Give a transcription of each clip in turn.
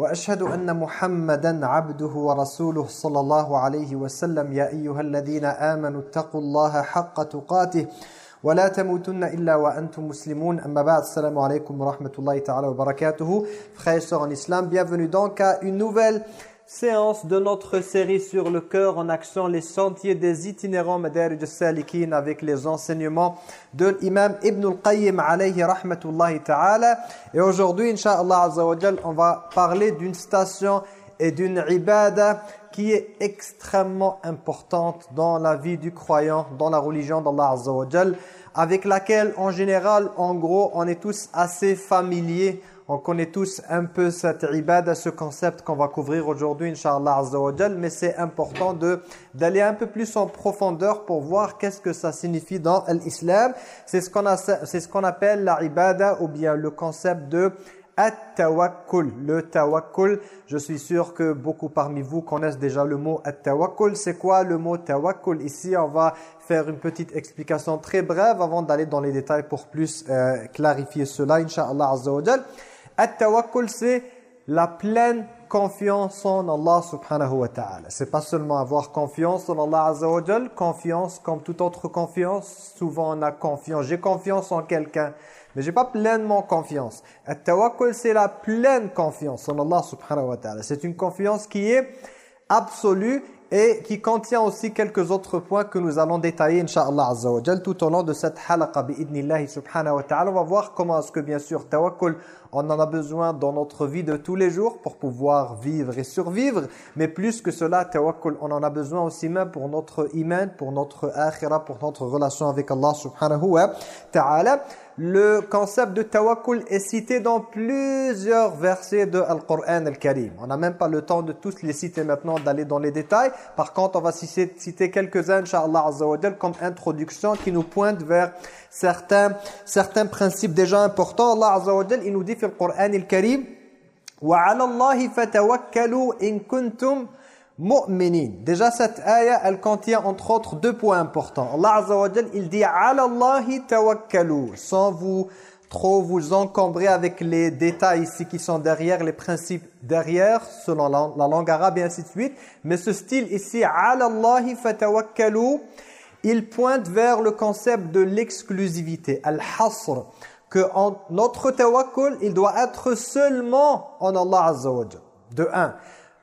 وأشهد أن محمدا عبده ورسوله صلى الله عليه وسلم. يا أيها الذين آمنوا اتقوا الله حق تقاته ولا تموتن إلا وأنتم مسلمون. أما بعد السلام عليكم ورحمة الله تعالى وبركاته. Frères et islam, bienvenue donc à une nouvelle séance de notre série sur le cœur en action, les sentiers des itinérants Madarij salikin avec les enseignements de l'imam Ibn al-Qayyim alayhi rahmatullahi ta'ala. Et aujourd'hui, Inch'Allah Azza wa Jal, on va parler d'une station et d'une ibada qui est extrêmement importante dans la vie du croyant, dans la religion d'Allah Azza wa Jal, avec laquelle en général, en gros, on est tous assez familiers on connaît tous un peu cette ibada, ce concept qu'on va couvrir aujourd'hui, Inch'Allah Azza wa Jal, mais c'est important d'aller un peu plus en profondeur pour voir qu'est-ce que ça signifie dans l'islam. C'est ce qu'on ce appelle la ibada ou bien le concept de at-tawakkul. Le tawakkul, je suis sûr que beaucoup parmi vous connaissent déjà le mot at-tawakkul. C'est quoi le mot tawakkul? Ici, on va faire une petite explication très brève avant d'aller dans les détails pour plus euh, clarifier cela, Inch'Allah Azza. At-tawakkul, c'est la pleine confiance en Allah subhanahu wa ta'ala. C'est pas seulement avoir confiance en Allah azza confiance comme toute autre confiance. Souvent on a confiance, j'ai confiance en quelqu'un, mais j'ai pas pleinement confiance. At-tawakkul, c'est la pleine confiance en Allah subhanahu wa ta'ala. C'est une confiance qui est absolue et qui contient aussi quelques autres points que nous allons détailler, Inch'Allah Azza wa tout au long de cette halaqa, bi'idnillahi subhanahu wa ta'ala. On va voir comment est-ce que, bien sûr, tawakkul, on en a besoin dans notre vie de tous les jours pour pouvoir vivre et survivre. Mais plus que cela, tawakkul, on en a besoin aussi même pour notre iman, pour notre akhira, pour notre relation avec Allah subhanahu wa ta'ala Le concept de tawakkul est cité dans plusieurs versets de Al-Qur'an Al-Karim. On n'a même pas le temps de tous les citer maintenant, d'aller dans les détails. Par contre, on va citer, quelques-uns, Inch'Allah Azza wa comme introduction qui nous pointent vers certains, certains principes déjà importants. Allah Azza wa il nous dit dans le Coran Al-Karim وَعَلَى اللَّهِ فَتَوَكَّلُوا إِن كُنتُمْ mu'minin. Déjà cette ayah, elle contient entre autres deux points importants. Allah Azza wa Jal, il dit Allahi tawakkalu sans vous trop vous encombrer avec les détails ici qui sont derrière, les principes derrière, selon la, la langue arabe et ainsi de suite. Mais ce style ici, ala Allahi fatawakkalu, il pointe vers le concept de l'exclusivité, al-hasr, que en, notre tawakkul, il doit être seulement en Allah Azza wa Jal. De un.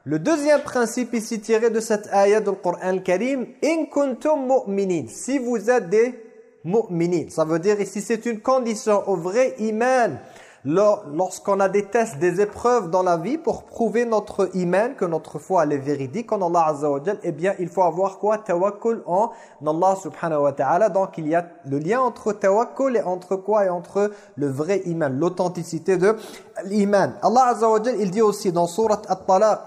Le deuxième principe ici tiré de cette ayat du Coran Karim, in kuntum mu'minin. Si vous êtes des mu'minin, ça veut dire ici c'est une condition au vrai iman. Lorsqu'on a des tests, des épreuves dans la vie pour prouver notre iman, que notre foi elle est véridique en Allah Azza wa eh bien il faut avoir quoi? Tawakkul en Allah subhanahu wa ta'ala. Donc il y a le lien entre tawakkul et entre quoi? Et entre le vrai iman, l'authenticité de l'iman. Allah Azza wa il dit aussi dans surat At-Talaq,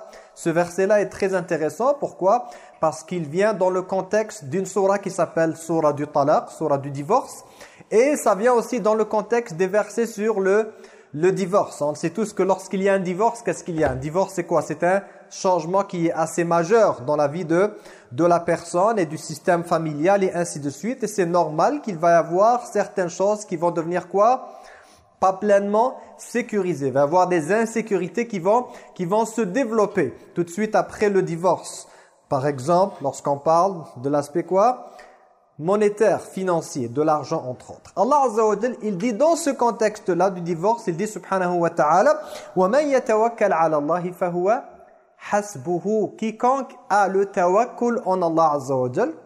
ce verset-là est très intéressant. Pourquoi? Parce qu'il vient dans le contexte d'une surah qui s'appelle surah du talaq, surah du divorce. Et ça vient aussi dans le contexte des versets sur le, le divorce. On sait tous que lorsqu'il y a un divorce, qu'est-ce qu'il y a? Un divorce, c'est quoi? C'est un changement qui est assez majeur dans la vie de, de la personne et du système familial et ainsi de suite. Et c'est normal qu'il va y avoir certaines choses qui vont devenir quoi? pas pleinement sécurisé. Il va y avoir des insécurités qui vont, qui vont se développer tout de suite après le divorce. Par exemple, lorsqu'on parle de l'aspect quoi? Monétaire, financier, de l'argent entre autres. Allah Azza wa il dit dans ce contexte-là du divorce, il dit subhanahu wa ta'ala, wa man yatawakkal 'ala Allah hasbuhu. Quiconque a le tawakkul en Allah azza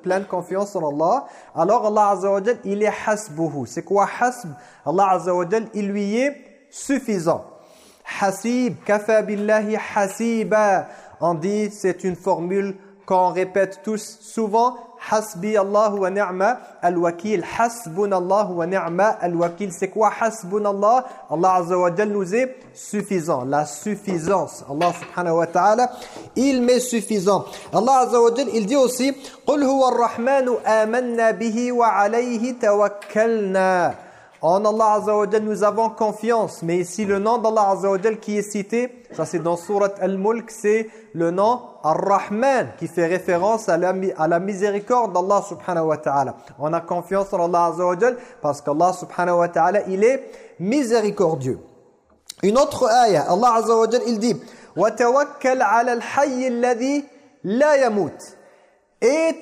pleine confiance en Allah. Alors Allah azza wa il est hasbuhu. C'est quoi hasb? Allah azza wa il lui est suffisant. Hasib. Kafa billahi hasiba. On dit c'est une formule qu'on répète tous souvent Hasbi Allah wa ni'ma al-wakil. Hasbun Allah wa ni'ma al-wakil. C'est quoi Hasbun Allah? Allah Azza wa Jal nous est suffisant. La suffisance. Allah subhanahu wa ta'ala, il m'est suffisant. Allah Azza wa Jal, il dit aussi Qul huwa ar-Rahmanu amanna bihi wa alayhi tawakkalna. En Allah Azza nous avons confiance. Mais ici, le nom d'Allah Azza qui est cité, ça c'est dans Surat Al-Mulk, c'est le nom Ar-Rahman qui fait référence à la, miséricorde d'Allah subhanahu wa ta'ala. On a confiance en Allah Azza parce qu'Allah subhanahu wa ta'ala, il est miséricordieux. Une autre ayah, Allah Azza wa il dit « al-hayy » Et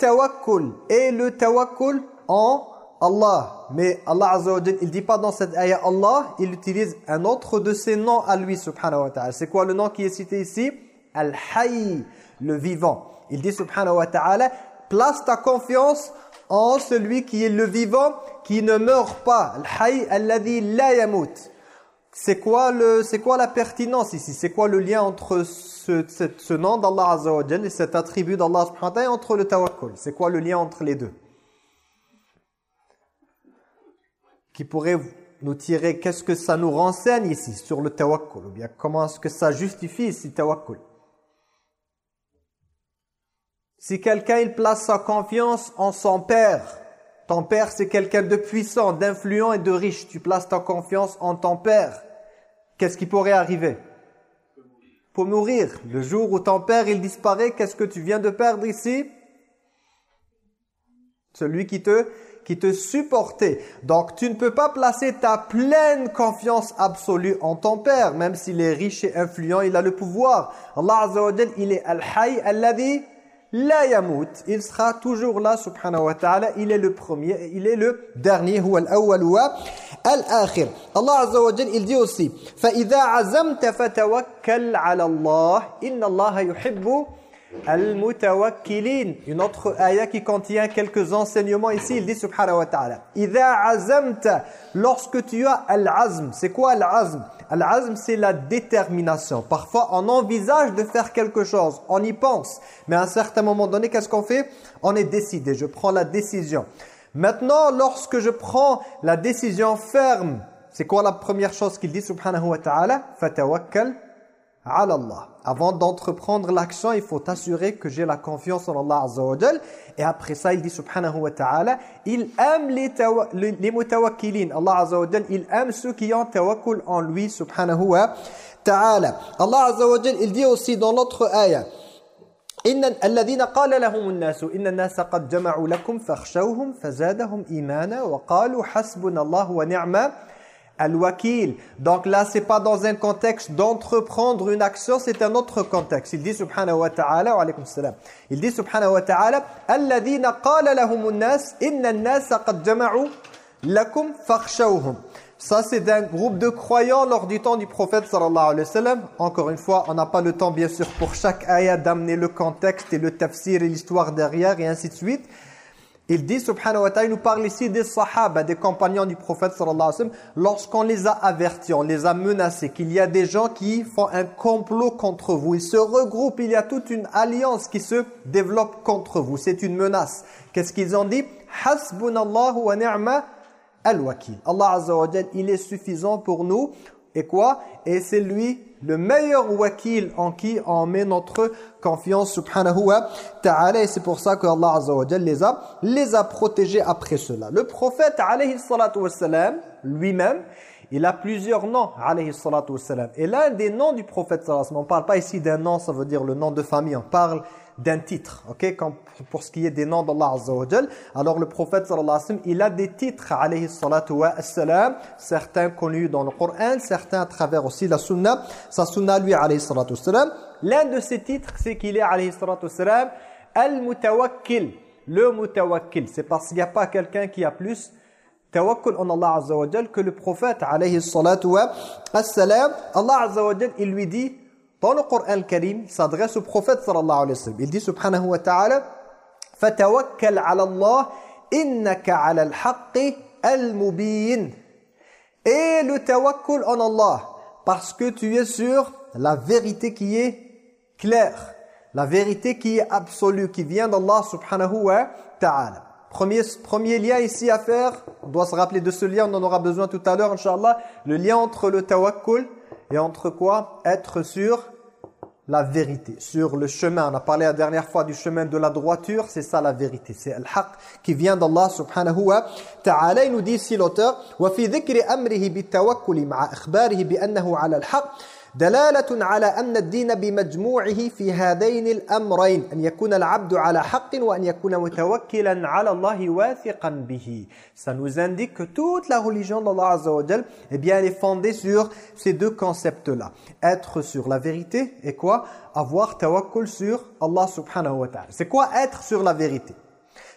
et le tawakkul en Allah. Mais Allah Azza wa il dit pas dans cette ayah Allah, il utilise un autre de ses noms à lui subhanahu wa ta'ala. C'est quoi le nom qui est cité ici? Al-Hayy, le vivant. Il dit subhanahu wa ta'ala, place ta confiance en celui qui est le vivant, qui ne meurt pas. Al-Hayy alladhi la yamut. C'est quoi, quoi la pertinence ici? C'est quoi le lien entre ce, ce, nom d'Allah Azza wa et cet attribut d'Allah subhanahu wa ta'ala entre le tawakkul? C'est quoi le lien entre les deux? Qui pourrait nous tirer qu'est-ce que ça nous renseigne ici sur le tawakkul? Ou bien comment est-ce que ça justifie ici tawakkul? Si quelqu'un il place sa confiance en son père ton père c'est quelqu'un de puissant d'influent et de riche. Tu places ta confiance en ton père. Qu'est-ce qui pourrait arriver? Pour mourir. Le jour où ton père il disparaît qu'est-ce que tu viens de perdre ici? Celui qui te qui te supportait. Donc tu ne peux pas placer ta pleine confiance absolue en ton Père, même s'il est riche et influent, il a le pouvoir. Allah Azza wa il est Al-Hayy Alladhi la yamut. Il sera toujours là, subhanahu wa ta'ala. Il est le premier, il est le dernier. Huwa al-awwal wa al-akhir. Allah Azza wa il dit aussi, فَإِذَا عَزَمْتَ فَتَوَكَّلْ عَلَى اللَّهِ إِنَّ اللَّهَ يُحِبُّ Al-mutawakkilin. Une autre ayah qui contient quelques enseignements ici. Il dit subhanahu wa ta'ala. Idha azamta. Lorsque tu as al-azm. C'est quoi al-azm? Al-azm c'est la détermination. Parfois on envisage de faire quelque chose. On y pense. Mais à un certain moment donné, qu'est-ce qu'on fait? On est décidé. Je prends la décision. Maintenant, lorsque je prends la décision ferme, c'est quoi la première chose qu'il dit subhanahu wa ta'ala? Fatawakkal Allah. Avant d'entreprendre l'action, il faut t'assurer que j'ai la confiance en Allah Azza wa Et après ça, il dit subhanahu wa ta'ala, il aime les, les mutawakkilin. Allah Azza wa il aime ceux qui ont tawakkul en lui subhanahu wa ta'ala. Allah Azza wa il dit aussi dans l'autre ayah, إن الذين قال لهم الناس إن الناس قد جمعوا لكم فاخشوهم فزادهم إيمانا وقالوا حسبنا الله ونعم Al-Wakil. Donc là, c'est pas dans un contexte d'entreprendre une action, c'est un autre contexte. Il dit subhanahu wa ta'ala, wa alaykum salam. Il dit subhanahu wa ta'ala, Alladhina qala lahumun nas, inna an-nasa qad jama'u lakum fakhshawhum. Ça, c'est d'un groupe de croyants lors du temps du prophète sallallahu alayhi wa sallam. Encore une fois, on n'a pas le temps, bien sûr, pour chaque ayah d'amener le contexte et le tafsir et l'histoire derrière et ainsi de suite. Il dit, subhanahu wa ta'ala, il nous parle ici des sahaba, des compagnons du prophète sallallahu alayhi wa sallam, lorsqu'on les a avertis, on les a menacés, qu'il y a des gens qui font un complot contre vous. Ils se regroupent, il y a toute une alliance qui se développe contre vous. C'est une menace. Qu'est-ce qu'ils ont dit? Hasbunallahu wa ni'ma al-wakil. Allah azza wa il est suffisant pour nous. Et quoi? Et c'est lui le meilleur wakil en qui on met notre confiance subhanahu wa ta'ala et c'est pour ça que Allah azza wa les a les a protégés après cela. Le prophète alayhi salatu lui-même il a plusieurs noms, alayhi salatu. Et l'un des noms du prophète sallallahu on parle pas ici d'un nom, ça veut dire le nom de famille, on parle d'un titre, ok Pour ce qui est des noms d'Allah Azza wa Alors le prophète sallallahu alayhi wa sallam, il a des titres, alayhi salatu wa salam, certains connus dans le Coran, certains à travers aussi la sunna, sa sunna lui, alayhi salatu wa salam. L'un de ces titres, c'est qu'il est, alayhi salatu wa salam, al-mutawakkil, le mutawakkil. C'est parce qu'il n'y a pas quelqu'un qui a plus tawakkul en Allah Azza wa que le prophète, alayhi salatu wa salam. Allah Azza wa il lui dit, dans le Coran Karim, s'adresse au prophète sallallahu alayhi wa sallam. Il dit subhanahu wa ta'ala "Fatawakkal 'ala Allah innaka 'ala al-haqqi al-mubin." Et le tawakkul en Allah parce que tu es sur la vérité qui est claire, la vérité qui est absolue qui vient d'Allah subhanahu wa ta'ala. Premier, premier lien ici à faire, on doit se rappeler de ce lien, on en aura besoin tout à l'heure, Inch'Allah, le lien entre le tawakkul et entre quoi Être sûr la vérité, sur le chemin. On a parlé la dernière fois du chemin de la droiture, c'est ça la vérité. C'est al-haq qui vient d'Allah subhanahu wa ta'ala. Il nous dit ici l'auteur, وَفِي ذِكْرِ أَمْرِهِ بِالتَّوَكُّلِ مَعَ إِخْبَارِهِ بِأَنَّهُ عَلَى الْحَقِّ دلالة على أن الدين بمجموعه في هذين الأمرين أن يكون العبد على حق وأن يكون متوكلا على الله واثقا به Ça nous indique que toute la religion d'Allah Azza wa Jal eh bien, elle est fondée sur ces deux concepts-là. Être sur la vérité et quoi Avoir tawakkul sur Allah subhanahu wa ta'ala. C'est quoi être sur la vérité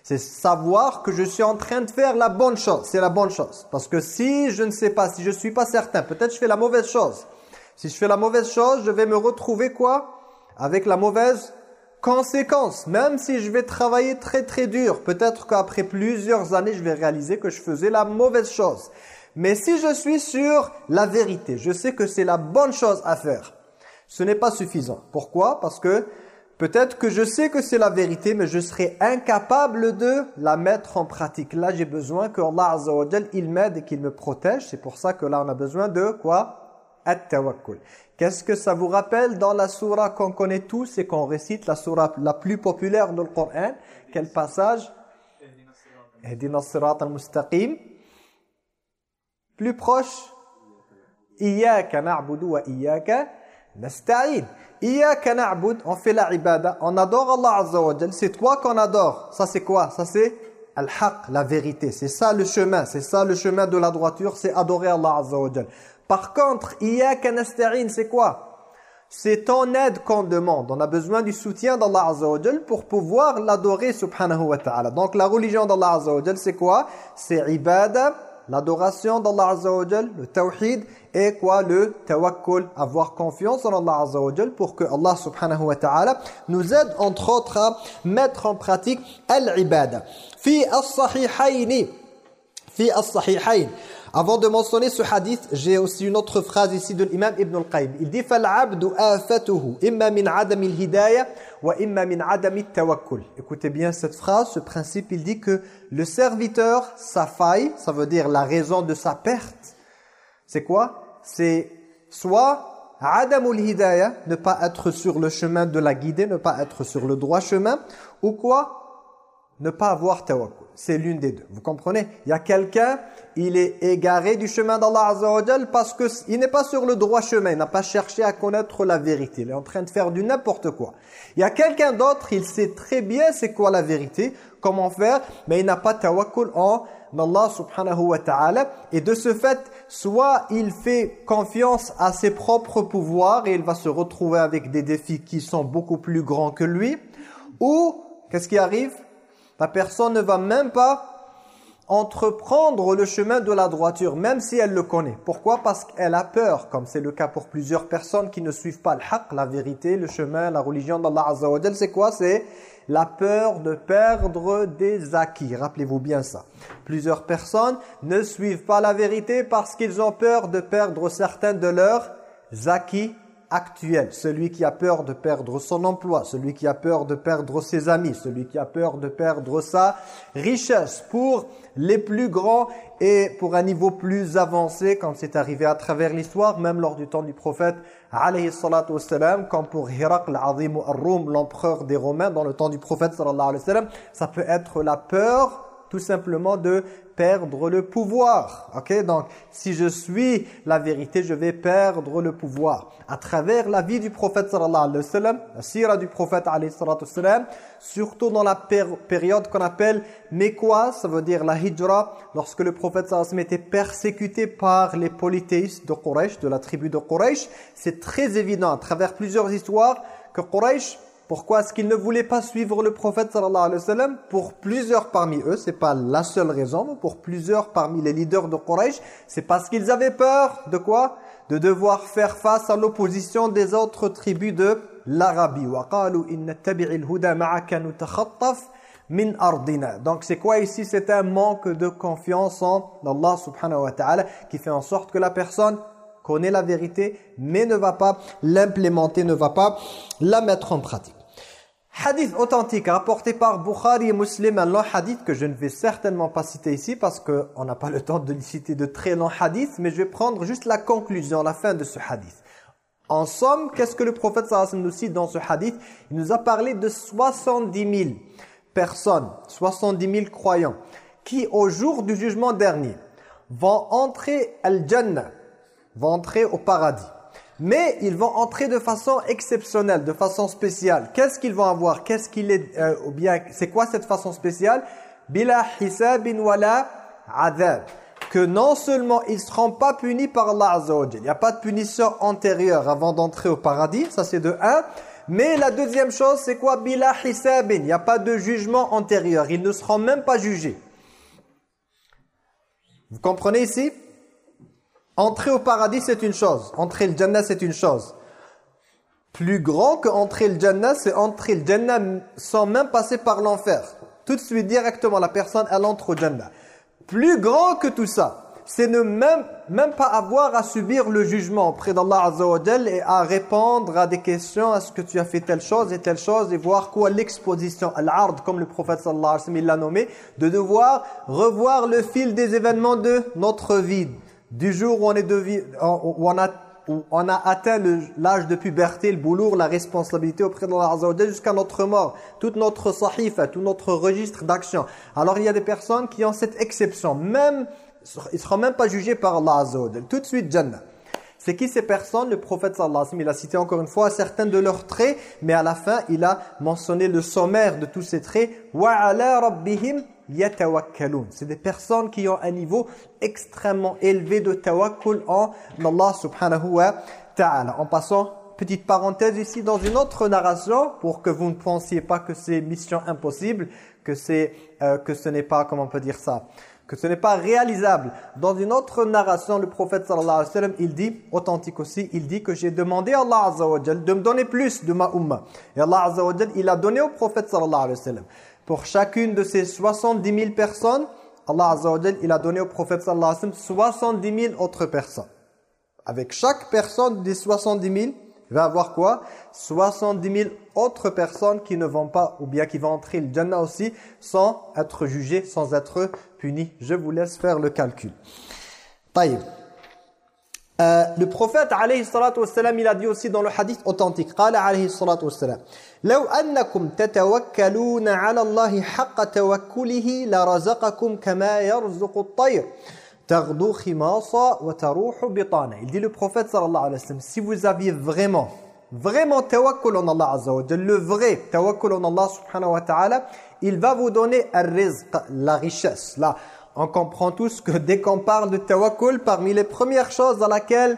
c'est savoir que je suis en train de faire la bonne chose. C'est la bonne chose. Parce que si je ne sais pas, si je ne suis pas certain, peut-être je fais la mauvaise chose. Si je fais la mauvaise chose, je vais me retrouver quoi? Avec la mauvaise conséquence. Même si je vais travailler très très dur, peut-être qu'après plusieurs années, je vais réaliser que je faisais la mauvaise chose. Mais si je suis sur la vérité, je sais que c'est la bonne chose à faire, ce n'est pas suffisant. Pourquoi? Parce que peut-être que je sais que c'est la vérité, mais je serai incapable de la mettre en pratique. Là, j'ai besoin que Allah Azza il m'aide et qu'il me protège. C'est pour ça que là, on a besoin de quoi? At-tawakkul. Qu'est-ce que ça vous rappelle dans la surah qu'on connaît tous et qu'on récite, la surah la plus populaire dans le Coran? Quel passage? Al-mustaqim. Plus proche? Iyaka na'budu wa iyaka nasta'in. Iyaka na'bud, on fait la ibada, on adore Allah Azza wa C'est toi qu'on adore. Ça c'est quoi? Ça c'est al-haq, la vérité. C'est ça le chemin, c'est ça le chemin de la droiture, c'est adorer Allah Azza wa par contre, Iyaka nasta'in, c'est quoi? C'est ton aide qu'on demande. On a besoin du soutien d'Allah Azza wa pour pouvoir l'adorer subhanahu wa ta'ala. Donc la religion d'Allah Azza c'est quoi? C'est ibada, l'adoration d'Allah Azza le tawhid et quoi? Le tawakkul, avoir confiance en Allah Azza wa pour que Allah subhanahu wa ta'ala nous aide entre autres à mettre en pratique al-ibada. Fi as-sahihayn fi as-sahihayn avant de mentionner ce hadith, j'ai aussi une autre phrase ici de l'imam Ibn al-Qayyim. Il dit "Fal-'abdu afatuhu imma min 'adam al-hidayah wa imma min 'adam at-tawakkul." Écoutez bien cette phrase, ce principe, il dit que le serviteur sa faille, ça veut dire la raison de sa perte. C'est quoi? C'est soit adam Adamul Hidayah, ne pas être sur le chemin de la guidée, ne pas être sur le droit chemin, ou quoi? Ne pas avoir tawakkul c'est l'une des deux. Vous comprenez? Il y a quelqu'un, il est égaré du chemin d'Allah Azza parce qu'il n'est pas sur le droit chemin, il n'a pas cherché à connaître la vérité. Il est en train de faire du n'importe quoi. Il y a quelqu'un d'autre, il sait très bien c'est quoi la vérité, comment faire, mais il n'a pas tawakkul en Allah subhanahu wa ta'ala. Et de ce fait, soit il fait confiance à ses propres pouvoirs et il va se retrouver avec des défis qui sont beaucoup plus grands que lui, ou qu'est-ce qui arrive? La personne ne va même pas entreprendre le chemin de la droiture, même si elle le connaît. Pourquoi? Parce qu'elle a peur, comme c'est le cas pour plusieurs personnes qui ne suivent pas le haqq, la vérité, le chemin, la religion d'Allah Azza wa C'est quoi? C'est la peur de perdre des acquis. Rappelez-vous bien ça. Plusieurs personnes ne suivent pas la vérité parce qu'ils ont peur de perdre certains de leurs acquis actuel, celui qui a peur de perdre son emploi, celui qui a peur de perdre ses amis, celui qui a peur de perdre sa richesse. Pour les plus grands et pour un niveau plus avancé, comme c'est arrivé à travers l'histoire, même lors du temps du prophète, alayhi salatu comme pour Hirakl Azim al-Rum, l'empereur des Romains, dans le temps du prophète sallallahu alayhi wa sallam, ça peut être la peur tout simplement de perdre le pouvoir. Ok, donc si je suis la vérité, je vais perdre le pouvoir. À travers la vie du prophète sallallahu alayhi wa sallam, la sira du prophète alayhi sallam, surtout dans la période qu'on appelle Mekwa, ça veut dire la hijra, lorsque le prophète sallallahu alayhi wa sallam était persécuté par les polythéistes de Quraysh, de la tribu de Quraysh, c'est très évident à travers plusieurs histoires que Quraysh pourquoi est-ce qu'ils ne voulaient pas suivre le prophète sallallahu alayhi wa sallam? Pour plusieurs parmi eux, c'est pas la seule raison, mais pour plusieurs parmi les leaders de Quraysh, c'est parce qu'ils avaient peur de quoi? De devoir faire face à l'opposition des autres tribus de l'Arabie. Donc c'est quoi ici? C'est un manque de confiance en Allah subhanahu wa ta'ala qui fait en sorte que la personne connaît la vérité mais ne va pas l'implémenter, ne va pas la mettre en pratique. Hadith authentique rapporté par Bukhari et Muslim, un long hadith que je ne vais certainement pas citer ici parce qu'on n'a pas le temps de citer de très longs hadiths, mais je vais prendre juste la conclusion, la fin de ce hadith. En somme, qu'est-ce que le prophète sallallahu nous cite dans ce hadith? Il nous a parlé de 70 000 personnes, 70 000 croyants, qui au jour du jugement dernier vont entrer al-Jannah, vont entrer au paradis. Mais ils vont entrer de façon exceptionnelle, de façon spéciale. Qu'est-ce qu'ils vont avoir? Qu'est-ce qu'il est euh, bien c'est quoi cette façon spéciale? Bila hisabin wala adab. Que non seulement ils seront pas punis par Allah Il n'y a pas de punition antérieure avant d'entrer au paradis, ça c'est de un. Mais la deuxième chose, c'est quoi? Bila hisabin. Il n'y a pas de jugement antérieur. Ils ne seront même pas jugés. Vous comprenez ici? Entrer au paradis, c'est une chose. Entrer le Jannah, c'est une chose. Plus grand que entrer le Jannah, c'est entrer le Jannah sans même passer par l'enfer. Tout de suite, directement, la personne, elle entre au Jannah. Plus grand que tout ça, c'est ne même, même pas avoir à subir le jugement auprès d'Allah Azza wa et à répondre à des questions, est-ce que tu as fait telle chose et telle chose, et voir quoi l'exposition, al-ard, comme le prophète sallallahu alayhi wa sallam l'a nommé, de devoir revoir le fil des événements de notre vie du jour où on, est où on a, a atteint l'âge de puberté, le boulour, la responsabilité auprès de Allah jusqu'à notre mort, toute notre sahifa, tout notre registre d'action. Alors il y a des personnes qui ont cette exception, même ils ne seront même pas jugés par Allah Azza Tout de suite, Jannah. C'est qui ces personnes? Le prophète sallallahu alayhi wa sallam, il a cité encore une fois certains de leurs traits, mais à la fin, il a mentionné le sommaire de tous ces traits. Rabbihim c'est des personnes qui ont un niveau extrêmement élevé de tawakkul en Allah subhanahu wa ta'ala. En passant, petite parenthèse ici, dans une autre narration, pour que vous ne pensiez pas que c'est mission impossible, que, c'est euh, que ce n'est pas, comment on peut dire ça que ce n'est pas réalisable. Dans une autre narration, le prophète sallallahu alayhi wa sallam, il dit, authentique aussi, il dit que j'ai demandé à Allah azza de me donner plus de ma umma. Et Allah azza il a donné au prophète sallallahu alayhi wa sallam. Pour chacune de ces 70 000 personnes, Allah Azza wa il a donné au prophète sallallahu alayhi wa sallam 70 000 autres personnes. Avec chaque personne des 70 000, il va avoir quoi? 70 000 autres personnes qui ne vont pas, ou bien qui vont entrer le Jannah aussi, sans être jugées, sans être punies. Je vous laisse faire le calcul. Taïb. Euh, le prophète alayhi salatu wassalam, il a dit aussi dans le hadith authentique, قال alayhi salatu wassalam, لو أنكم تتوكلون على الله حق توكله لرزقكم كما يرزق الطير تغدو خماصا وتروح بطانا. Il dit le prophète sallallahu alayhi wa sallam, si vous aviez vraiment, vraiment tawakkul en Allah azza wa le vrai tawakkul en Allah subhanahu wa ta'ala, il va vous donner un rizq, la richesse, la on comprend tous que dès qu'on parle de tawakkul, parmi les premières choses dans laquelle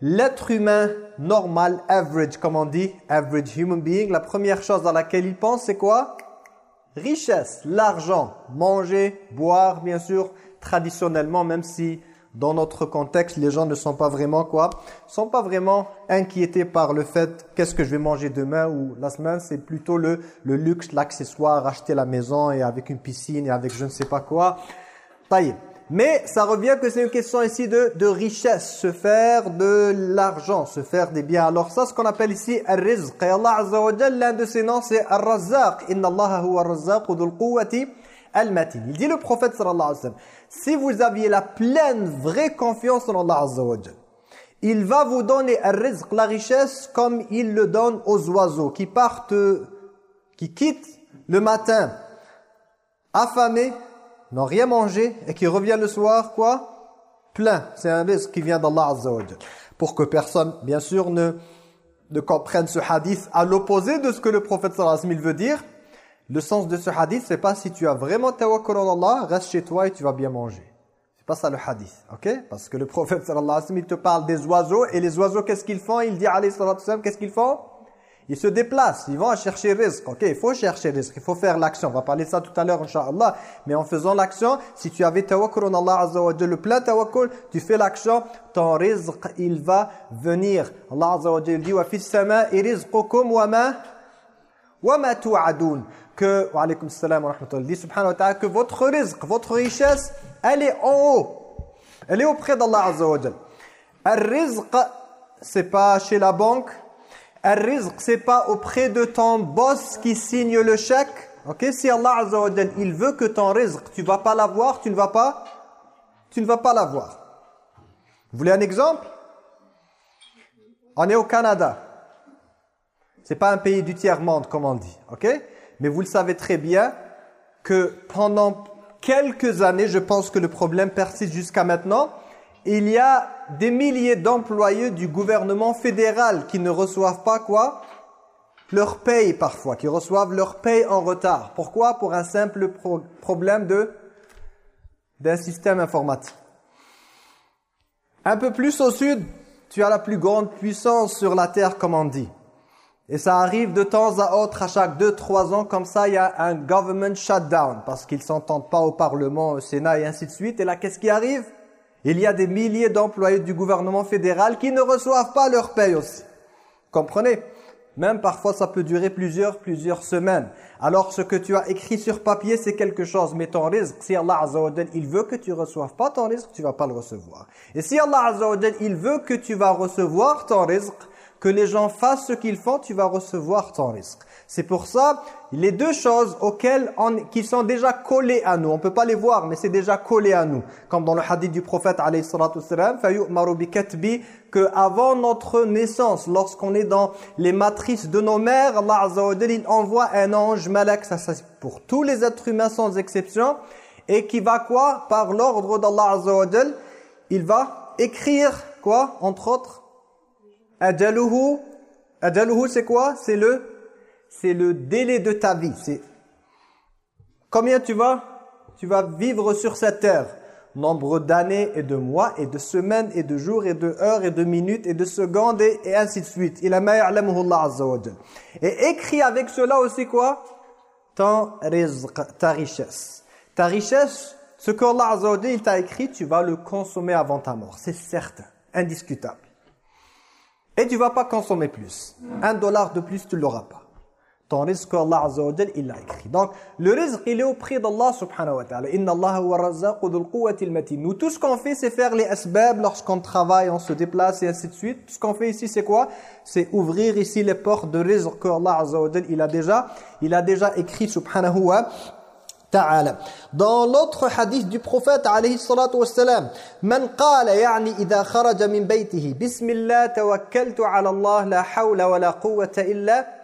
l'être humain normal, average, comme on dit, average human being, la première chose dans laquelle il pense, c'est quoi? Richesse, l'argent, manger, boire, bien sûr, traditionnellement, même si dans notre contexte, les gens ne sont pas vraiment quoi? Sont pas vraiment inquiétés par le fait qu'est-ce que je vais manger demain ou la semaine? C'est plutôt le, le luxe, l'accessoire, acheter la maison et avec une piscine et avec je ne sais pas quoi. Mais ça revient que c'est une question ici de, richesse, se faire de l'argent, se faire des biens. Alors ça, ce qu'on appelle ici al-rizq. Et Allah Azza wa l'un de ses noms, c'est al-razzaq. Inna Allah huwa al-razzaq quwwati al-matin. Il dit le prophète sallallahu alayhi wa sallam, si vous aviez la pleine, vraie confiance en Allah Azza wa il va vous donner al-rizq, la richesse, comme il le donne aux oiseaux qui partent, qui quittent le matin affamés, n'ont rien mangé et qui revient le soir, quoi? Plein. C'est un risque qui vient d'Allah Azza Pour que personne, bien sûr, ne, ne comprenne ce hadith à l'opposé de ce que le prophète sallallahu alayhi veut dire. Le sens de ce hadith, c'est pas si tu as vraiment tawakkul en Allah, reste chez toi et tu vas bien manger. C'est pas ça le hadith, ok? Parce que le prophète sallallahu alayhi wa il te parle des oiseaux et les oiseaux, qu'est-ce qu'ils font? Il dit alayhi sallallahu qu'est-ce qu'ils font? Ils se déplacent, ils vont chercher risque. Ok, il faut chercher risque, il faut faire l'action. On va parler de ça tout à l'heure, Inch'Allah. Mais en faisant l'action, si tu avais tawakkul en Allah Azza wa le plein tawakkul, tu fais l'action, ton risque, il va venir. Allah Azza wa dit, wa fis sama'i rizqukum wa ma wa ma tu'adun. Que, wa alaykum salam wa rahmatullah, dit subhanahu wa ta'ala, que votre risque, votre richesse, elle est en haut. Elle est auprès d'Allah Azza wa Al-rizq, c'est pas chez la banque, Un rizq, c'est pas auprès de ton boss qui signe le chèque. Ok, si Allah Azza wa il veut que ton rizq, tu vas pas l'avoir, tu ne vas pas, tu ne vas pas l'avoir. Vous voulez un exemple? On est au Canada. C'est pas un pays du tiers-monde, comme on dit. ok? Mais vous le savez très bien que pendant quelques années, je pense que le problème persiste jusqu'à maintenant, il y a des milliers d'employés du gouvernement fédéral qui ne reçoivent pas quoi? Leur paye parfois, qui reçoivent leur paye en retard. Pourquoi? Pour un simple problème de d'un système informatique. Un peu plus au sud, tu as la plus grande puissance sur la terre, comme on dit. Et ça arrive de temps à autre, à chaque 2-3 ans, comme ça, il y a un government shutdown, parce qu'ils ne s'entendent pas au Parlement, au Sénat et ainsi de suite. Et là, qu'est-ce qui arrive? Il y a des milliers d'employés du gouvernement fédéral qui ne reçoivent pas leur paye aussi. Comprenez? Même parfois, ça peut durer plusieurs, plusieurs semaines. Alors, ce que tu as écrit sur papier, c'est quelque chose. Mais ton risque, si Allah Azza il veut que tu reçoives pas ton risque, tu vas pas le recevoir. Et si Allah Azza il veut que tu vas recevoir ton risque, que les gens fassent ce qu'ils font, tu vas recevoir ton risque. C'est pour ça, les deux choses auxquelles qui sont déjà collées à nous, on ne peut pas les voir, mais c'est déjà collé à nous. Comme dans le hadith du prophète, alayhi que avant notre naissance, lorsqu'on est dans les matrices de nos mères, Allah Azza il envoie un ange malak, ça c'est pour tous les êtres humains sans exception, et qui va quoi? Par l'ordre d'Allah Azza il va écrire quoi Entre autres? Ajaluhu, ajaluhu c'est quoi? C'est le c'est le délai de ta vie. C'est combien tu vas tu vas vivre sur cette terre? Nombre d'années et de mois et de semaines et de jours et de heures et de minutes et de secondes et, ainsi de suite. Il Allah azza Et écrit avec cela aussi quoi? Ta richesse. Ta richesse, ce qu'Allah azza wa il t'a écrit, tu vas le consommer avant ta mort. C'est certain, indiscutable. Et tu vas pas consommer plus. Un dollar de plus, tu l'auras pas. Ton risque, Allah Azza wa il l'a écrit. Donc, le risque, il est auprès d'Allah subhanahu wa ta'ala. Inna Allah wa razzaqu dhul quwwati matin Nous, tout ce qu'on fait, c'est faire les asbab lorsqu'on travaille, on se déplace et ainsi de suite. Tout ce qu'on fait ici, c'est quoi C'est ouvrir ici les portes de risque que Allah Azza wa il a déjà, il a déjà écrit subhanahu wa تعالى dans l'autre hadith du prophète عليه الصلاة والسلام من قال يعني إذا خرج من بيته بسم الله توكلت على الله لا حول ولا قوة إلا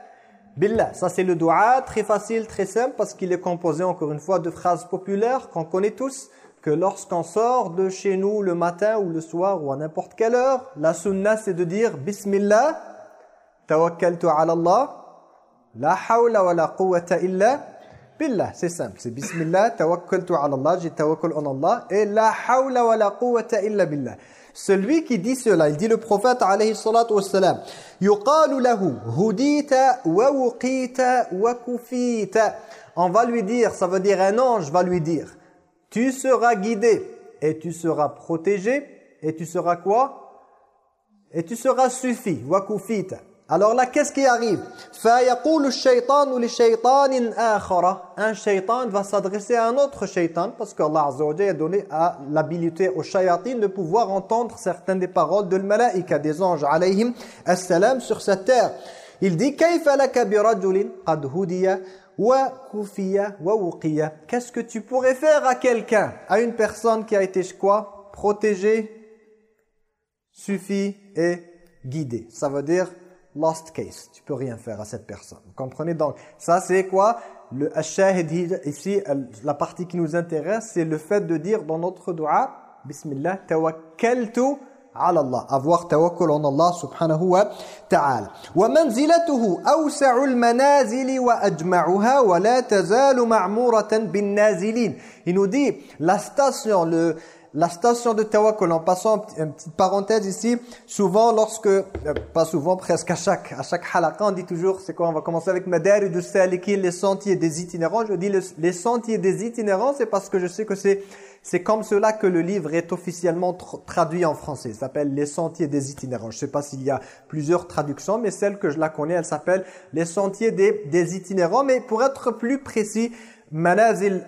Billah, ça c'est le dua, très facile, très simple, parce qu'il est composé encore une fois de phrases populaires qu'on connaît tous, que lorsqu'on sort de chez nous le matin ou le soir ou à n'importe quelle heure, la sunna c'est de dire Bismillah, tawakkaltu ala Allah, la hawla wa la quwwata illa billah, c'est simple, c'est Bismillah, tawakkaltu ala Allah, j'ai tawakkul en Allah, et la hawla wa la quwwata illa billah. Celui qui dit cela, il dit le prophète alayhi salatu wassalam, wa wa kufita. On va lui dire, ça veut dire un ange va lui dire, tu seras guidé et tu seras protégé et tu seras quoi? Et tu seras suffi, wa kufita. Alors là, qu'est-ce qui arrive? Un shaitan va s'adresser à un autre shaitan parce qu'Allah Azza a donné l'habilité aux shayatines de pouvoir entendre certaines des paroles de l'malaïka, des anges alayhim assalam sur cette terre. Il dit Qu'est-ce que tu pourrais faire à quelqu'un, à une personne qui a été quoi Protégée, suffit et guidée? Ça veut dire lost case. Tu peux rien faire à cette personne. Vous comprenez? Donc Ça c'est quoi? Le shahid ici, la partie qui nous intéresse, c'est le fait de dire dans notre dua Bismillah, tawakkaltu ala Allah. Avoir tawakkul en Allah subhanahu wa ta'ala. Wa ajma'uha wa la tazalu ma'muratan bin nazilin. Il nous dit la station le la station de Tawakkul, en passant une petite parenthèse ici, souvent lorsque, euh, pas souvent, presque à chaque, à chaque halakha, on dit toujours, c'est quoi, on va commencer avec Madari du Salikin, les sentiers des itinérants. Je dis les sentiers des itinérants, c'est parce que je sais que c'est c'est comme cela que le livre est officiellement traduit en français. Il s'appelle Les Sentiers des itinérants. Je ne sais pas s'il y a plusieurs traductions, mais celle que je la connais, elle s'appelle Les Sentiers des, des itinérants. Mais pour être plus précis, Manazil...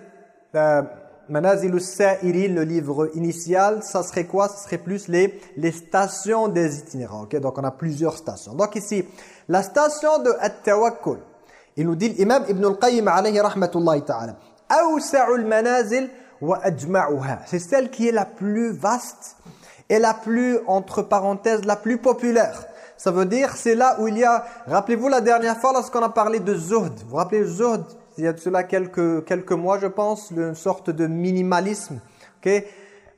Euh, Manazil Sa'irin, le livre initial, ça serait quoi? Ça serait plus les, les stations des itinérants. ok? Donc on a plusieurs stations. Donc ici, la station de At-Tawakkul, il nous dit l'imam Ibn al-Qayyim alayhi rahmatullahi ta'ala, manazil wa. C'est celle qui est la plus vaste et la plus, entre parenthèses, la plus populaire. Ça veut dire, c'est là où il y a... Rappelez-vous la dernière fois lorsqu'on a parlé de Zuhd. Vous vous rappelez Zuhd? Il y a de cela quelques, quelques mois, je pense, une sorte de minimalisme.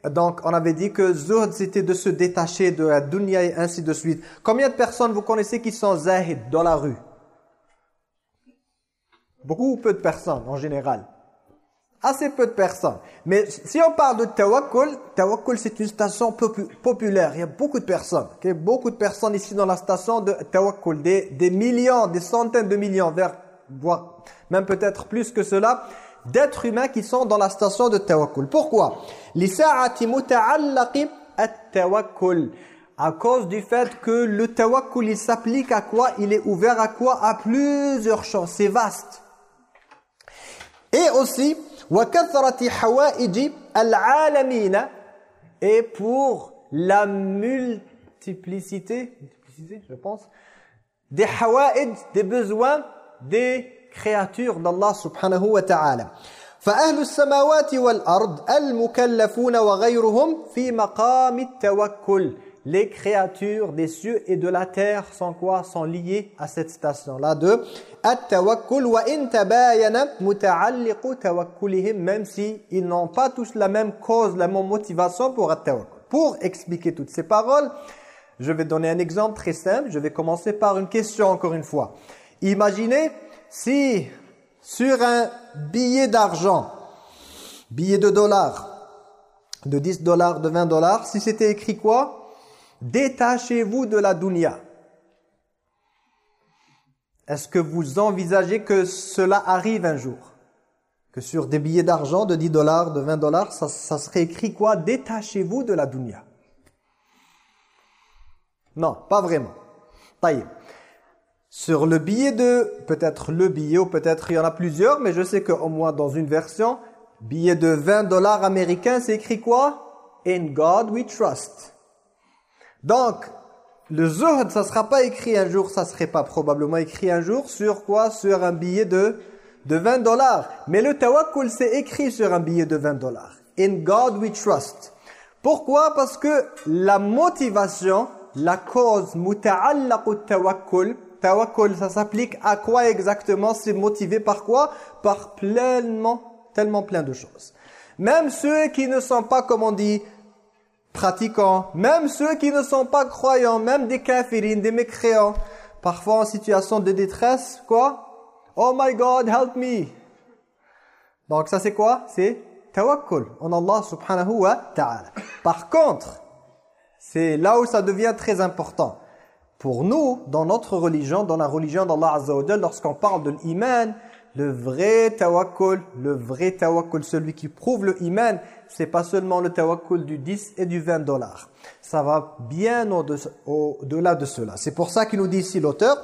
Donc, on avait dit que zuhd, c'était de se détacher de la dunya et ainsi de suite. Combien de personnes vous connaissez qui sont zahid dans la rue? Beaucoup ou peu de personnes, en général? Assez peu de personnes. Mais si on parle de tawakkul, tawakkul c'est une station populaire. Il y a beaucoup de personnes. ok? Beaucoup de personnes ici dans la station de tawakkul. Des, des millions, des centaines de millions, vers, même peut-être plus que cela, d'êtres humains qui sont dans la station de tawakkul. Pourquoi? À cause du fait que le tawakkul il s'applique à quoi? Il est ouvert à quoi? À plusieurs choses, c'est vaste. Et aussi et pour la multiplicité, multiplicité je pense, des hawa'id, des besoins des créatures d'Allah subhanahu wa ta'ala. فأهل السماوات والأرض المكلفون وغيرهم في مقام التوكل les créatures des cieux et de la terre sont quoi sont liées à cette station là de at-tawakkul wa in tabayana muta'alliqu tawakkulihim même si ils n'ont pas tous la même cause la même motivation pour at-tawakkul pour expliquer toutes ces paroles je vais donner un exemple très simple je vais commencer par une question encore une fois imaginez si sur un billet d'argent, billet de dollars, de 10 dollars, de 20 dollars, si c'était écrit quoi? Détachez-vous de la dunya. Est-ce que vous envisagez que cela arrive un jour? Que sur des billets d'argent de 10 dollars, de 20 dollars, ça, serait écrit quoi? Détachez-vous de la dunya. Non, pas vraiment. Taïe. Sur le billet de, peut-être le billet ou peut-être il y en a plusieurs, mais je sais qu'au moins dans une version, billet de 20 dollars américains, c'est écrit quoi? In God we trust. Donc, le zuhd, ça ne sera pas écrit un jour, ça ne serait pas probablement écrit un jour sur quoi? Sur un billet de, de 20 dollars. Mais le tawakkul, c'est écrit sur un billet de 20 dollars. In God we trust. Pourquoi? Parce que la motivation, la cause, muta'allaqut tawakkul, tawakkul, ça s'applique à quoi exactement? C'est motivé par quoi? Par pleinement, tellement plein de choses. Même ceux qui ne sont pas, comme on dit, pratiquants, même ceux qui ne sont pas croyants, même des kafirines, des mécréants, parfois en situation de détresse, quoi? Oh my God, help me Donc ça c'est quoi? C'est tawakkul en Allah subhanahu wa ta'ala. Par contre, c'est là où ça devient très important. Pour nous, dans notre religion, dans la religion d'Allah Azza lorsqu'on parle de l'iman, le vrai tawakkul, le vrai tawakkul, celui qui prouve le iman, c'est pas seulement le tawakkul du 10 et du 20 dollars. Ça va bien au-delà de cela. C'est pour ça qu'il nous dit ici l'auteur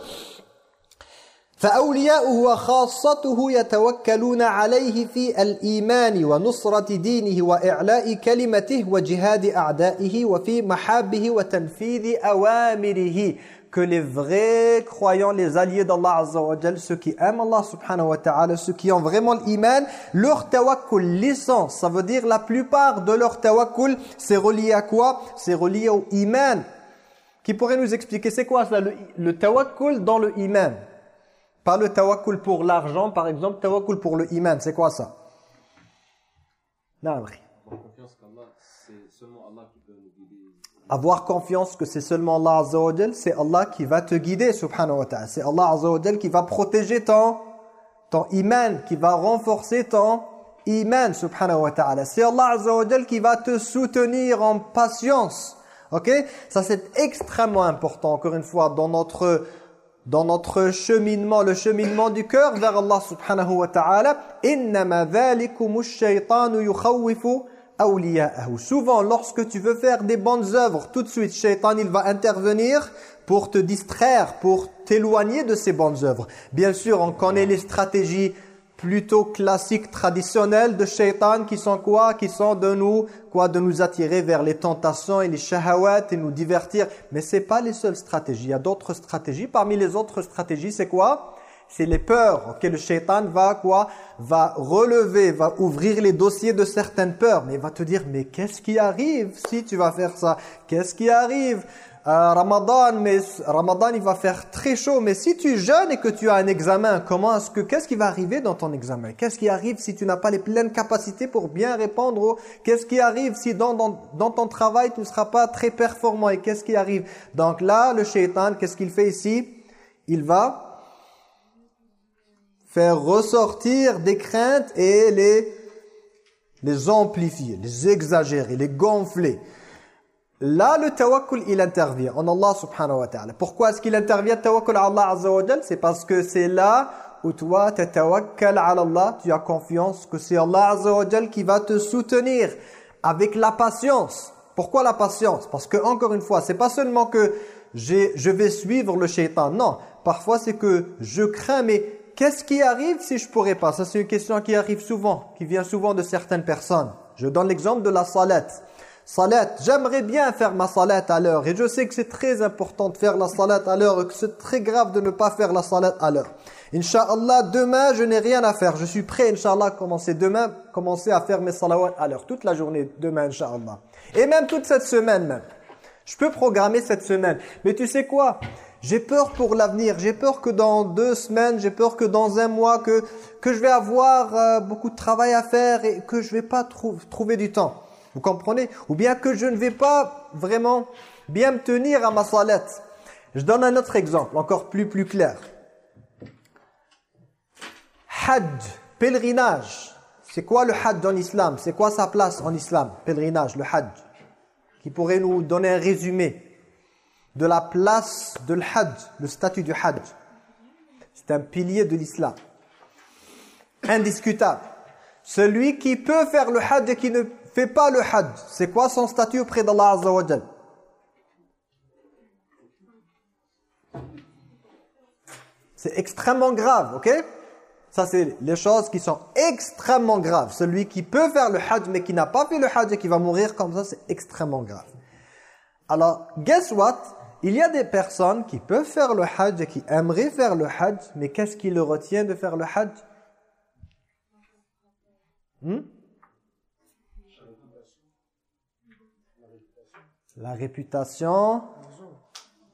فأولياؤه وخاصته يتوكلون عليه في الإيمان ونصرة دينه وإعلاء كلمته وجهاد أعدائه وفي محابه وتنفيذ أوامره que les vrais croyants, les alliés d'Allah Azza wa Jal, ceux qui aiment Allah subhanahu wa ta'ala, ceux qui ont vraiment l'iman, leur tawakkul, l'essence, ça veut dire la plupart de leur tawakkul, c'est relié à quoi C'est relié au iman. Qui pourrait nous expliquer, c'est quoi ça, le, le tawakkul dans le iman pas le tawakkul pour l'argent, par exemple, tawakkul pour le iman. C'est quoi ça? Avoir confiance que c'est seulement Allah Azza wa c'est Allah qui va te guider, subhanahu wa ta'ala. C'est Allah Azza qui va protéger ton, ton iman, qui va renforcer ton iman, subhanahu wa ta'ala. C'est Allah Azza qui va te soutenir en patience. Ok? Ça c'est extrêmement important, encore une fois, dans notre dans notre cheminement, le cheminement du cœur vers Allah subhanahu wa ta'ala. Souvent, lorsque tu veux faire des bonnes œuvres, tout de suite, shaitan, il va intervenir pour te distraire, pour t'éloigner de ces bonnes œuvres. Bien sûr, on connaît les stratégies plutôt classiques, traditionnels de shaitan qui sont quoi? Qui sont de nous, quoi? De nous attirer vers les tentations et les shahawat et nous divertir. Mais c'est pas les seules stratégies. Il y a d'autres stratégies. Parmi les autres stratégies, c'est quoi? C'est les peurs. que le shaitan va quoi? Va relever, va ouvrir les dossiers de certaines peurs. Mais il va te dire, mais qu'est-ce qui arrive si tu vas faire ça? Qu'est-ce qui arrive? Euh, Ramadan, mais Ramadan il va faire très chaud, mais si tu jeûnes et que tu as un examen, comment est-ce que qu'est-ce qui va arriver dans ton examen? Qu'est-ce qui arrive si tu n'as pas les pleines capacités pour bien répondre Qu'est-ce qui arrive si dans, dans, ton travail tu ne seras pas très performant? Et qu'est-ce qui arrive? Donc là, le shaitan, qu'est-ce qu'il fait ici? Il va faire ressortir des craintes et les, les amplifier, les exagérer, les gonfler. Là, le tawakkul, il intervient en Allah subhanahu wa ta'ala. Pourquoi est-ce qu'il intervient, tawakkul à Allah azza wa C'est parce que c'est là où toi, tu tawakkal à Allah, tu as confiance que c'est Allah azza wa qui va te soutenir avec la patience. Pourquoi la patience? Parce que, encore une fois, c'est pas seulement que je vais suivre le shaitan. Non, parfois c'est que je crains, mais qu'est-ce qui arrive si je pourrais pas? Ça, c'est une question qui arrive souvent, qui vient souvent de certaines personnes. Je donne l'exemple de la salat. Salat, j'aimerais bien faire ma salat à l'heure. Et je sais que c'est très important de faire la salat à l'heure et que c'est très grave de ne pas faire la salat à l'heure. Inch'Allah, demain, je n'ai rien à faire. Je suis prêt, Inch'Allah, commencer demain, commencer à faire mes salawats à l'heure. Toute la journée, demain, Inch'Allah. Et même toute cette semaine même. Je peux programmer cette semaine. Mais tu sais quoi? J'ai peur pour l'avenir. J'ai peur que dans deux semaines, j'ai peur que dans un mois, que, que je vais avoir euh, beaucoup de travail à faire et que je vais pas trouver du temps. Vous comprenez? Ou bien que je ne vais pas vraiment bien me tenir à ma salat. Je donne un autre exemple, encore plus, plus clair. Hajj, pèlerinage. C'est quoi le Hajj en islam? C'est quoi sa place en islam Pèlerinage, le Hajj? Qui pourrait nous donner un résumé de la place de le Hajj, le statut du Hajj. C'est un pilier de l'islam. Indiscutable. Celui qui peut faire le Hajj et qui ne fait pas le hajj, c'est quoi son statut auprès d'Allah Azza wa C'est extrêmement grave, ok? Ça, c'est les choses qui sont extrêmement graves. Celui qui peut faire le hajj, mais qui n'a pas fait le hajj et qui va mourir comme ça, c'est extrêmement grave. Alors, guess what? Il y a des personnes qui peuvent faire le hajj et qui aimeraient faire le hajj, mais qu'est-ce qui le retient de faire le hajj? Hmm? La réputation,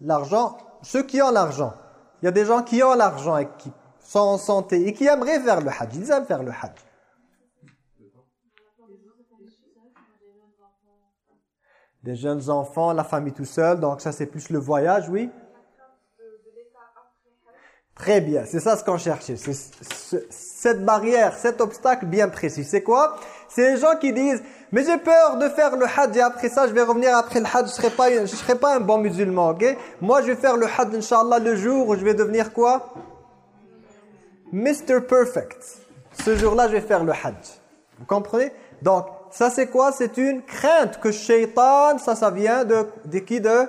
l'argent. Ceux qui ont l'argent. Il y a des gens qui ont l'argent et qui sont en santé et qui aimeraient faire le hajj. Ils aiment faire le hajj. Des jeunes enfants, la famille tout seul. Donc ça c'est plus le voyage, oui. Très bien, c'est ça ce qu'on cherchait. cette barrière, cet obstacle bien précis. C'est quoi? C'est les gens qui disent mais j'ai peur de faire le hajj et après ça, je vais revenir après le hajj, je serai pas, serai pas un bon musulman, ok? Moi, je vais faire le hajj, inshallah, le jour où je vais devenir quoi? Mr. Perfect. Ce jour-là, je vais faire le hajj. Vous comprenez? Donc, ça c'est quoi? C'est une crainte que shaitan, ça, ça vient de, de qui De?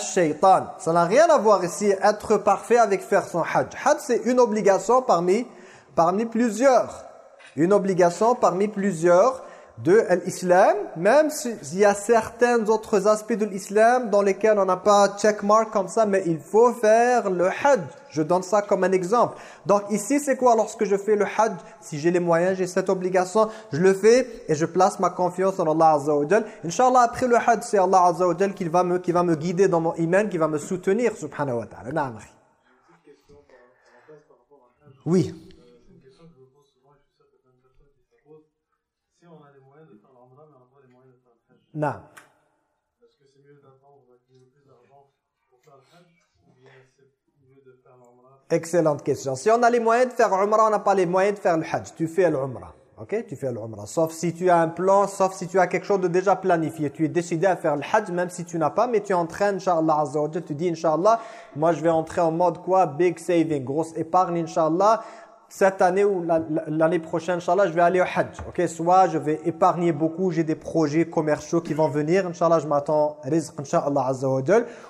Shaitan Ça n'a rien à voir ici, être parfait avec faire son hajj. Hajj, c'est une obligation parmi, parmi plusieurs. Une obligation parmi plusieurs de l'islam, même s'il y a certains autres aspects de l'islam dans lesquels on n'a pas checkmark comme ça, mais il faut faire le hajj. Je donne ça comme un exemple. Donc ici, c'est quoi lorsque je fais le hajj? Si j'ai les moyens, j'ai cette obligation, je le fais et je place ma confiance en Allah Azza wa Inch'Allah, après le hajj, c'est Allah Azza wa qui va, me, qui va me guider dans mon iman, qui va me soutenir, subhanahu wa ta'ala. Oui. Non. Est-ce que c'est mieux d'attendre plus d'argent pour faire le Hajj ou bien c'est mieux de faire l'Umrah Excellente question. Si on a les moyens de faire l'Umrah, on n'a pas les moyens de faire le Hajj. Tu fais l'Umrah. Ok, tu fais l'Umrah. Sauf si tu as un plan, sauf si tu as quelque chose de déjà planifié. Tu es décidé à faire le Hajj, même si tu n'as pas, mais tu es en train, Inch'Allah Azza Tu dis, Inch'Allah, moi je vais entrer en mode quoi? Big saving, grosse épargne, Inch'Allah cette année ou l'année prochaine, Inch'Allah, je vais aller au Hajj. ok? Soit je vais épargner beaucoup, j'ai des projets commerciaux qui vont venir, Inch'Allah, je m'attends rizq, Inch'Allah Azza wa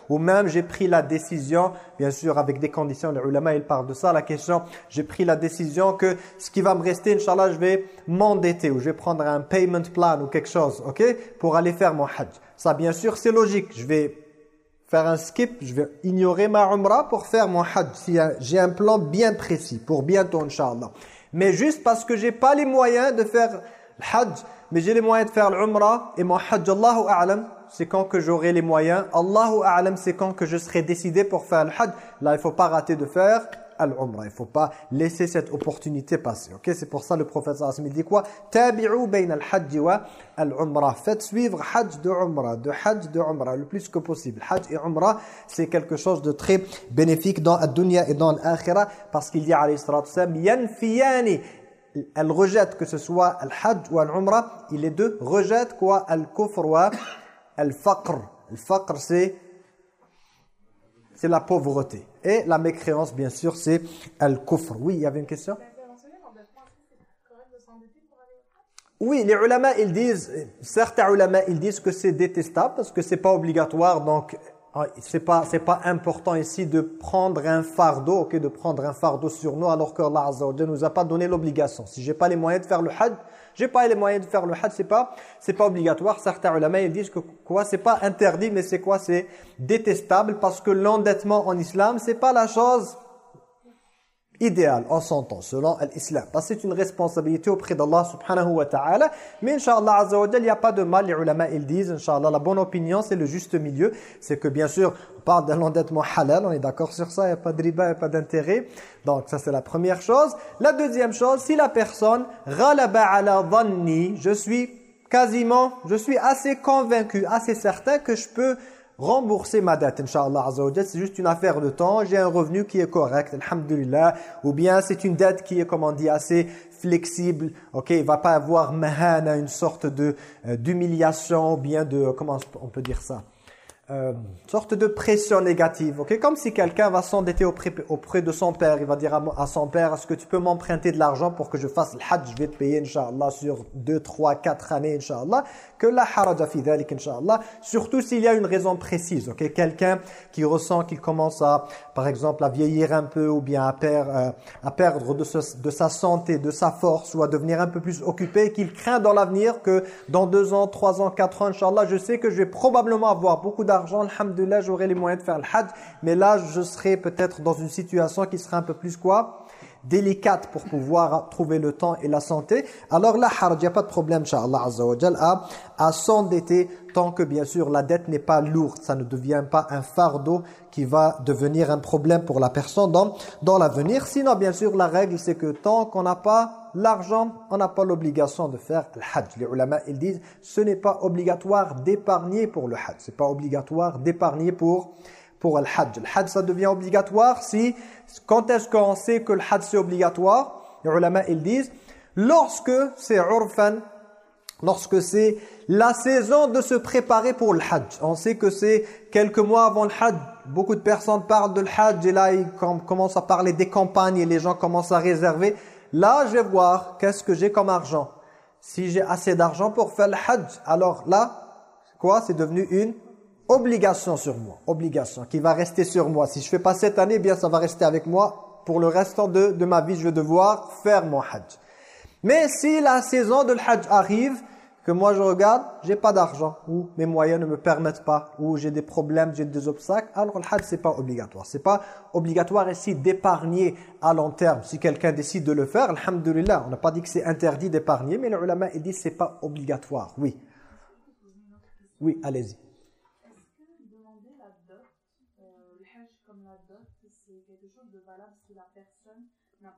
Ou même, j'ai pris la décision, bien sûr, avec des conditions, les ulama, ils parlent de ça, la question, j'ai pris la décision que ce qui va me rester, Inch'Allah, je vais m'endetter ou je vais prendre un payment plan ou quelque chose, ok? Pour aller faire mon Hajj. Ça, bien sûr, c'est logique. Je vais faire un skip, je vais ignorer ma umrah pour faire mon hajj. Si j'ai un plan bien précis, pour bientôt, Inch'Allah. Mais juste parce que j'ai pas les moyens de faire le hajj, mais j'ai les moyens de faire l'umrah, et mon hajj, Allahu A'lam, c'est quand que j'aurai les moyens. Allahu A'lam, c'est quand que je serai décidé pour faire le hajj. Là, il faut pas rater de faire al-umrah. Il ne faut pas laisser cette opportunité passer. Ok, C'est pour ça le prophète sallallahu dit quoi? Tabi'u al-hajj wa al-umrah. Faites suivre hajj de umrah, de hajj le plus que possible. Hajj et umrah, c'est quelque chose de très bénéfique dans la dunya et dans l'akhirah parce qu'il a alayhi wasallam yanfiyani elle rejette que ce soit al-hajj ou al-umrah, il est deux rejette quoi? Al-kufr wa al-faqr. Al-faqr c'est c'est la pauvreté. Et la mécréance, bien sûr, c'est al-kufr. Oui, il y avait une question? Oui, les ulama, ils disent, certains ulama, ils disent que c'est détestable parce que c'est pas obligatoire, donc ah, c'est pas c'est pas important ici de prendre un fardeau, ok, de prendre un fardeau sur nous alors que Allah Azza wa nous a pas donné l'obligation. Si j'ai pas les moyens de faire le hajj, j'ai pas les moyens de faire le hajj, c'est pas c'est pas obligatoire. Certains ulama ils disent que quoi, c'est pas interdit mais c'est quoi c'est détestable parce que l'endettement en islam, c'est pas la chose idéal en son temps, selon l'islam. c'est une responsabilité auprès d'Allah subhanahu wa ta'ala. Mais Inch'Allah azza wa il n'y a pas de mal. Les ulama, ils disent, Inch'Allah, la bonne opinion, c'est le juste milieu. C'est que bien sûr, on parle d'un endettement halal, on est d'accord sur ça, il n'y a pas de riba, il n'y a pas d'intérêt. Donc ça, c'est la première chose. La deuxième chose, si la personne, ghalaba ala dhanni, je suis quasiment, je suis assez convaincu, assez certain que je peux rembourser ma dette, Inch'Allah C'est juste une affaire de temps. J'ai un revenu qui est correct, Alhamdulillah. Ou bien c'est une dette qui est, comme on dit, assez flexible. Ok, il va pas avoir mahana, une sorte de euh, d'humiliation, bien de, comment on peut dire ça euh, sorte de pression négative. ok Comme si quelqu'un va s'endetter auprès, auprès de son père. Il va dire à, son père, est-ce que tu peux m'emprunter de l'argent pour que je fasse le hajj? Je vais te payer, Inch'Allah, sur 2, 3, 4 années, Inch'Allah. Que la haraja fi dhalik, Inch'Allah. Surtout s'il y a une raison précise. ok? Quelqu'un qui ressent qu'il commence à, par exemple, à vieillir un peu ou bien à, perdre, euh, à perdre de, sa santé, de sa force ou à devenir un peu plus occupé, qu'il craint dans l'avenir que dans 2 ans, 3 ans, 4 ans, Inch'Allah, je sais que je vais probablement avoir beaucoup d'argent d'argent, alhamdoulilah, j'aurai les moyens de faire le hajj. Mais là, je serai peut-être dans une situation qui sera un peu plus quoi? Délicate pour pouvoir trouver le temps et la santé. Alors là, il n'y a pas de problème, inshallah azza à, à s'endetter tant que bien sûr la dette n'est pas lourde. Ça ne devient pas un fardeau qui va devenir un problème pour la personne dans, dans l'avenir. Sinon, bien sûr, la règle, c'est que tant qu'on n'a pas l'argent, on n'a pas l'obligation de faire le hajj. Les ulama, ils disent, ce n'est pas obligatoire d'épargner pour le hajj. Ce n'est pas obligatoire d'épargner pour pour le hajj. Le hajj, ça devient obligatoire si, quand est-ce qu'on sait que le hajj c'est obligatoire? Les ulama, ils disent, lorsque c'est urfan, lorsque c'est la saison de se préparer pour le hajj. On sait que c'est quelques mois avant le hajj, beaucoup de personnes parlent de le hajj et là ils commencent à parler des campagnes et les gens commencent à réserver. Là, je vais voir qu'est-ce que j'ai comme argent. Si j'ai assez d'argent pour faire le hajj, alors là, quoi? C'est devenu une obligation sur moi, obligation qui va rester sur moi. Si je fais pas cette année, bien ça va rester avec moi pour le restant de, de ma vie. Je vais devoir faire mon hajj. Mais si la saison de hajj arrive, que moi je regarde, j'ai pas d'argent ou mes moyens ne me permettent pas ou j'ai des problèmes, j'ai des obstacles, alors le hajj c'est pas obligatoire. C'est pas obligatoire ici d'épargner à long terme. Si quelqu'un décide de le faire, alhamdulillah, on n'a pas dit que c'est interdit d'épargner, mais le ulama il dit c'est pas obligatoire. Oui. Oui, allez-y.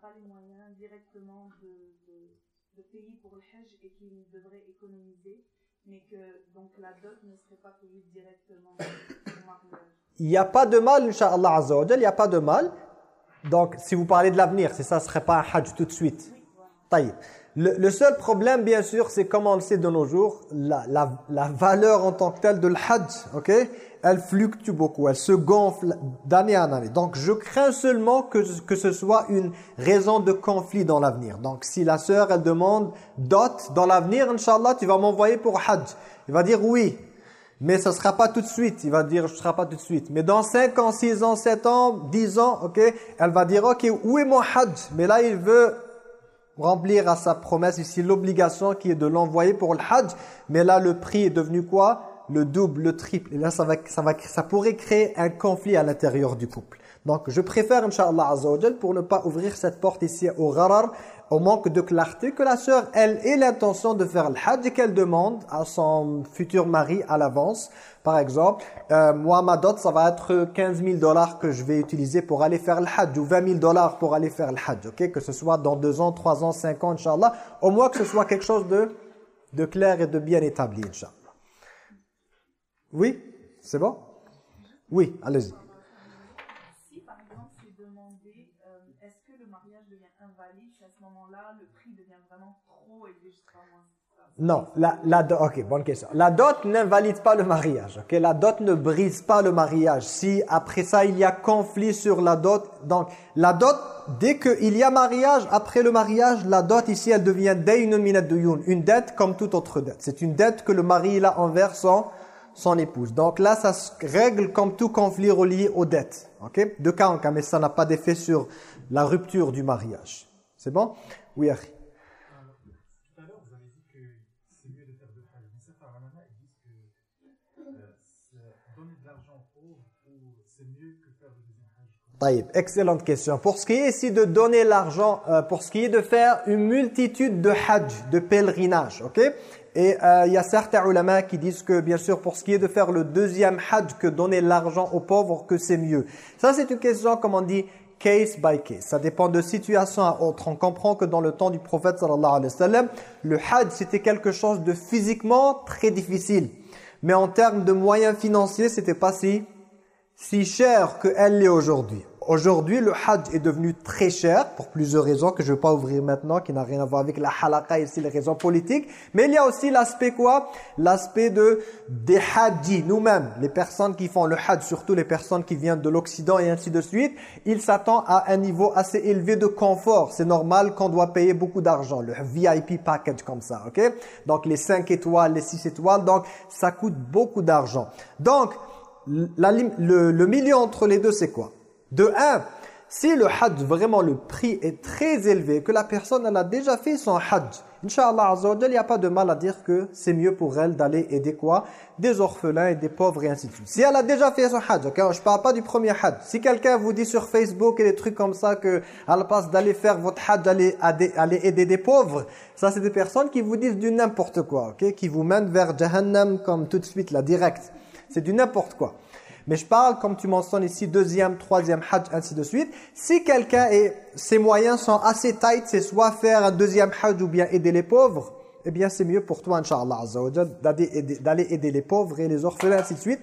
pas les moyens directement de, de, payer pour le Hajj et qu'il devrait économiser, mais que donc la dot ne serait pas payée directement au mariage. Il n'y a pas de mal, Inch'Allah Azza il n'y a pas de mal. Donc, si vous parlez de l'avenir, c'est ça, ne serait pas un Hajj tout de suite. Oui, le, le, seul problème, bien sûr, c'est comme on le sait de nos jours, la, la, la valeur en tant que telle de l'Hajj, ok? Elle fluctue beaucoup, elle se gonfle d'année en année. Donc je crains seulement que, que ce soit une raison de conflit dans l'avenir. Donc si la sœur, elle demande dot dans l'avenir, Inch'Allah, tu vas m'envoyer pour Hajj. Il va dire oui, mais ça ne sera pas tout de suite. Il va dire, je ne sera pas tout de suite. Mais dans 5 ans, 6 ans, 7 ans, 10 ans, ok, elle va dire, ok, où est mon Hajj? Mais là, il veut remplir à sa promesse ici l'obligation qui est de l'envoyer pour le Hajj. Mais là, le prix est devenu quoi? Le double, le triple. Et là, ça, va, ça, va, ça pourrait créer un conflit à l'intérieur du couple. Donc, je préfère, Inch'Allah pour ne pas ouvrir cette porte ici au gharar, au manque de clarté, que la sœur, elle, ait l'intention de faire le hajj qu'elle demande à son futur mari à l'avance. Par exemple, euh, moi, ma dot, ça va être 15 000 dollars que je vais utiliser pour aller faire le hajj, ou 20 000 dollars pour aller faire le hajj, ok? Que ce soit dans 2 ans, 3 ans, 5 ans, Inch'Allah. Au moins que ce soit quelque chose de, de clair et de bien établi, Inch'Allah. Oui C'est bon? Oui, allez-y. Non, la, la ok, bonne question. La dot n'invalide pas le mariage, ok? La dot ne brise pas le mariage. Si après ça, il y a conflit sur la dot, donc la dot, dès qu'il y a mariage, après le mariage, la dot ici, elle devient une dette comme toute autre dette. C'est une dette que le mari a envers son, son épouse. Donc là, ça se règle comme tout conflit relié aux dettes, ok? De cas en cas, mais ça n'a pas d'effet sur la rupture du mariage. C'est bon? Oui, Harry. excellente question. Pour ce qui est ici de donner l'argent, euh, pour ce qui est de faire une multitude de hajj, de pèlerinage, ok? Et euh, il y a certains ulama qui disent que, bien sûr, pour ce qui est de faire le deuxième hajj, que donner l'argent aux pauvres, que c'est mieux. Ça, c'est une question, comme on dit, case by case. Ça dépend de situation à autre. On comprend que dans le temps du prophète, sallallahu alayhi wa le hajj, c'était quelque chose de physiquement très difficile. Mais en termes de moyens financiers, c'était pas si, si cher qu'elle l'est aujourd'hui. Aujourd'hui, le hajj est devenu très cher pour plusieurs raisons que je ne vais pas ouvrir maintenant, qui n'a rien à voir avec la halakha ici, les raisons politiques. Mais il y a aussi l'aspect quoi? L'aspect de des hajjis, nous-mêmes, les personnes qui font le hajj, surtout les personnes qui viennent de l'Occident et ainsi de suite, ils s'attendent à un niveau assez élevé de confort. C'est normal qu'on doit payer beaucoup d'argent, le VIP package comme ça, ok? Donc les 5 étoiles, les 6 étoiles, donc ça coûte beaucoup d'argent. Donc, le, le milieu entre les deux, c'est quoi? De un, si le hajj, vraiment le prix est très élevé, que la personne elle a déjà fait son hajj, Inch'Allah il n'y a pas de mal à dire que c'est mieux pour elle d'aller aider quoi? Des orphelins et des pauvres et ainsi de suite. Si elle a déjà fait son hajj, ok je ne parle pas du premier hajj. Si quelqu'un vous dit sur Facebook et des trucs comme ça que la place d'aller faire votre hajj, aller, aller aider des pauvres, ça c'est des personnes qui vous disent du n'importe quoi, ok Qui vous mènent vers Jahannam comme tout de suite, là, direct. C'est du n'importe quoi. Mais je parle, comme tu mentionnes ici, deuxième, troisième hajj, ainsi de suite. Si quelqu'un et ses moyens sont assez tight, c'est soit faire un deuxième hajj ou bien aider les pauvres, eh bien c'est mieux pour toi, Inch'Allah d'aller aider les pauvres et les orphelins, ainsi de suite.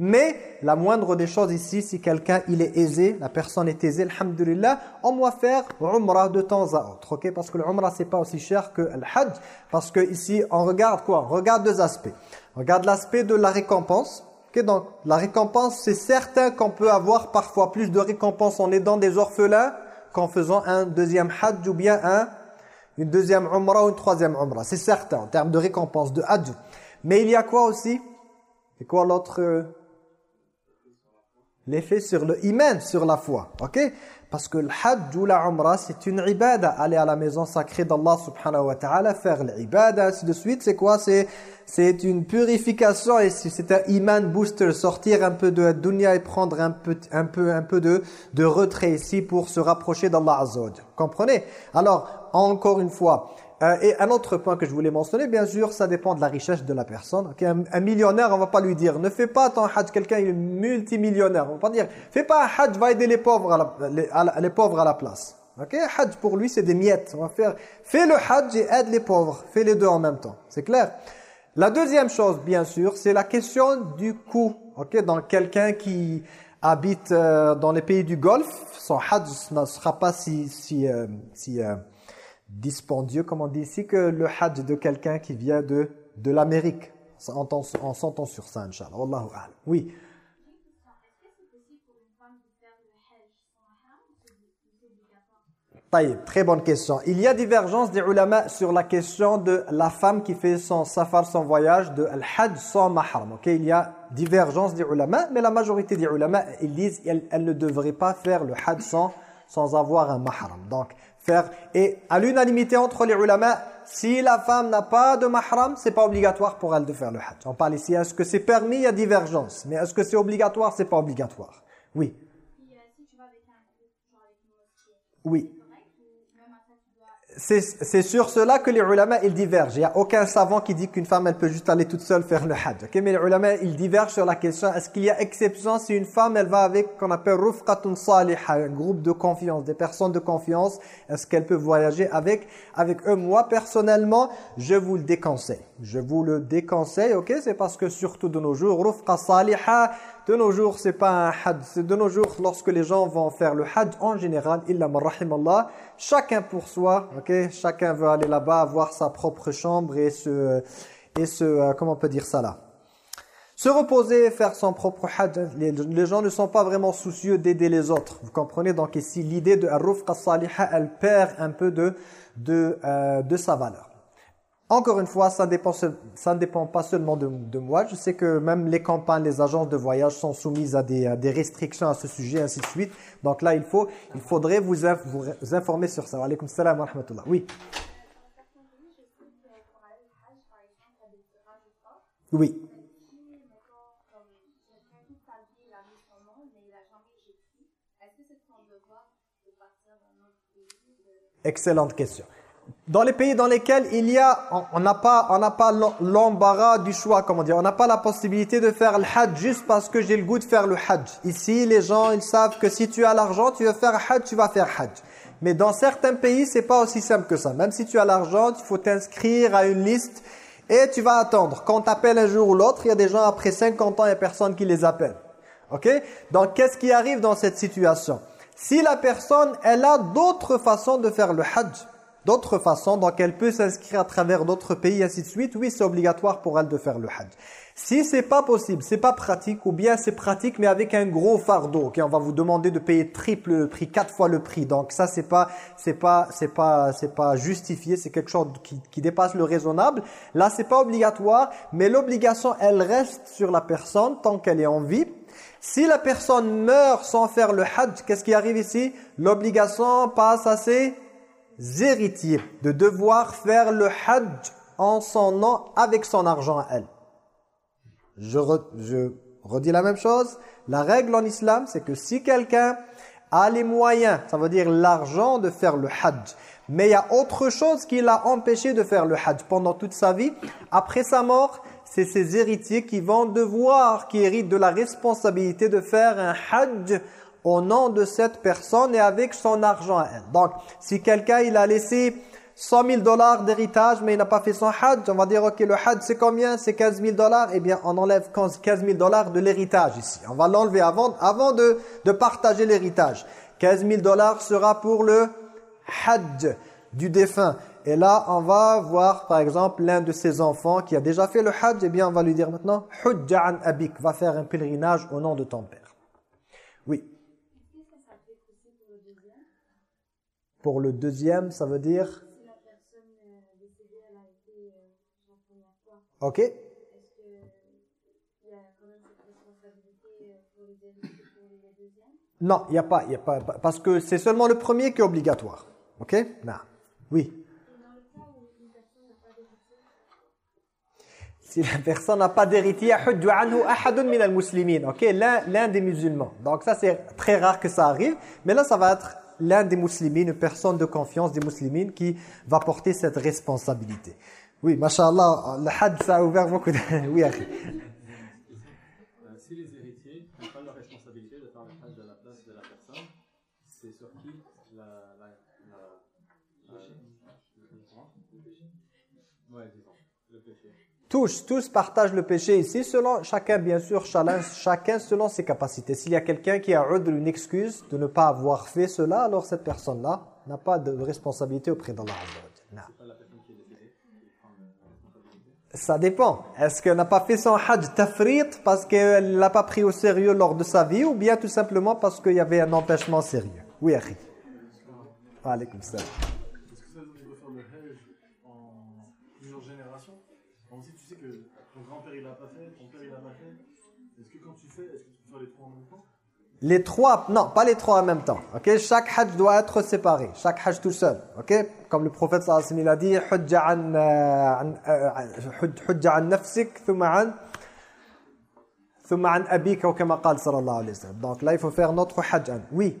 Mais la moindre des choses ici, si quelqu'un il est aisé, la personne est aisée, alhamdulillah, on doit faire umrah de temps à autre, ok? Parce que le umrah c'est pas aussi cher que le hajj, parce que ici on regarde quoi? On regarde deux aspects. On regarde l'aspect de la récompense, donc, la récompense, c'est certain qu'on peut avoir parfois plus de récompense en aidant des orphelins qu'en faisant un deuxième hajj ou bien un, une deuxième umrah ou une troisième umrah. C'est certain en termes de récompense, de hajj. Mais il y a quoi aussi? Et quoi l'autre euh, L'effet sur le iman, sur la foi. Ok? Parce que le hajj ou la umrah, c'est une ibada. Aller à la maison sacrée d'Allah subhanahu wa ta'ala, faire l'ibada, ainsi de suite. C'est quoi? C'est une purification et c'est un iman booster. Sortir un peu de la dunya et prendre un peu, un peu, un peu de, de retrait ici pour se rapprocher d'Allah azza Comprenez? Alors, encore une fois, euh, et un autre point que je voulais mentionner, bien sûr, ça dépend de la richesse de la personne. Un, millionnaire, on va pas lui dire, ne fais pas ton hajj, quelqu'un est multimillionnaire. On va pas dire, fais pas un hajj, va aider les pauvres à la, place. Ok, hajj pour lui c'est des miettes. On va faire, fais le hajj et aide les pauvres. Fais les deux en même temps. C'est clair? La deuxième chose, bien sûr, c'est la question du coût. Ok, dans quelqu'un qui habite euh, dans les pays du Golfe, son hajj ne sera pas si, si, euh, si dispendieux, comme on dit ici, que le hajj de quelqu'un qui vient de, de l'Amérique. On s'entend sur ça, Inch'Allah. Wallahu a'lam. Oui. très bonne question. Il y a divergence des ulama sur la question de la femme qui fait son safar, son voyage de al-hajj sans mahram. Okay? Il y a divergence des ulama, mais la majorité des ulama, ils disent qu'elle ne devrait pas faire le hajj sans, sans avoir un mahram. Donc, faire... Et à l'unanimité entre les ulama, si la femme n'a pas de mahram, c'est pas obligatoire pour elle de faire le hajj. On parle ici, est-ce que c'est permis? Il y a divergence. Mais est-ce que c'est obligatoire? C'est pas obligatoire. Oui. Oui c'est sur cela que les ulama ils divergent. Il n'y a aucun savant qui dit qu'une femme elle peut juste aller toute seule faire le hajj. Mais les ulama ils divergent sur la question est-ce qu'il y a exception si une femme elle va avec qu'on appelle rufqatun salihah, un groupe de confiance, des personnes de confiance, est-ce qu'elle peut voyager avec avec eux? Moi personnellement, je vous le déconseille. Je vous le déconseille, OK? C'est parce que surtout de nos jours rufqa salihah de nos jours, c'est pas un hajj. De nos jours, lorsque les gens vont faire le hajj, en général, illa Allah, chacun pour soi, ok? Chacun veut aller là-bas, avoir sa propre chambre et se, et se, euh, comment peut dire ça là? Se reposer, faire son propre hajj. Les, gens ne sont pas vraiment soucieux d'aider les autres. Vous comprenez? Donc ici, l'idée de Ar-Rufqa Salihah, elle perd un peu de, euh, de sa valeur. Encore une fois, ça, dépend, ça ne dépend pas seulement de, moi. Je sais que même les campagnes, les agences de voyage sont soumises à des, des restrictions à ce sujet, ainsi de suite. Donc là, il, faut, il faudrait vous, informer sur ça. Alaykoum. Oui. Oui. Excellente question dans les pays dans lesquels il y a, on n'a pas, on n'a pas l'embarras du choix, comment dire, on n'a pas la possibilité de faire le hajj juste parce que j'ai le goût de faire le hajj. Ici, les gens, ils savent que si tu as l'argent, tu veux faire hajj, tu vas faire hajj. Mais dans certains pays, c'est pas aussi simple que ça. Même si tu as l'argent, il faut t'inscrire à une liste et tu vas attendre. Quand on t'appelle un jour ou l'autre, il y a des gens après 50 ans, il n'y a personne qui les appelle. Ok? Donc, qu'est-ce qui arrive dans cette situation? Si la personne, elle a d'autres façons de faire le hajj, d'autres façons, donc elle peut s'inscrire à travers d'autres pays, ainsi de suite, oui, c'est obligatoire pour elle de faire le hajj. Si c'est pas possible, c'est pas pratique, ou bien c'est pratique mais avec un gros fardeau, ok, on va vous demander de payer triple le prix, quatre fois le prix, donc ça c'est pas, c'est pas, c'est pas, c'est pas justifié, c'est quelque chose qui, qui dépasse le raisonnable. Là c'est pas obligatoire, mais l'obligation elle reste sur la personne tant qu'elle est en vie. Si la personne meurt sans faire le hajj, qu'est-ce qui arrive ici? L'obligation passe à ses héritiers de devoir faire le hajj en son nom avec son argent à elle. Je, je redis la même chose. La règle en islam, c'est que si quelqu'un a les moyens, ça veut dire l'argent de faire le hajj, mais il y a autre chose qui l'a empêché de faire le hajj pendant toute sa vie, après sa mort, c'est ses héritiers qui vont devoir, qui héritent de la responsabilité de faire un hajj au nom de cette personne et avec son argent à elle. Donc, si quelqu'un il a laissé 100 000 dollars d'héritage, mais il n'a pas fait son hajj, on va dire, ok, le hajj c'est combien? C'est 15 000 dollars Eh bien, on enlève 15 000 dollars de l'héritage ici. On va l'enlever avant, avant de, de partager l'héritage. 15 000 dollars sera pour le hajj du défunt. Et là, on va voir, par exemple, l'un de ses enfants qui a déjà fait le hajj, eh bien, on va lui dire maintenant, « Hujja'an abik » va faire un pèlerinage au nom de ton père. Oui. Pour le deuxième, ça veut dire? Ok. Non, il n'y a pas, il a pas, parce que c'est seulement le premier qui est obligatoire. Ok? Non. Oui. Si la personne n'a pas d'héritier, ok, l'un des musulmans. Donc ça c'est très rare que ça arrive, mais là ça va être l'un des musulmans, une personne de confiance des musulmans qui va porter cette responsabilité. Oui, mashallah, le had ça a ouvert beaucoup de... oui, euh, Si les héritiers n'ont pas la responsabilité de faire le had à la place de la personne, c'est sur qui la... la, la, la ouais, disons, le péché. Tous, partagent le péché ici, selon chacun, bien sûr, chacun selon ses capacités. S'il y a quelqu'un qui a une excuse de ne pas avoir fait cela, alors cette personne-là n'a pas de responsabilité auprès d'Allah. Ça dépend. Est-ce qu'elle n'a pas fait son hajj tafrit parce qu'elle l'a pas pris au sérieux lors de sa vie ou bien tout simplement parce qu'il y avait un empêchement sérieux? Oui, Akhi. Alaykoum salam. Est-ce que ça veut dire qu'on doit faire le Hajj en plusieurs générations Donc si tu sais que ton grand-père les trois non, pas les trois en même temps. Ok, chaque hajj doit être séparé, chaque hajj tout seul. Ok, comme le prophète sallallahu a dit, an, euh, euh. Donc là, il faut faire notre hajj. an. Oui.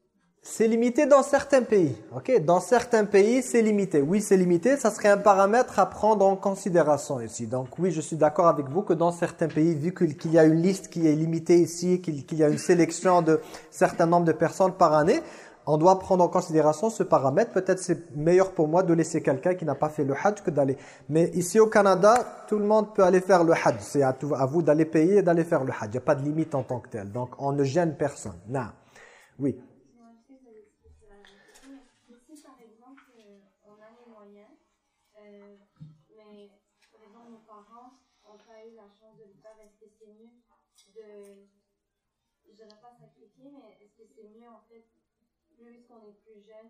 C'est limité dans certains pays. ok? Dans certains pays, c'est limité. Oui, c'est limité. Ça serait un paramètre à prendre en considération ici. Donc oui, je suis d'accord avec vous que dans certains pays, vu qu'il y a une liste qui est limitée ici, qu'il y a une sélection de certain nombre de personnes par année, on doit prendre en considération ce paramètre. Peut-être c'est meilleur pour moi de laisser quelqu'un qui n'a pas fait le hajj que d'aller. Mais ici au Canada, tout le monde peut aller faire le hajj. C'est à, à vous d'aller payer et d'aller faire le hajj. Il n'y a pas de limite en tant que tel. Donc on ne gêne personne. Non. Oui. Moi, je sais que c'est la même question, mais si par exemple, euh, on a les moyens, euh, mais par exemple, nos parents n'ont pas eu la chance de le faire, est-ce que c'est mieux de, je dirais pas sacrifier, mais est-ce que c'est mieux en fait, plus qu'on est plus jeune,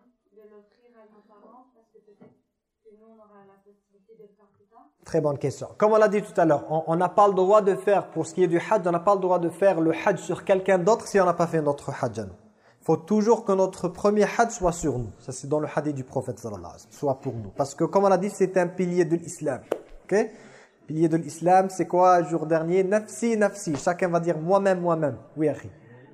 Très bonne question. Comme on l'a dit tout à l'heure, on n'a pas le droit de faire, pour ce qui est du hajj, on n'a pas le droit de faire le hajj sur quelqu'un d'autre si on n'a pas fait notre hajj à nous. Il faut toujours que notre premier hajj soit sur nous. Ça c'est dans le hadith du prophète sallallahu alayhi wa sallam, soit pour nous. Parce que comme on l'a dit, c'est un pilier de l'islam. Ok? Pilier de l'islam, c'est quoi jour dernier? Nafsi, nafsi. Chacun va dire moi-même, moi-même. Oui, Akhi.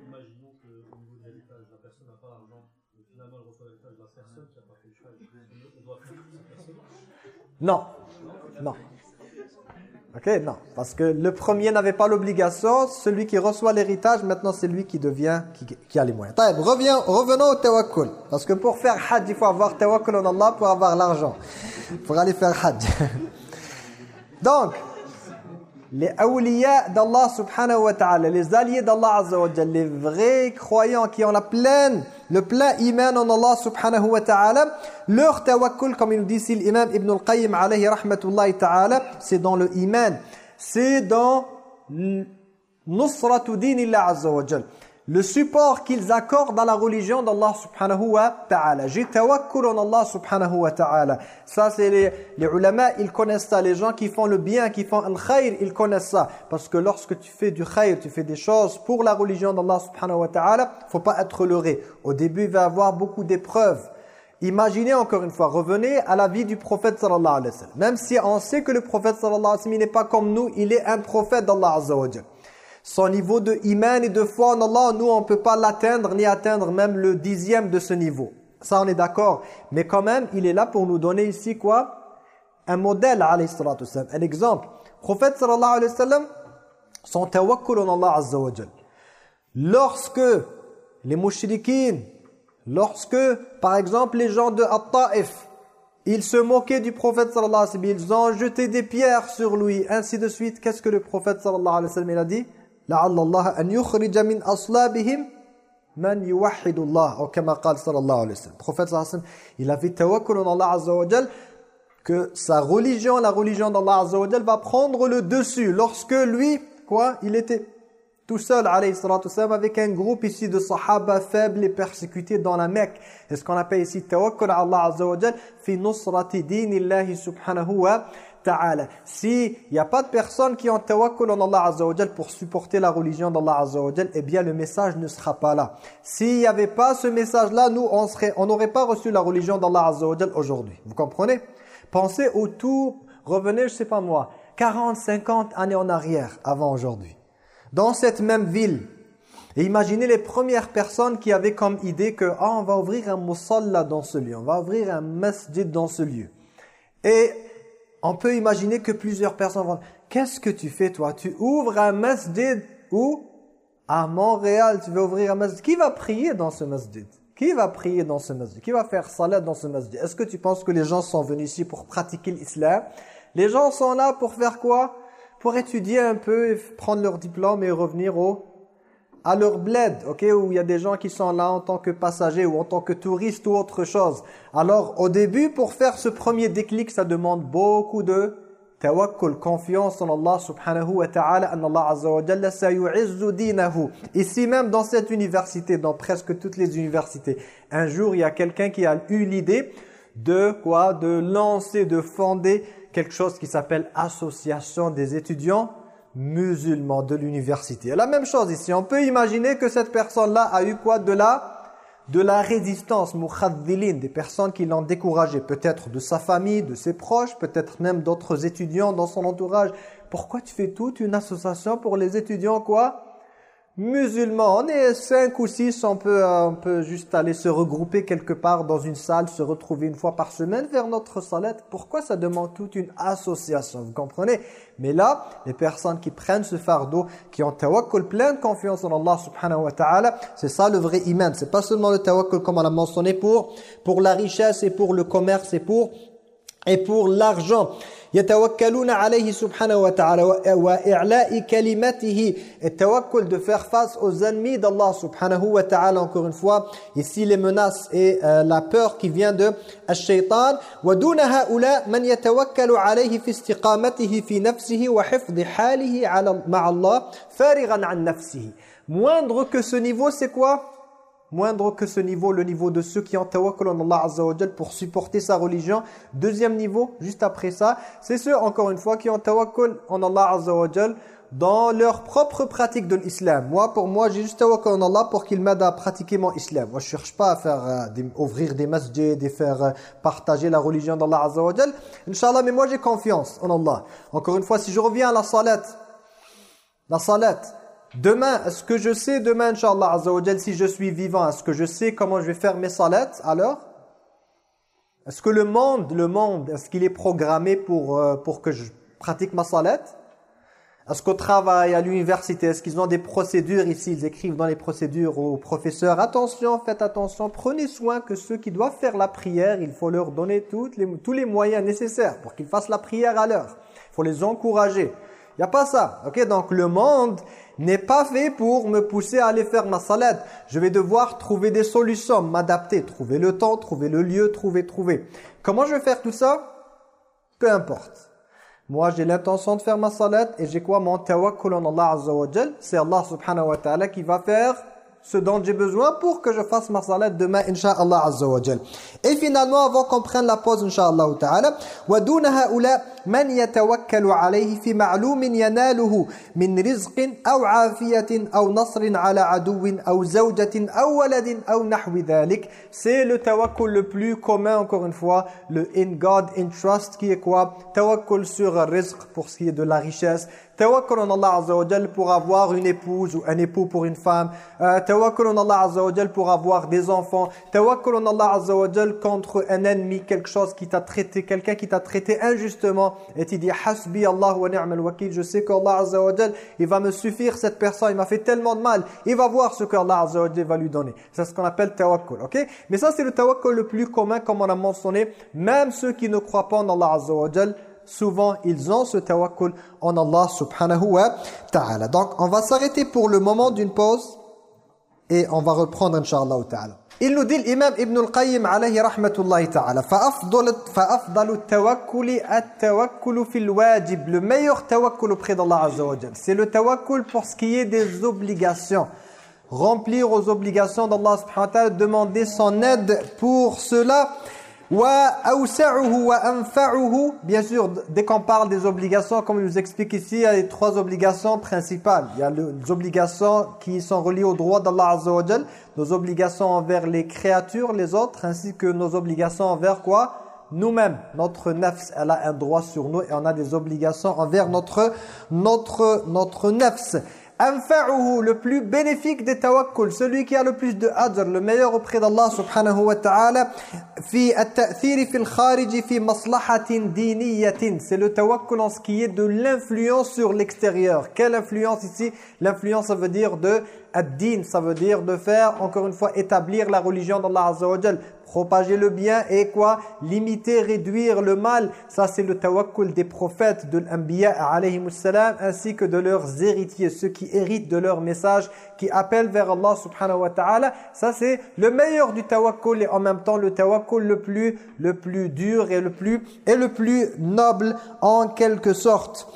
Imaginons qu'au niveau de l'héritage, la personne n'a pas l'argent, et finalement elle reçoit l'héritage de la personne qui n'a pas fait le choix. On doit faire cette personne. Non. Non. Ok, non. Parce que le premier n'avait pas l'obligation. Celui qui reçoit l'héritage, maintenant c'est lui qui devient, qui, a les moyens. Reviens, revenons au tawakkul. Parce que pour faire hajj, il faut avoir tawakkul en Allah pour avoir l'argent. Pour aller faire hajj. Donc, لأولياء الله سبحانه وتعالى لزاليه الله عز وجل لفغيك خوايان كي ان لبلان لبلان إيمان ان الله سبحانه وتعالى. لغ توكل كم يديسي الإمام ابن القيم عليه رحمة الله تعالى سي دان لإيمان سي دون نصرة دين الله عز وجل. Le support qu'ils accordent à la religion d'Allah subhanahu wa ta'ala. J'ai tawakkul en Allah subhanahu wa ta'ala. Ça, c'est les, les ulama, ils connaissent ça. Les gens qui font le bien, qui font le khayr, ils connaissent ça. Parce que lorsque tu fais du khayr, tu fais des choses pour la religion d'Allah subhanahu wa ta'ala, faut pas être leurré. Au début, il va y avoir beaucoup d'épreuves. Imaginez encore une fois, revenez à la vie du prophète. Même si on sait que le prophète sallallahu alayhi wa sallam n'est pas comme nous, il est un prophète d'Allah. Son niveau de iman et de foi en Allah, nous, on ne peut pas l'atteindre, ni atteindre même le dixième de ce niveau. Ça, on est d'accord. Mais quand même, il est là pour nous donner ici quoi? Un modèle, alayhi salatu. Un exemple. Prophète sallallahu alayhi wa sallam, son tawakkul en Allah azza. Lorsque les mouchriquines, lorsque, par exemple, les gens de At-Ta'if, ils se moquaient du prophète sallallahu alayhi wa sallam, ils ont jeté des pierres sur lui, ainsi de suite. Qu'est-ce que le prophète sallallahu alayhi wa sallam il a dit? لعل الله أن يخرج من أصلابهم من يوحد الله أو كما قال صلى الله عليه وسلم. Prophète sallam, il avait tawakkul en Allah azza wa jal que sa religion, la religion d'Allah azza wa jal va prendre le dessus lorsque lui, quoi, il était tout seul alayhi salatu wassalam, avec un groupe ici de sahaba faibles et persécutés dans la Mecque. C'est ce qu'on appelle ici tawakkul Allah azza wa jal fi nusrati dinillahi subhanahu wa. Si il n'y a pas de personnes qui ont tawakkul en Allah azza pour supporter la religion d'Allah azza wa eh bien le message ne sera pas là. S'il n'y avait pas ce message-là, nous on serait, on n'aurait pas reçu la religion d'Allah azza wa aujourd'hui. Vous comprenez? Pensez au tout, revenez, je sais pas moi, 40, 50 années en arrière avant aujourd'hui. Dans cette même ville, Et imaginez les premières personnes qui avaient comme idée que ah, on va ouvrir un musalla dans ce lieu, on va ouvrir un masjid dans ce lieu. Et on peut imaginer que plusieurs personnes vont Qu'est-ce que tu fais toi? Tu ouvres un masjid où? À Montréal, tu veux ouvrir un masjid. Qui va prier dans ce masjid? Qui va prier dans ce masjid? Qui va faire salat dans ce masjid? Est-ce que tu penses que les gens sont venus ici pour pratiquer l'islam? Les gens sont là pour faire quoi? Pour étudier un peu et prendre leur diplôme et revenir au à leur bled, ok, où il y a des gens qui sont là en tant que passagers ou en tant que touristes ou autre chose. Alors, au début, pour faire ce premier déclic, ça demande beaucoup de tawakkul, confiance en Allah subhanahu wa ta'ala, en Allah azza wa jalla sayu'izzu dinahu. Ici même, dans cette université, dans presque toutes les universités, un jour, il y a quelqu'un qui a eu l'idée de quoi? De lancer, de fonder quelque chose qui s'appelle Association des étudiants musulmans de l'université. La même chose ici, on peut imaginer que cette personne-là a eu quoi de la de la résistance, mukhadhilin, des personnes qui l'ont découragé, peut-être de sa famille, de ses proches, peut-être même d'autres étudiants dans son entourage. Pourquoi tu fais toute une association pour les étudiants quoi? Musulmans. On est cinq ou six, on peut, on peut juste aller se regrouper quelque part dans une salle, se retrouver une fois par semaine, vers notre salette. Pourquoi ça demande toute une association, vous comprenez? Mais là, les personnes qui prennent ce fardeau, qui ont tawakkul, plein de confiance en Allah subhanahu wa ta'ala, c'est ça le vrai iman. C'est pas seulement le tawakkul comme on l'a mentionné pour, pour la richesse et pour le commerce et pour, et pour l'argent. يتوكلون عليه سبحانه وتعالى وإعلاء كلمته التوكل de faire face aux ennemis d'Allah سبحانه وتعالى. Encore une fois ici les menaces et euh, la peur qui vient de الشيطان. ودون هؤلاء من يتوكل عليه في استقامته في نفسه وحفظ حاله على مع الله فارغا عن نفسه. Moindre que ce niveau c'est quoi? Moindre que ce niveau, le niveau de ceux qui ont tawakkul en Allah Azza wa pour supporter sa religion. Deuxième niveau, juste après ça, c'est ceux, encore une fois, qui ont tawakkul en Allah Azza wa dans leur propre pratique de l'islam. Moi, pour moi, j'ai juste tawakkul en Allah pour qu'il m'aide à pratiquer mon islam. Moi, je cherche pas à faire euh, ouvrir des masjids, et faire euh, partager la religion d'Allah Azza wa Inch'Allah, mais moi, j'ai confiance en Allah. Encore une fois, si je reviens à la salat, la salat, Demain, est-ce que je sais, demain, Inch'Allah si je suis vivant, est-ce que je sais comment je vais faire mes salats alors? Est-ce que le monde, le monde, est-ce qu'il est programmé pour, euh, pour que je pratique ma salat? Est-ce qu'au travail, à l'université, est-ce qu'ils ont des procédures? Ici Ils écrivent dans les procédures aux professeurs, attention, faites attention, prenez soin que ceux qui doivent faire la prière, il faut leur donner les, tous les moyens nécessaires pour qu'ils fassent la prière à l'heure. Il faut les encourager. Il n'y a pas ça. Donc le monde n'est pas fait pour me pousser à aller faire ma salade. Je vais devoir trouver des solutions, m'adapter, trouver le temps, trouver le lieu, trouver, trouver. Comment je vais faire tout ça? Peu importe. Moi, j'ai l'intention de faire ma salade et j'ai quoi? Mon tawakkul en Allah Azza wa C'est Allah subhanahu wa ta'ala qui va faire ce dont j'ai besoin pour que je fasse ma salat demain, Inch'Allah Azza wa Jal. Et finalement, avant qu'on prenne la pause, Inch'Allah Ta'ala, وَدُونَ هَؤُلَاء مَنْ يَتَوَكَّلُ عَلَيْهِ فِي مَعْلُومٍ يَنَالُهُ مِنْ رِزْقٍ أَوْ عَافِيَةٍ أَوْ نَصْرٍ عَلَى عَدُوٍ أَوْ زَوْجَةٍ أَوْ وَلَدٍ أَوْ نَحْوِ ذَلِكَ C'est le tawakkul le plus commun, encore une fois, le in God, in trust, qui est quoi Tawakkul sur un rizq, pour ce qui est de la richesse, Tawakkul en Allah Azza wa pour avoir une épouse ou un époux pour une femme. Euh, tawakkul en Allah Azza wa pour avoir des enfants. Tawakkul en Allah Azza wa contre un ennemi, quelque chose qui t'a traité, quelqu'un qui t'a traité injustement. Et tu dis, Hasbi Allah wa ni'mal wakil. Je sais qu'Allah Azza wa il va me suffire, cette personne, il m'a fait tellement de mal. Il va voir ce qu'Allah Azza wa va lui donner. C'est ce qu'on appelle tawakkul, ok? Mais ça, c'est le tawakkul le plus commun, comme on a mentionné. Même ceux qui ne croient pas en Allah Azza wa souvent ils ont ce tawakkul en Allah subhanahu wa ta'ala. Donc on va s'arrêter pour le moment d'une pause et on va reprendre inshallah ta'ala. Il nous dit l'imam Ibn al-Qayyim alayhi rahmatullahi ta'ala فأفضل التوكل التوكل في الواجب le meilleur tawakkul auprès d'Allah azza wa c'est le tawakkul pour ce qui est des obligations remplir aux obligations d'Allah subhanahu wa ta'ala demander son aide pour cela Bien sûr, dès qu'on parle des obligations, comme il nous explique ici, il y a les trois obligations principales. Il y a les obligations qui sont reliées au droit d'Allah Azza nos obligations envers les créatures, les autres, ainsi que nos obligations envers quoi? Nous-mêmes. Notre nefs, elle a un droit sur nous et on a des obligations envers notre, notre, notre nefs. Anfa'uhu le plus bénéfique des tawakkul celui qui a le plus de ajr le meilleur auprès d'Allah subhanahu wa ta'ala c'est le tawakkul en ce qui est de l'influence sur l'extérieur. Quelle influence ici? L'influence ça veut dire de ad-din ça veut dire de faire encore une fois établir la religion d'Allah azza wa propager le bien et quoi? Limiter réduire le mal. Ça c'est le tawakkul des prophètes de l'anbiya ainsi que de leurs héritiers ceux qui héritent de leur message qui appellent vers Allah subhanahu wa ta'ala. Ça c'est le meilleur du tawakkul et en même temps le tawakkul le plus le plus dur et le plus et le plus noble en quelque sorte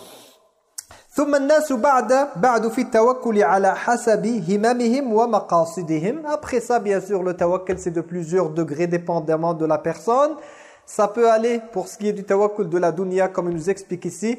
ثم الناس بعد بعد في التوكل على حسب هممهم ومقاصدهم après ça bien sûr le tawakkul c'est de plusieurs degrés dépendamment de la personne Ça peut aller pour ce qui est du tawakkul de la dunya, comme il nous explique ici,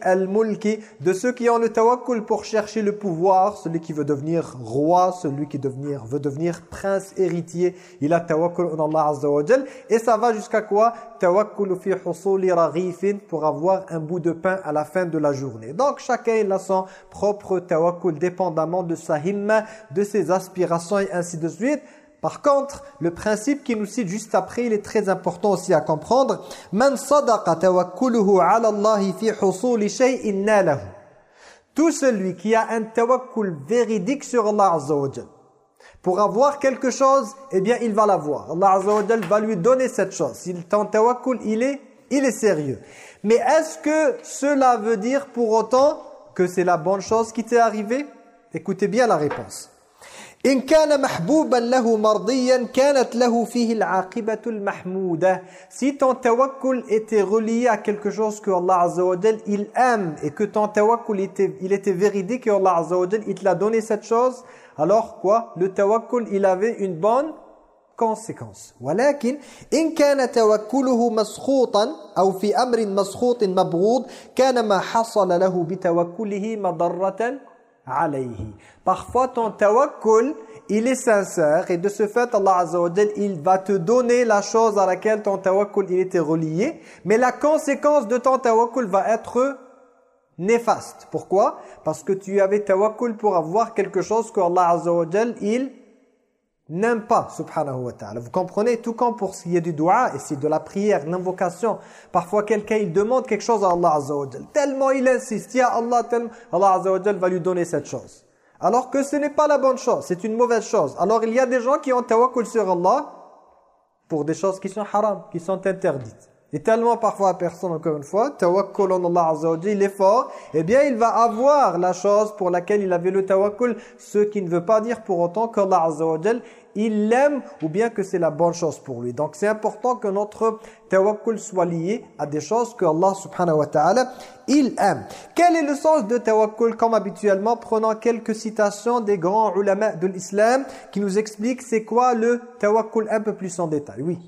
al-mulki, de ceux qui ont le tawakkul pour chercher le pouvoir, celui qui veut devenir roi, celui qui veut devenir prince héritier, il a tawakkul en Allah Azza wa. Et ça va jusqu'à quoi? Tawakkul fi husuli raghifin, pour avoir un bout de pain à la fin de la journée. Donc chacun il a son propre tawakkul, dépendamment de sa himma, de ses aspirations et ainsi de suite. Par contre, le principe qui nous cite juste après, il est très important aussi à comprendre. Man. Tout celui qui a un tawakkul véridique sur Allah Azza pour avoir quelque chose, eh bien il va l'avoir. Allah Azza va lui donner cette chose. Si ton tawakkul, il est, il est sérieux. Mais est-ce que cela veut dire pour autant que c'est la bonne chose qui t'est arrivée? Écoutez bien la réponse. إن كان محبوبا له مرضيا كانت له فيه العاقبة المحمودة Si ton tawakkul était relié à quelque chose que Allah Azza wa Jal il aime et que ton tawakkul était, il était véridique et Allah Azza wa Jal il te l'a donné cette chose, alors quoi Le tawakkul il avait une bonne conséquence. ولكن إن كان توكله مسخوطا أو في أمر مسخوط مبغوض كان ما حصل له بتوكله مضرة Parfois ton tawakkul, il est sincère et de ce fait Allah Azza wa il va te donner la chose à laquelle ton tawakkul il était relié, mais la conséquence de ton tawakkul va être néfaste. Pourquoi? Parce que tu avais tawakkul pour avoir quelque chose que Allah Azza wa il n'aime pas, subhanahu wa ta'ala. Vous comprenez? Tout comme pour ce qui est du dua, et c'est de la prière, l'invocation. Parfois, quelqu'un, il demande quelque chose à Allah Azza wa. Tellement il insiste, ya Allah, tellement, Allah Azza wa va lui donner cette chose. Alors que ce n'est pas la bonne chose, c'est une mauvaise chose. Alors il y a des gens qui ont tawakkul sur Allah pour des choses qui sont haram, qui sont interdites. Et tellement parfois personne, encore une fois, tawakkul en Allah Azza wa il est fort, eh bien il va avoir la chose pour laquelle il avait le tawakkul, ce qui ne veut pas dire pour autant qu'Allah Azza wa il l'aime ou bien que c'est la bonne chose pour lui. Donc c'est important que notre tawakkul soit lié à des choses que Allah subhanahu wa ta'ala, il aime. Quel est le sens de tawakkul? Comme habituellement, prenons quelques citations des grands ulama de l'islam qui nous expliquent c'est quoi le tawakkul un peu plus en détail. Oui.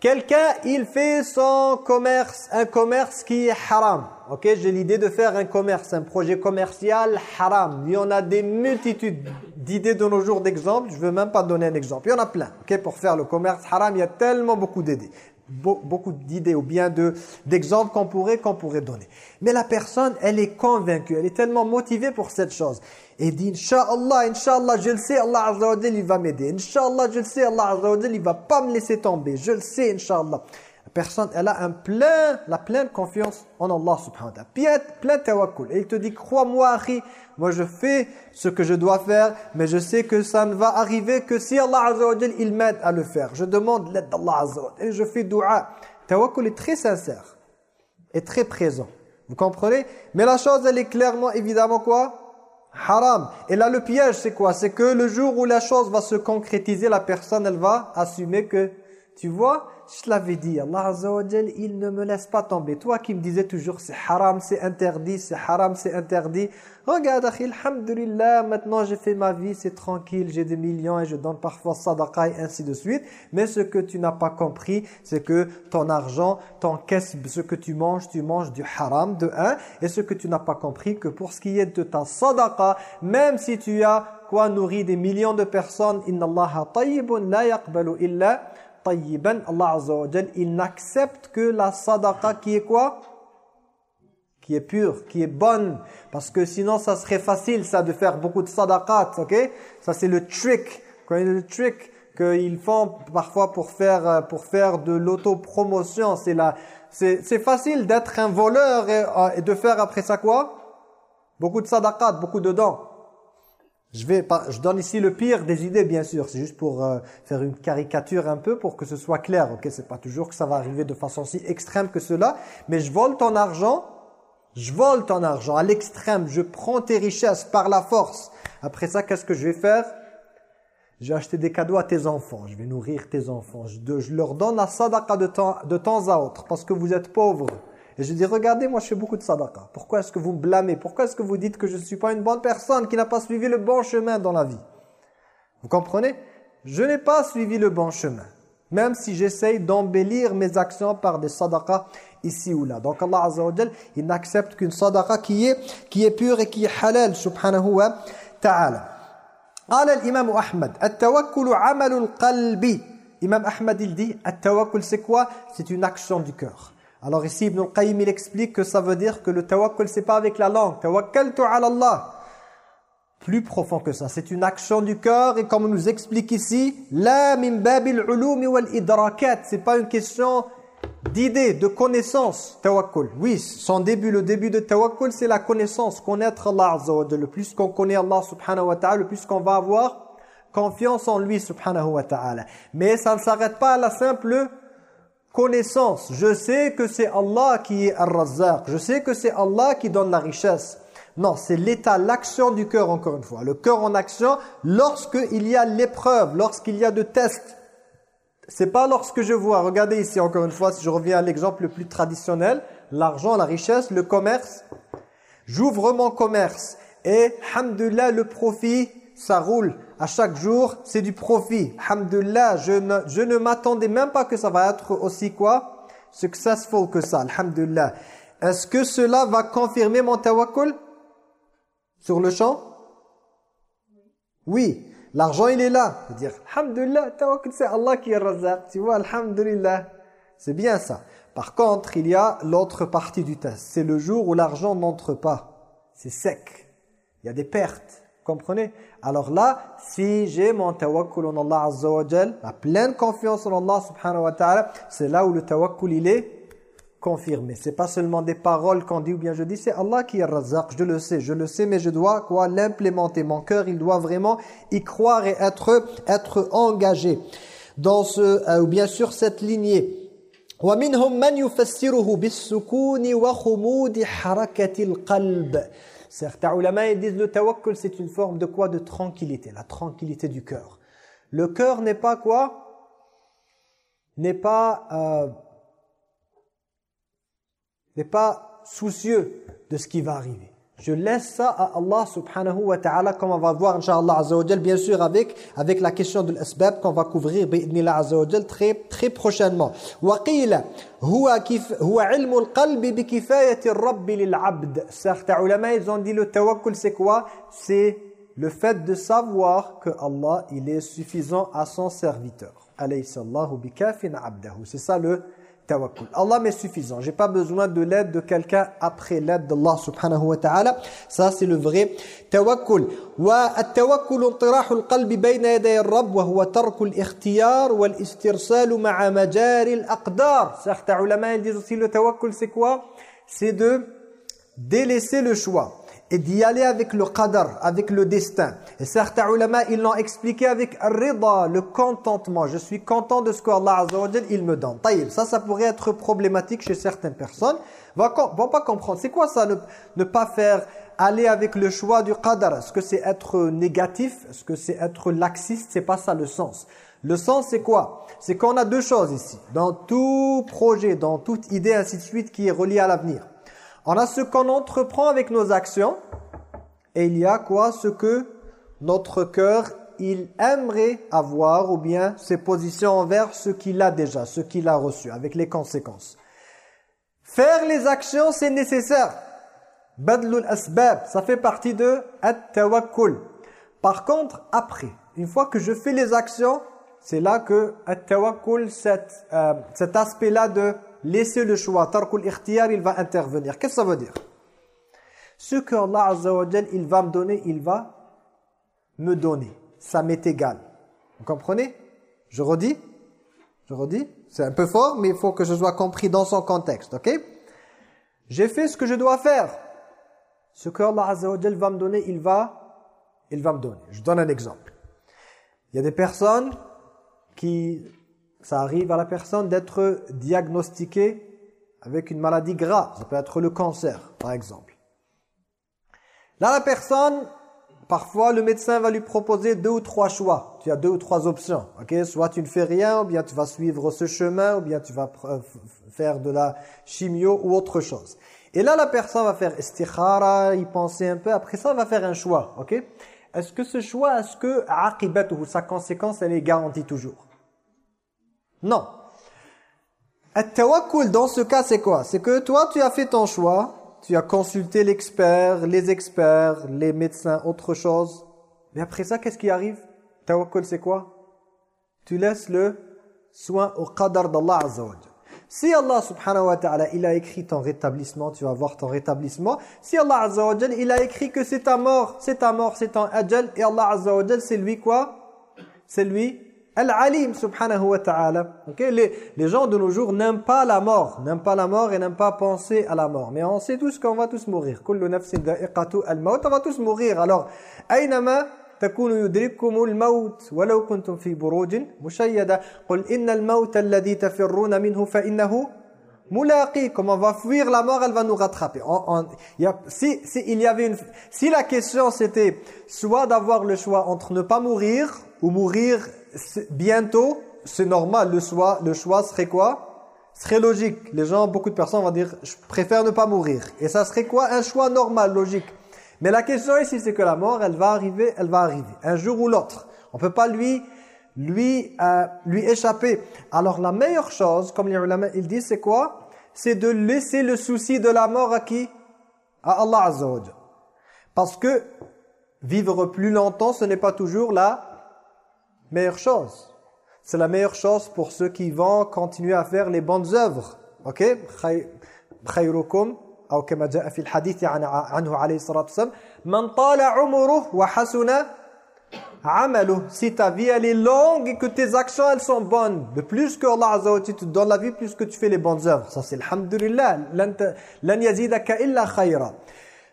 Quelqu'un, il fait son commerce, un commerce qui est haram. Ok, j'ai l'idée de faire un commerce, un projet commercial haram. Il y en a des multitudes d'idées de nos jours d'exemples. Je ne veux même pas donner un exemple. Il y en a plein. Ok, pour faire le commerce haram, il y a tellement beaucoup d'idées. Beaucoup d'idées ou bien d'exemples qu'on pourrait, donner. Mais la personne, elle est convaincue, elle est tellement motivée pour cette chose. Et dit, Inch'Allah, Inch'Allah, je le sais, Allah Azza wa il va m'aider. Inch'Allah, je le sais, Allah Azza wa il va pas me laisser tomber. Je le sais, Inch'Allah. La personne, elle a un plein, la pleine confiance en Allah subhanahu wa ta'ala. Plein, plein tawakkul. Et il te dit, crois-moi, Akhi, moi je fais ce que je dois faire, mais je sais que ça ne va arriver que si Allah Azza wa il m'aide à le faire. Je demande l'aide d'Allah Azza wa Et je fais dua. Tawakkul est très sincère et très présent. Vous comprenez? Mais la chose, elle est clairement, évidemment, quoi? Haram. Et là, le piège, c'est quoi? C'est que le jour où la chose va se concrétiser, la personne, elle va assumer que, tu vois, je l'avais dit, Allah Azza wa il ne me laisse pas tomber. Toi qui me disais toujours, c'est haram, c'est interdit, c'est haram, c'est interdit. Regarde, alhamdulillah, maintenant j'ai fait ma vie, c'est tranquille, j'ai des millions et je donne parfois sadaqa et ainsi de suite. Mais ce que tu n'as pas compris, c'est que ton argent, ton caisse, ce que tu manges, tu manges du haram, de un. Et ce que tu n'as pas compris, que pour ce qui est de ta sadaqa, même si tu as quoi nourri des millions de personnes, inna Allah tayyibun la yaqbalu illa tayyiban, Allah Azza wa il n'accepte que la sadaqa qui est quoi? Qui est pure, qui est bonne. Parce que sinon, ça serait facile, ça, de faire beaucoup de sadaqat, ok? Ça, c'est le trick. Le trick qu'ils font parfois pour faire, euh, pour faire de l'autopromotion, c'est la... C'est facile d'être un voleur et, euh, et de faire après ça quoi? Beaucoup de sadaqat, beaucoup de dons. Je, vais, je donne ici le pire des idées, bien sûr. C'est juste pour euh, faire une caricature un peu, pour que ce soit clair. Ok, C'est pas toujours que ça va arriver de façon si extrême que cela. Mais je vole ton argent, je vole ton argent à l'extrême. Je prends tes richesses par la force. Après ça, qu'est-ce que je vais faire? Je vais acheter des cadeaux à tes enfants. Je vais nourrir tes enfants. Je, leur donne la sadaqa de temps, de temps à autre, parce que vous êtes pauvres. Et je dis, regardez, moi je fais beaucoup de sadaqa. Pourquoi est-ce que vous me blâmez Pourquoi est-ce que vous dites que je ne suis pas une bonne personne qui n'a pas suivi le bon chemin dans la vie Vous comprenez Je n'ai pas suivi le bon chemin. Même si j'essaye d'embellir mes actions par des sadaqa ici ou là. Donc Allah Azza wa il n'accepte qu'une sadaqa qui est, qui est pure et qui est halal, subhanahu wa ta'ala. قال الإمام أحمد التوكل عمل القلب Imam Ahmad il dit, التوكل c'est quoi C'est une action du cœur. Alors ici, Ibn al-Qayyim, il explique que ça veut dire que le tawakkul, c'est pas avec la langue. Tawakkaltu ala Allah. Plus profond que ça. C'est une action du cœur et comme on nous explique ici, la min babil ulumi wal idrakat. C'est pas une question d'idée, de connaissance, tawakkul. Oui, son début, le début de tawakkul, c'est la connaissance, connaître Allah Azza wa Le plus qu'on connaît Allah subhanahu wa ta'ala, le plus qu'on va avoir confiance en lui subhanahu wa ta'ala. Mais ça ne s'arrête pas à la simple connaissance. Je sais que c'est Allah qui est Ar-Razzaq. Je sais que c'est Allah qui donne la richesse. Non, c'est l'état, l'action du cœur encore une fois. Le cœur en action lorsqu'il y a l'épreuve, lorsqu'il y a de tests. C'est pas lorsque je vois, regardez ici encore une fois, si je reviens à l'exemple le plus traditionnel, l'argent, la richesse, le commerce. J'ouvre mon commerce et, hamdulillah, le profit, ça roule à chaque jour, c'est du profit. Alhamdulillah, je ne, je ne m'attendais même pas que ça va être aussi quoi? Successful que ça, alhamdulillah. Est-ce que cela va confirmer mon tawakkul? Sur le champ? Oui. L'argent, il est là. dire, alhamdulillah, tawakkul, c'est Allah qui est. Tu vois, alhamdulillah. C'est bien ça. Par contre, il y a l'autre partie du test. C'est le jour où l'argent n'entre pas. C'est sec. Il y a des pertes. Comprenez? Alors là, si j'ai mon tawakkul en Allah Azza wa Jal, la pleine confiance en Allah subhanahu wa ta'ala, c'est là où le tawakkul il est confirmé. C'est pas seulement des paroles qu'on dit ou bien je dis, c'est Allah qui est razaq, je le sais, je le sais, mais je dois quoi l'implémenter. Mon cœur, il doit vraiment y croire et être, être engagé dans ce, euh, ou bien sûr cette lignée. ومنهم من يفسره بالسكون وخمود حركة القلب Certains ulama disent le tawakkul c'est une forme de quoi? De tranquillité, la tranquillité du cœur. Le cœur n'est pas quoi? N'est pas euh, n'est pas soucieux de ce qui va arriver. Je laisse ça à Allah subhanahu wa ta'ala comme on va voir inshallah azza bien sûr avec avec la question de l'asbab qu'on va couvrir bi'idnillah azza wa très très prochainement. Wa qila huwa kif huwa ilmu al-qalbi bi kifayati ar-rabb lil-'abd. Certains ulama ils ont dit le tawakkul c'est quoi? C'est le fait de savoir que Allah il est suffisant à son serviteur. Alaysa Allahu bikafin 'abdahu. C'est ça le tawakkul. Allah m'est suffisant. J'ai pas besoin de l'aide de quelqu'un après l'aide d'Allah subhanahu wa ta'ala. Ça, c'est le vrai tawakkul. Wa at-tawakkul intirahu al-qalbi bayna yaday al-rabb wa huwa tarku al-ikhtiyar wa al-istirsalu ma'a majari al-aqdar. Certains ulama disent aussi le tawakkul c'est quoi? C'est de délaisser le choix et d'y aller avec le qadar, avec le destin. Et certains ulama, ils l'ont expliqué avec rida, le contentement. Je suis content de ce que Allah Azza il me donne. Ça, ça pourrait être problématique chez certaines personnes. Vont, vont pas comprendre. C'est quoi ça, ne, pas faire aller avec le choix du qadar? Est-ce que c'est être négatif? Est-ce que c'est être laxiste? C'est pas ça le sens. Le sens, c'est quoi? C'est qu'on a deux choses ici. Dans tout projet, dans toute idée, ainsi de suite, qui est reliée à l'avenir. On a ce qu'on entreprend avec nos actions et il y a quoi? Ce que notre cœur, il aimerait avoir ou bien ses positions envers ce qu'il a déjà, ce qu'il a reçu, avec les conséquences. Faire les actions, c'est nécessaire. Badlul asbab, ça fait partie de at-tawakkul. Par contre, après, une fois que je fais les actions, c'est là que at-tawakkul, cet, euh, aspect-là de laisser le choix, tarkul ikhtiyar, il va intervenir. Qu'est-ce que ça veut dire? Ce que Allah Azza il va me donner, il va me donner. Ça m'est égal. Vous comprenez? Je redis? Je redis? C'est un peu fort, mais il faut que je sois compris dans son contexte, ok? J'ai fait ce que je dois faire. Ce que Allah Azza va me donner, il va, il va me donner. Je donne un exemple. Il y a des personnes qui, ça arrive à la personne d'être diagnostiquée avec une maladie grave. Ça peut être le cancer, par exemple. Là, la personne, parfois, le médecin va lui proposer deux ou trois choix. Tu as deux ou trois options. Soit tu ne fais rien, ou bien tu vas suivre ce chemin, ou bien tu vas faire de la chimio ou autre chose. Et là, la personne va faire istikhara, y penser un peu. Après ça, elle va faire un choix. est-ce que ce choix, est-ce que sa conséquence, elle est garantie toujours? Non. At-tawakkul, dans ce cas, c'est quoi? C'est que toi, tu as fait ton choix, tu as consulté l'expert, les experts, les médecins, autre chose. Mais après ça, qu'est-ce qui arrive? Tawakkul, c'est quoi? Tu laisses le soin au qadar d'Allah Azza si Allah subhanahu wa ta'ala, il a écrit ton rétablissement, tu vas voir ton rétablissement. Si Allah azza wa il a écrit que c'est ta mort, c'est ta mort, c'est ton ajal, et Allah azza c'est lui quoi? C'est lui Al-Alim subhanahu wa ta'ala. Les, les gens de nos jours n'aiment pas la mort, n'aiment pas la mort et n'aiment pas penser à la mort. Mais on sait tous qu'on va tous mourir. Kullu nafsin da'iqatu al-maut, on va tous mourir. Alors, aynama تكون الموت ولو كنتم في بروج مشيدة قل إن الموت الذي تفرون منه فإنه Moulaqi, comme on va fuir la mort, elle va nous rattraper. Si, il y avait si la question c'était soit d'avoir le choix entre ne pas mourir ou mourir bientôt, c'est normal, le choix, le choix serait quoi? Serait logique. Les gens, beaucoup de personnes vont dire je préfère ne pas mourir. Et ça serait quoi? Un choix normal, logique. Mais la question ici, c'est que la mort, elle va arriver, elle va arriver, un jour ou l'autre. On ne peut pas lui lui, euh, lui échapper. Alors la meilleure chose, comme les ulama, ils disent, c'est quoi? C'est de laisser le souci de la mort à qui À Allah Azza wa Parce que vivre plus longtemps, ce n'est pas toujours la meilleure chose. C'est la meilleure chose pour ceux qui vont continuer à faire les bonnes œuvres. Ok khayrukum أو كما جاء في الحديث عنه عليه الصلاة والسلام من طال عمره وحسن عمله Si ta vie elle est longue et que tes actions elles sont bonnes de plus que Allah Azza te donne la vie plus que tu fais les bonnes œuvres ça c'est alhamdulillah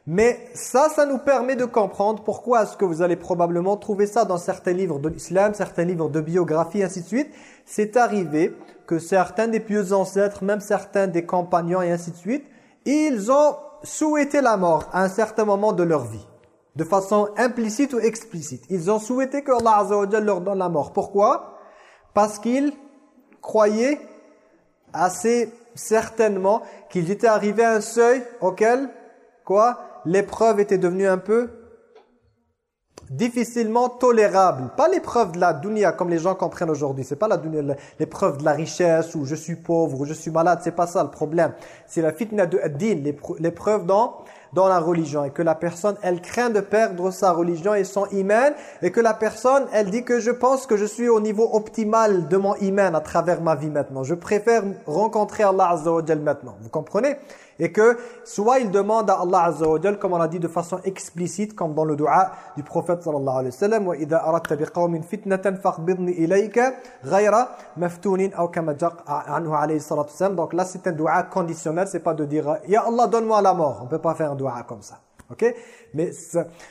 mais ça, ça nous permet de comprendre pourquoi est-ce que vous allez probablement trouver ça dans certains livres de l'islam, certains livres de biographie, ainsi de suite. C'est arrivé que certains des pieux ancêtres, même certains des compagnons et ainsi de suite, ils ont souhaité la mort à un certain moment de leur vie. De façon implicite ou explicite. Ils ont souhaité que Allah leur donne la mort. Pourquoi? Parce qu'ils croyaient assez certainement qu'ils étaient arrivés à un seuil auquel, quoi L'épreuve était devenue un peu difficilement tolérable. Pas l'épreuve de la dunya comme les gens comprennent aujourd'hui. C'est pas la l'épreuve de la richesse ou je suis pauvre ou je suis malade. C'est pas ça le problème. C'est la fitna de din, l'épreuve dans dans la religion et que la personne elle craint de perdre sa religion et son iman et que la personne elle dit que je pense que je suis au niveau optimal de mon iman à travers ma vie maintenant. Je préfère rencontrer Allah Azza maintenant. Vous comprenez? Et que soit il demande à Allah Azza wa comme on l'a dit de façon explicite comme dans le dua du prophète sallallahu alayhi wa sallam idha aradta biqawmin fitnatan faqbidni ilayka ghayra maftunin aw kama anhu alayhi salatu wasallam donc là c'est un dua conditionnel c'est pas de dire ya Allah donne-moi la mort. On peut pas faire un dua comme ça. OK? Mais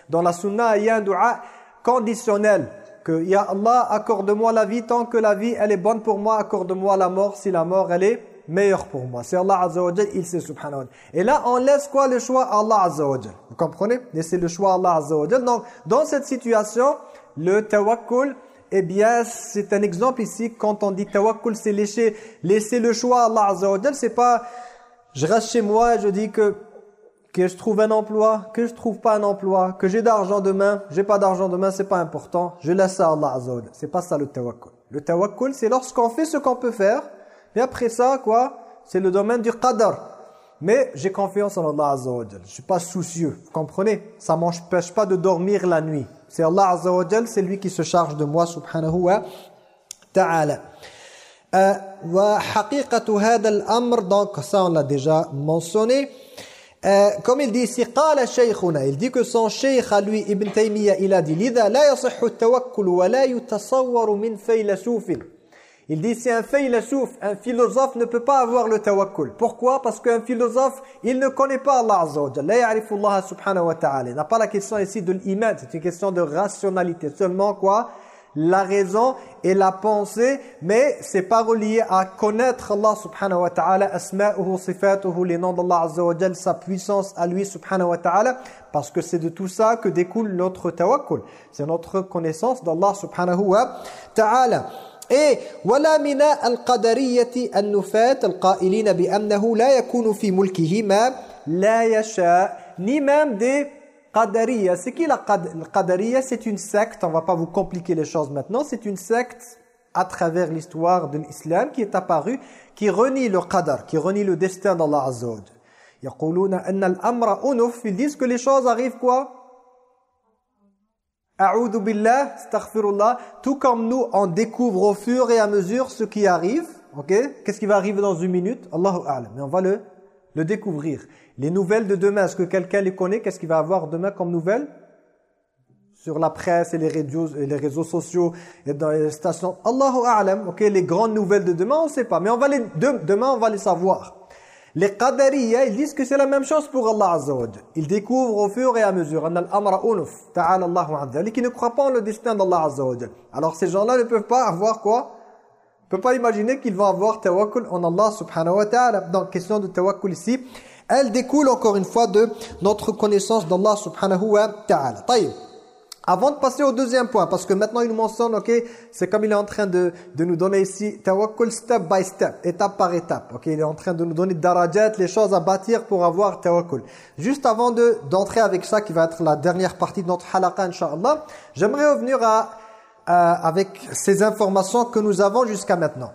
dans la sunna il y a un dua conditionnel que ya Allah accorde-moi la vie tant que la vie elle est bonne pour moi accorde-moi la mort. Si la mort elle est meilleur pour moi. C'est Allah Azza wa il sait subhanahu wa Et là, on laisse quoi le choix? À Allah Azza wa Vous comprenez? C'est le choix à Allah Azza wa Donc, dans cette situation, le tawakkul, eh bien, c'est un exemple ici. Quand on dit tawakkul, c'est laisser, laisser le choix à Allah Azza wa C'est pas, je reste chez moi et je dis que que je trouve un emploi, que je trouve pas un emploi, que j'ai d'argent demain, j'ai pas d'argent demain, c'est pas important. Je laisse ça à Allah Azza wa C'est pas ça le tawakkul. Le tawakkul, c'est lorsqu'on fait ce qu'on peut faire et après ça, quoi? C'est le domaine du qadar. Mais j'ai confiance en Allah Azza wa Jal. Je ne suis pas soucieux, vous comprenez? Ça ne m'empêche pas de dormir la nuit. C'est Allah Azza wa Jal, c'est lui qui se charge de moi, subhanahu wa ta'ala. Euh, donc ça on l'a déjà mentionné. Euh, comme il dit ici, il dit que son cheikh à lui, Ibn Taymiyyah, il a dit, « Lida la yasihhu tawakkul wa la yutasawwaru min faylasufin » Il dit c'est un philosophe, un philosophe ne peut pas avoir le tawakkul. Pourquoi? Parce qu'un philosophe, il ne connaît pas Allah Azza wa Jalla. Allah subhanahu wa ta'ala. Il n'a pas la question ici de l'iman, c'est une question de rationalité. Seulement quoi? La raison et la pensée, mais c'est pas relié à connaître Allah subhanahu wa ta'ala, asma'uhu, sifatuhu, les noms d'Allah Azza wa Jalla, sa puissance à lui subhanahu wa ta'ala, parce que c'est de tout ça que découle notre tawakkul. C'est notre connaissance d'Allah subhanahu wa ta'ala. Et ولا من القدرية النفاة القائلين بأنه لا يكون في ملكه ما لا يشاء ni même des Qadariya. C'est qui la Qadariya C'est une secte, on va pas vous compliquer les choses maintenant, c'est une secte à travers l'histoire de l'islam qui est apparue, qui renie le Qadar, qui renie le destin d'Allah Azza wa Ils disent que les choses arrivent quoi A'udhu billah. Tout comme nous, on découvre au fur et à mesure ce qui arrive. Ok? Qu'est-ce qui va arriver dans une minute? Allahu A'lam. Mais on va le, le découvrir. Les nouvelles de demain, est-ce que quelqu'un les connaît? Qu'est-ce qu'il va avoir demain comme nouvelles? Sur la presse et les réseaux, et les réseaux sociaux et dans les stations. Allahu A'lam. Ok Les grandes nouvelles de demain, on ne sait pas. Mais on va les, demain, on va les savoir. Les Qadariya, ils disent que c'est la même chose pour Allah Azza wa Ils découvrent au fur et à mesure. Qui ne croient pas en le destin d'Allah Azza wa Alors ces gens-là ne peuvent pas avoir quoi? Ne peuvent pas imaginer qu'ils vont avoir tawakkul en Allah subhanahu wa ta'ala. Donc question de tawakkul ici, elle découle encore une fois de notre connaissance d'Allah subhanahu wa ta'ala. Avant de passer au deuxième point, parce que maintenant il nous mentionne, ok, c'est comme il est en train de, de nous donner ici, tawakkul step by step, étape par étape. Ok, il est en train de nous donner darajat, les choses à bâtir pour avoir tawakkul. Juste avant de d'entrer avec ça, qui va être la dernière partie de notre halaqa, inshallah, j'aimerais revenir à, avec ces informations que nous avons jusqu'à maintenant.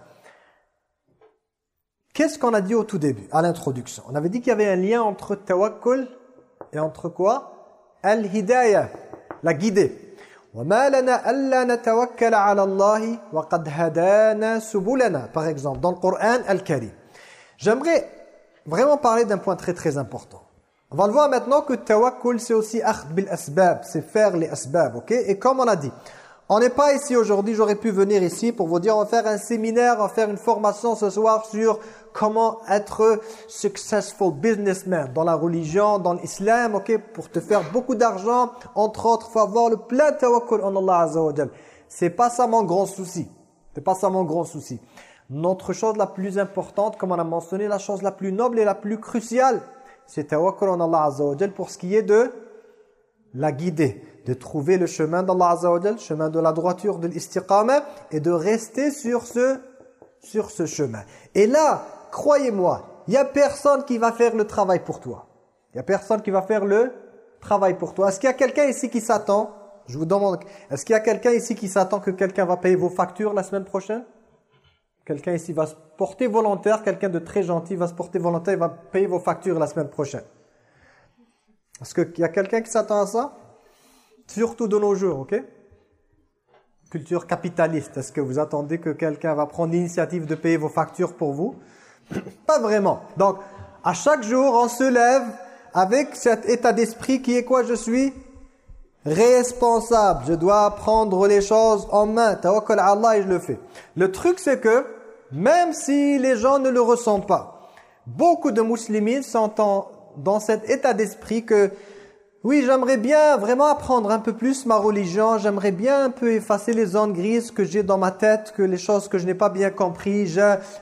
Qu'est-ce qu'on a dit au tout début, à l'introduction? On avait dit qu'il y avait un lien entre tawakkul et entre quoi? Al-hidayah la guider. par exemple dans le Coran Al-Karim. J'aimerais vraiment parler d'un point très très important. On va le voir maintenant que tawakkul c'est aussi akhd bil asbab c'est faire les asbab et comme on a dit on n'est pas ici aujourd'hui, j'aurais pu venir ici pour vous dire, on va faire un séminaire, on va faire une formation ce soir sur comment être successful businessman dans la religion, dans l'islam, ok, pour te faire beaucoup d'argent, entre autres, faut avoir le plein tawakkul en Allah Azza wa C'est pas ça mon grand souci. C'est pas ça mon grand souci. Notre chose la plus importante, comme on a mentionné, la chose la plus noble et la plus cruciale, c'est tawakkul en Allah Azza pour ce qui est de la guider, de trouver le chemin d'Allah Azza le chemin de la droiture, de l'istiqama, et de rester sur ce, sur ce chemin. Et là, croyez-moi, il n'y a personne qui va faire le travail pour toi. Il n'y a personne qui va faire le travail pour toi. Est-ce qu'il y a quelqu'un ici qui s'attend? Je vous demande, est-ce qu'il y a quelqu'un ici qui s'attend que quelqu'un va payer vos factures la semaine prochaine? Quelqu'un ici va se porter volontaire, quelqu'un de très gentil va se porter volontaire et va payer vos factures la semaine prochaine. Est-ce qu'il y a quelqu'un qui s'attend à ça? Surtout de nos jours, ok? Culture capitaliste. Est-ce que vous attendez que quelqu'un va prendre l'initiative de payer vos factures pour vous? Pas vraiment. Donc, à chaque jour, on se lève avec cet état d'esprit qui est quoi Je suis? Responsable. Je dois prendre les choses en main. Tawakkal Allah et je le fais. Le truc, c'est que, même si les gens ne le ressentent pas, beaucoup de musulmans sont dans cet état d'esprit que oui, j'aimerais bien vraiment apprendre un peu plus ma religion. J'aimerais bien un peu effacer les zones grises que j'ai dans ma tête, que les choses que je n'ai pas bien compris.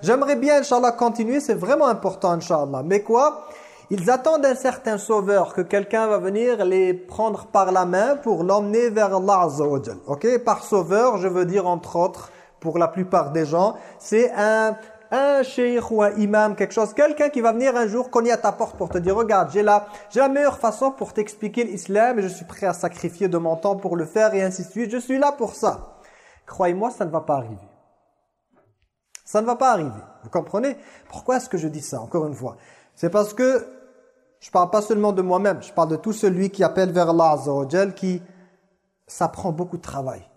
J'aimerais bien, Inch'Allah, continuer. C'est vraiment important, Inch'Allah. Mais quoi? Ils attendent un certain sauveur, que quelqu'un va venir les prendre par la main pour l'emmener vers Allah Azza Ok? Par sauveur, je veux dire entre autres, pour la plupart des gens, c'est un un cheikh ou un imam, quelque chose, quelqu'un qui va venir un jour cogner à ta porte pour te dire, regarde, j'ai la, la meilleure façon pour t'expliquer l'islam et je suis prêt à sacrifier de mon temps pour le faire et ainsi de suite, je suis là pour ça. Croyez-moi, ça ne va pas arriver. Ça ne va pas arriver. Vous comprenez? Pourquoi est-ce que je dis ça, encore une fois? C'est parce que je parle pas seulement de moi-même, je parle de tout celui qui appelle vers Allah qui ça prend beaucoup de travail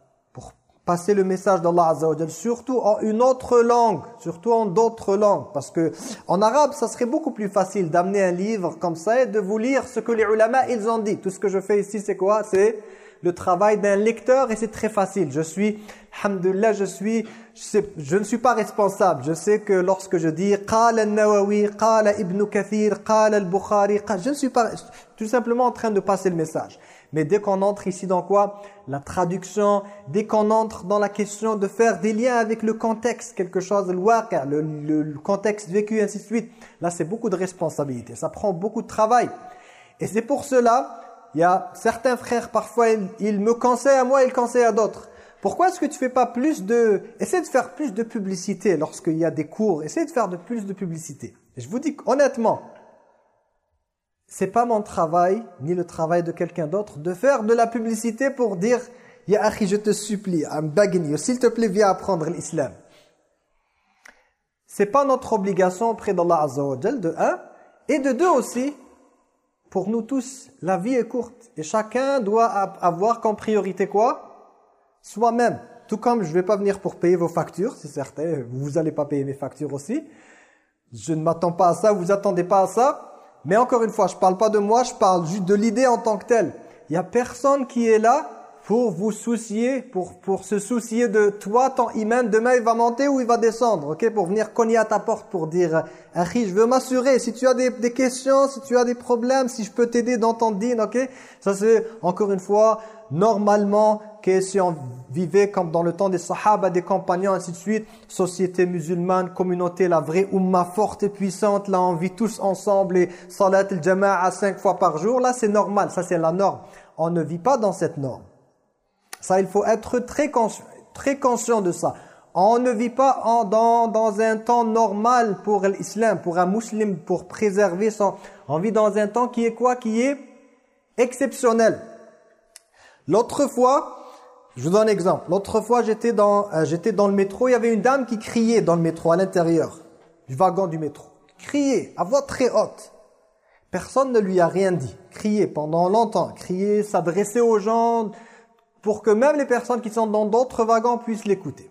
passer le message d'Allah Azza surtout en une autre langue, surtout en d'autres langues. Parce que en arabe, ça serait beaucoup plus facile d'amener un livre comme ça et de vous lire ce que les ulama, ils ont dit. Tout ce que je fais ici, c'est quoi? C'est le travail d'un lecteur et c'est très facile. Je suis, alhamdulillah, je suis, je, ne suis pas responsable. Je sais que lorsque je dis « Qala al-Nawawi, Qala Ibn Kathir, Qala al-Bukhari », je ne suis pas tout simplement en train de passer le message. Mais dès qu'on entre ici dans quoi? La traduction, dès qu'on entre dans la question de faire des liens avec le contexte, quelque chose, le waqi', le, le- contexte vécu, ainsi de suite, là c'est beaucoup de responsabilité, ça prend beaucoup de travail. Et c'est pour cela, il y a certains frères, parfois, ils, ils me conseillent à moi, ils conseillent à d'autres. Pourquoi est-ce que tu fais pas plus de... Essaie de faire plus de publicité lorsqu'il y a des cours. Essaie de faire de plus de publicité. Et je vous dis honnêtement, c'est pas mon travail, ni le travail de quelqu'un d'autre, de faire de la publicité pour dire « Ya je te supplie, you, s'il te plaît, viens apprendre l'islam. » C'est pas notre obligation auprès d'Allah Azza de un. Et de deux aussi, pour nous tous, la vie est courte. Et chacun doit avoir comme priorité quoi? Soi-même. Tout comme je ne vais pas venir pour payer vos factures, c'est certain, vous n'allez pas payer mes factures aussi. Je ne m'attends pas à ça, vous attendez pas à ça. Mais encore une fois, je parle pas de moi, je parle juste de l'idée en tant que telle. Il y a personne qui est là pour vous soucier, pour, pour se soucier de toi, ton iman, demain il va monter ou il va descendre, ok Pour venir cogner à ta porte pour dire « Akhi, je veux m'assurer, si tu as des, des questions, si tu as des problèmes, si je peux t'aider dans ton din, ok ?» Ça c'est, encore une fois, normalement, que si on vivait comme dans le temps des sahaba, des compagnons, ainsi de suite, société musulmane, communauté, la vraie umma forte et puissante, là on vit tous ensemble et salat al-jama'a cinq fois par jour, là c'est normal, ça c'est la norme. On ne vit pas dans cette norme. Ça, il faut être très conscient, très conscient de ça. On ne vit pas en, dans, dans un temps normal pour l'islam, pour un musulman, pour préserver son... On vit dans un temps qui est quoi? Qui est exceptionnel. L'autre fois, je vous donne un exemple. L'autre fois, j'étais dans, euh, j'étais dans le métro, il y avait une dame qui criait dans le métro, à l'intérieur du wagon du métro. Criait, à voix très haute. Personne ne lui a rien dit. Crier pendant longtemps, crier, s'adresser aux gens pour que même les personnes qui sont dans d'autres wagons puissent l'écouter.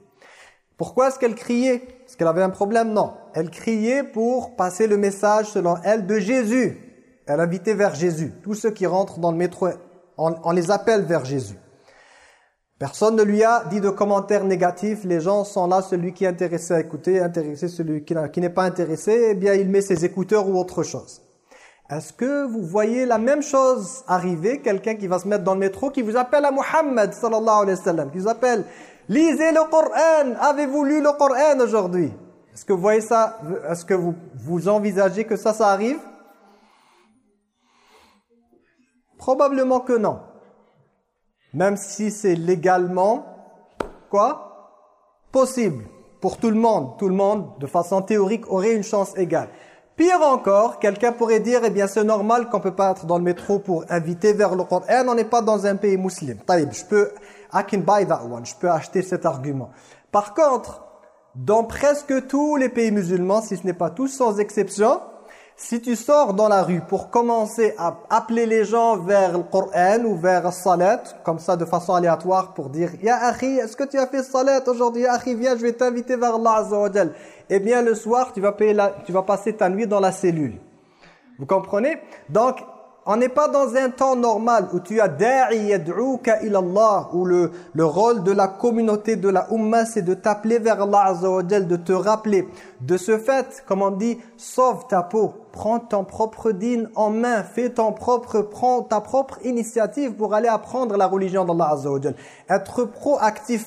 Pourquoi est-ce qu'elle criait? Est-ce qu'elle avait un problème? Non. Elle criait pour passer le message, selon elle, de Jésus. Elle invitait vers Jésus. Tous ceux qui rentrent dans le métro, on, on les appelle vers Jésus. Personne ne lui a dit de commentaires négatifs. Les gens sont là, celui qui est intéressé à écouter, intéressé celui qui, n'est pas intéressé, eh bien il met ses écouteurs ou autre chose. Est-ce que vous voyez la même chose arriver Quelqu'un qui va se mettre dans le métro, qui vous appelle à Muhammad sallallahu alayhi wa qui vous appelle « Lisez le Coran, avez-vous lu le Coran aujourd'hui ?» Est-ce que vous voyez ça Est-ce que vous envisagez que ça, ça arrive? Probablement que non. Même si c'est légalement, quoi? Possible. Pour tout le monde. Tout le monde, de façon théorique, aurait une chance égale. Pire encore, quelqu'un pourrait dire, eh bien c'est normal qu'on peut pas être dans le métro pour inviter vers le Coran. On n'est pas dans un pays musulman. Je peux, I can buy that one. Je peux acheter cet argument. Par contre, dans presque tous les pays musulmans, si ce n'est pas tous sans exception, si tu sors dans la rue pour commencer à appeler les gens vers le ou vers le salat, comme ça de façon aléatoire pour dire « Ya akhi, est-ce que tu as fait salat aujourd'hui? Ya akhi, viens, je vais t'inviter vers Allah Azza wa Jal. » Eh bien, le soir, tu vas, payer tu vas passer ta nuit dans la cellule. Vous comprenez? Donc, on n'est pas dans un temps normal où tu as da'i yad'uka ilallah où le, le rôle de la communauté de la umma c'est de t'appeler vers Allah de te rappeler. De ce fait, comme on dit, sauve ta peau, prends ton propre dîne en main, fais ton propre, prends ta propre initiative pour aller apprendre la religion d'Allah Azza. Être proactif.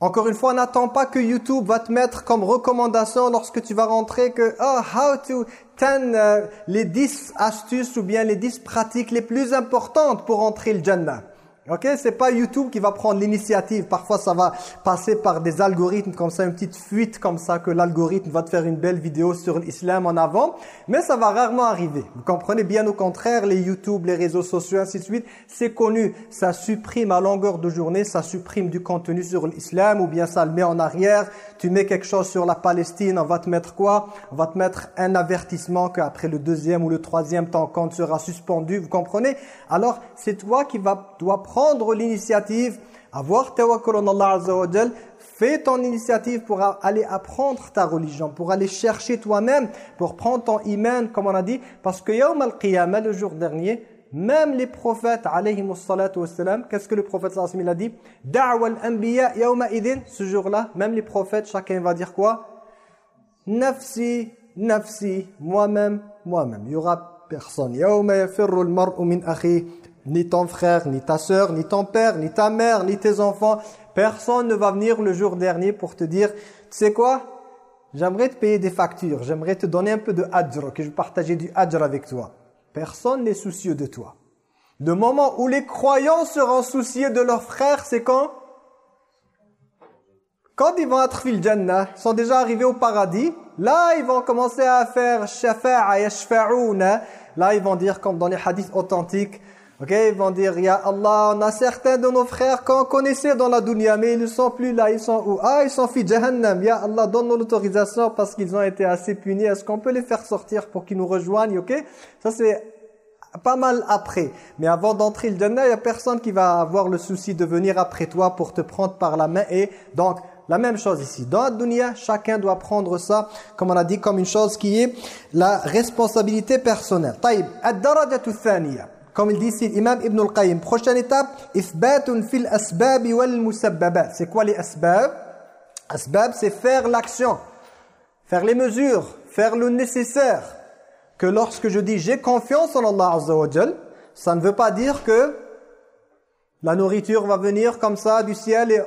Encore une fois, n'attends pas que YouTube va te mettre comme recommandation lorsque tu vas rentrer que oh, how to 10 euh, les 10 astuces ou bien les 10 pratiques les plus importantes pour entrer le Jannah. OK, c'est pas YouTube qui va prendre l'initiative. Parfois ça va passer par des algorithmes comme ça, une petite fuite comme ça que l'algorithme va te faire une belle vidéo sur l'islam en avant, mais ça va rarement arriver. Vous comprenez bien au contraire, les YouTube, les réseaux sociaux ainsi de suite, c'est connu, ça supprime à longueur de journée, ça supprime du contenu sur l'islam ou bien ça le met en arrière. Tu mets quelque chose sur la Palestine, on va te mettre quoi? On va te mettre un avertissement qu'après le deuxième ou le troisième ton compte sera suspendu, vous comprenez? Alors, c'est toi qui va, dois prendre l'initiative Avoir tawakkul en Allah Azza wa fais ton initiative pour aller apprendre ta religion, pour aller chercher toi-même, pour prendre ton iman, comme on a dit, parce que Yawm al-Qiyamah, le jour dernier, même les prophètes, alayhi salatu qu'est-ce que le prophète sallallahu alayhi wa a dit? Da'wa al-anbiya idin, ce jour-là, même les prophètes, chacun va dire quoi? Nafsi, nafsi, moi-même, moi-même. Il y aura personne. Yafirru al-mar'u min akhi. Ni ton frère, ni ta sœur, ni ton père, ni ta mère, ni tes enfants. Personne ne va venir le jour dernier pour te dire, tu sais quoi? J'aimerais te payer des factures, j'aimerais te donner un peu de ajr, que je partageais du ajr avec toi. Personne n'est soucieux de toi. Le moment où les croyants seront soucieux de leurs frères, c'est quand? Quand ils vont être fil jannah, sont déjà arrivés au paradis, là ils vont commencer à faire shafa'a yashfa'una. Là ils vont dire comme dans les hadiths authentiques, Ok, ils vont dire, Ya Allah, on a certains de nos frères qu'on connaissait dans la dunya, mais ils ne sont plus là, ils sont où? Ah, ils sont fi Jahannam. Ya Allah, donne-nous l'autorisation parce qu'ils ont été assez punis. Est-ce qu'on peut les faire sortir pour qu'ils nous rejoignent Ok, ça c'est pas mal après. Mais avant d'entrer le Jannah, il n'y a personne qui va avoir le souci de venir après toi pour te prendre par la main. Et donc, la même chose ici. Dans la dunya, chacun doit prendre ça, comme on a dit, comme une chose qui est la responsabilité personnelle. Taïb, ad-darajatu thaniya comme il dit ici l'imam Ibn al-Qayyim. Prochaine étape, ifbatun fil asbab wal musabbabat. C'est quoi les asbab? Asbab, c'est faire l'action, faire les mesures, faire le nécessaire. Que lorsque je dis j'ai confiance en Allah Azza ça ne veut pas dire que la nourriture va venir comme ça du ciel et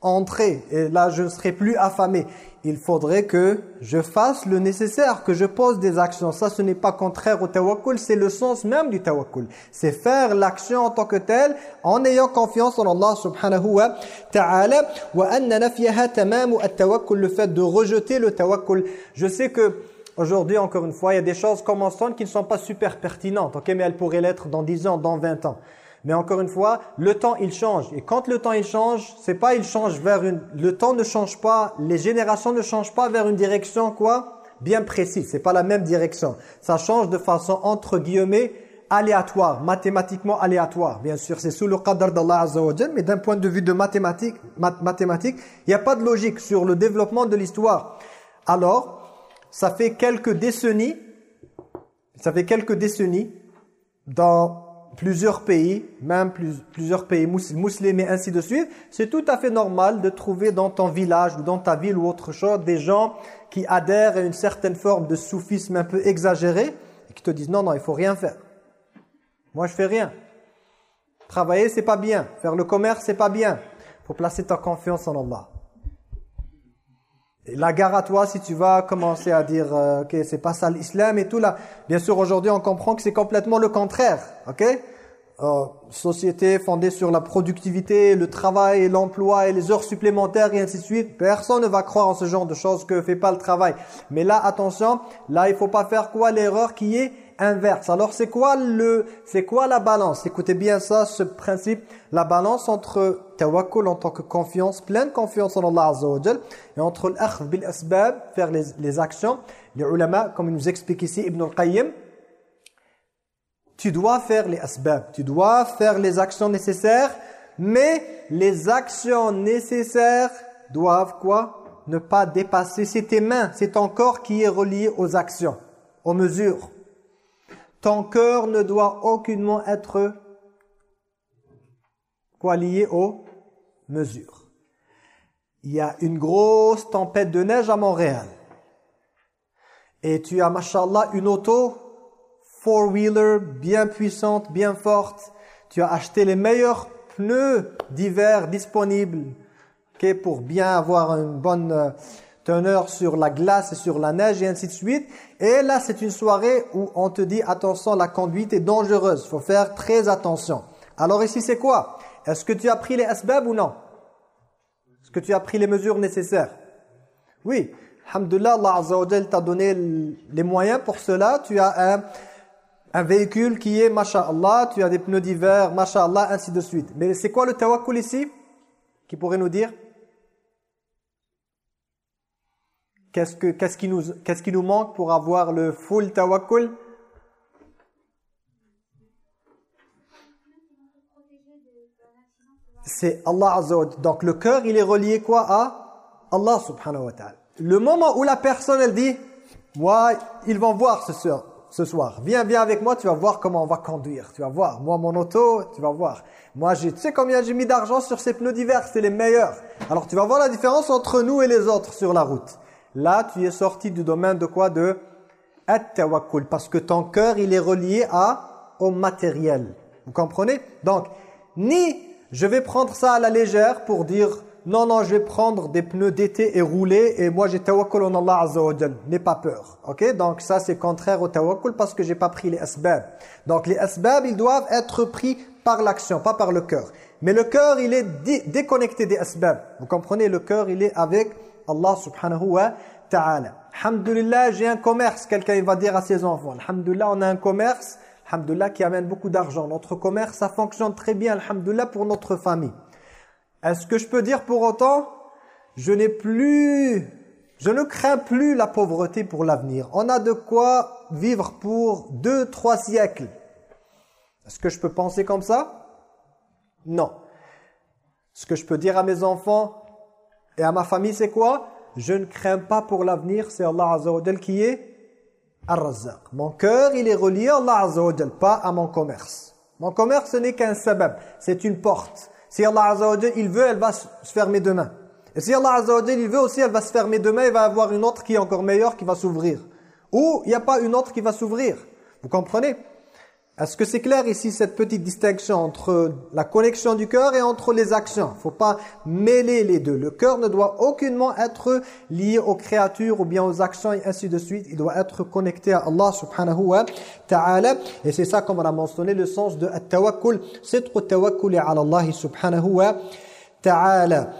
entrer et là je ne serai plus affamé. Il faudrait que je fasse le nécessaire, que je pose des actions. Ça ce n'est pas contraire au tawakkul, c'est le sens même du tawakkul. C'est faire l'action en tant que telle en ayant confiance en Allah subhanahu wa ta'ala le fait de rejeter le tawakkul. Je sais que Aujourd'hui, encore une fois, il y a des choses comme qui ne sont pas super pertinentes, ok, mais elles pourraient l'être dans 10 ans, dans 20 ans. Mais encore une fois, le temps, il change. Et quand le temps, il change, c'est pas il change vers une... Le temps ne change pas, les générations ne changent pas vers une direction, quoi? Bien précise, c'est pas la même direction. Ça change de façon, entre guillemets, aléatoire, mathématiquement aléatoire. Bien sûr, c'est sous le qadr d'Allah Azza wa mais d'un point de vue de mathématiques, mat mathématiques, il n'y a pas de logique sur le développement de l'histoire. Alors, ça fait quelques décennies, ça fait quelques décennies, dans plusieurs pays, même plus, plusieurs pays musulmans et ainsi de suite, c'est tout à fait normal de trouver dans ton village ou dans ta ville ou autre chose des gens qui adhèrent à une certaine forme de soufisme un peu exagéré et qui te disent non, non, il faut rien faire. Moi, je fais rien. Travailler, c'est pas bien. Faire le commerce, c'est pas bien. Faut placer ta confiance en Allah. La gare à toi si tu vas commencer à dire euh, ok c'est pas ça l'islam et tout là. Bien sûr aujourd'hui on comprend que c'est complètement le contraire, ok? Euh, Société fondée sur la productivité, le travail, l'emploi et les heures supplémentaires et ainsi de suite. Personne ne va croire en ce genre de choses que fait pas le travail. Mais là attention, là il faut pas faire quoi l'erreur qui est inverse. Alors c'est quoi le c'est quoi la balance? Écoutez bien ça ce principe, la balance entre tawakkul en tant que confiance, pleine confiance en Allah Azza wa et entre l'akhd bil asbab, faire les, actions. Les ulama, comme il nous explique ici Ibn al-Qayyim, tu dois faire les asbab, tu dois faire les actions nécessaires, mais les actions nécessaires doivent quoi? Ne pas dépasser, c'est tes mains, c'est ton corps qui est relié aux actions, aux mesures. Ton cœur ne doit aucunement être quoi lié aux Il y a une grosse tempête de neige à Montréal. Et tu as, mashallah, une auto four-wheeler bien puissante, bien forte. Tu as acheté les meilleurs pneus d'hiver disponibles okay, pour bien avoir une bonne euh, teneur sur la glace et sur la neige et ainsi de suite. Et là, c'est une soirée où on te dit, attention, la conduite est dangereuse. Il faut faire très attention. Alors ici, c'est quoi? Est-ce que tu as pris les asbab ou non? Est-ce que tu as pris les mesures nécessaires? Oui. Alhamdulillah, Allah Azza t'a donné les moyens pour cela. Tu as un, un véhicule qui est, masha'Allah, tu as des pneus d'hiver, masha'Allah, ainsi de suite. Mais c'est quoi le tawakkul ici? Qui pourrait nous dire? Qu'est-ce que qu'est-ce qui nous qui nous manque pour avoir le full tawakkul? C'est Allah Azza. Donc le cœur, il est relié quoi à Allah subhanahu wa ta'ala. Le moment où la personne, elle dit, moi, ils vont voir ce soir, ce soir. Viens, viens avec moi, tu vas voir comment on va conduire. Tu vas voir. Moi, mon auto, tu vas voir. Moi, tu sais combien j'ai mis d'argent sur ces pneus d'hiver? C'est les meilleurs. Alors, tu vas voir la différence entre nous et les autres sur la route. Là, tu es sorti du domaine de quoi? De at-tawakkul. Parce que ton cœur, il est relié à, au matériel. Vous comprenez? Donc, ni je vais prendre ça à la légère pour dire non, non, je vais prendre des pneus d'été et rouler et moi j'ai tawakkul en Allah Azza wa. N'aie pas peur. Ok? Donc ça c'est contraire au tawakkul parce que j'ai pas pris les asbab. Donc les asbab, ils doivent être pris par l'action, pas par le cœur. Mais le cœur, il est dé- déconnecté des asbab. Vous comprenez? Le cœur, il est avec Allah subhanahu wa ta'ala. Alhamdulillah, j'ai un commerce. Quelqu'un il va dire à ses enfants, Alhamdulillah, on a un commerce, Alhamdulillah, qui amène beaucoup d'argent. Notre commerce, ça fonctionne très bien, Alhamdulillah, pour notre famille. Est-ce que je peux dire pour autant, je n'ai plus, je ne crains plus la pauvreté pour l'avenir. On a de quoi vivre pour deux, trois siècles. Est-ce que je peux penser comme ça? Non. Ce que je peux dire à mes enfants et à ma famille, c'est quoi? Je ne crains pas pour l'avenir, c'est Allah Azza wa qui est Mon cœur, il est relié à Allah Azza wa pas à mon commerce. Mon commerce, ce n'est qu'un sabab, c'est une porte. Si Allah Azza wa il veut, elle va se fermer demain. Et si Allah Azza wa il veut aussi, elle va se fermer demain, il va avoir une autre qui est encore meilleure qui va s'ouvrir. Ou il n'y a pas une autre qui va s'ouvrir. Vous comprenez? Est-ce que c'est clair ici cette petite distinction entre la connexion du cœur et entre les actions Il ne faut pas mêler les deux. Le cœur ne doit aucunement être lié aux créatures ou bien aux actions et ainsi de suite. Il doit être connecté à Allah subhanahu wa ta'ala. Et c'est ça, comme on a mentionné, le sens de at-tawakkul. C'est tawakkul ala Allah subhanahu wa ta'ala.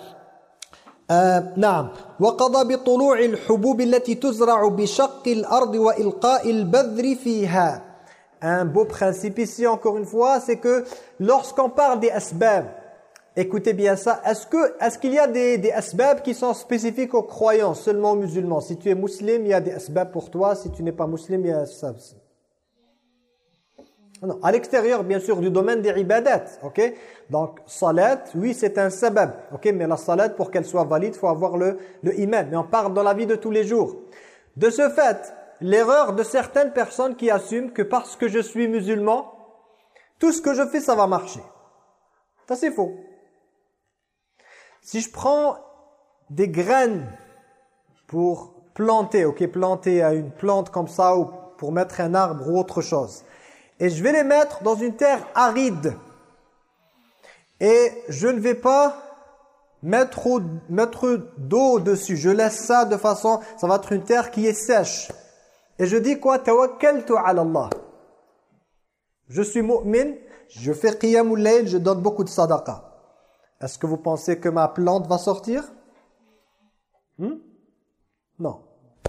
آه نعم وقضى بطلوع الحبوب التي تزرع بشق الأرض وإلقاء البذر فيها un beau principe ici, encore une fois, c'est que lorsqu'on parle des asbab, écoutez bien ça, est-ce que est-ce qu'il y a des, des asbab qui sont spécifiques aux croyants, seulement aux musulmans? Si tu es musulman, il y a des asbab pour toi, si tu n'es pas musulman, il y a ça aussi. Non, à l'extérieur, bien sûr, du domaine des ibadat, ok? Donc, salat, oui, c'est un sabab, ok? Mais la salat, pour qu'elle soit valide, il faut avoir le, le iman. Mais on parle dans la vie de tous les jours. De ce fait, l'erreur de certaines personnes qui assument que parce que je suis musulman, tout ce que je fais, ça va marcher. Ça, c'est faux. Si je prends des graines pour planter, ok Planter à une plante comme ça, ou pour mettre un arbre ou autre chose et je vais les mettre dans une terre aride. Et je ne vais pas mettre, mettre d'eau dessus. Je laisse ça de façon, ça va être une terre qui est sèche. Et je dis quoi? Tawakkaltu ala Allah. Je suis mu'min, je fais qiyamul layl, je donne beaucoup de sadaqa. Est-ce que vous pensez que ma plante va sortir? Hmm? Non.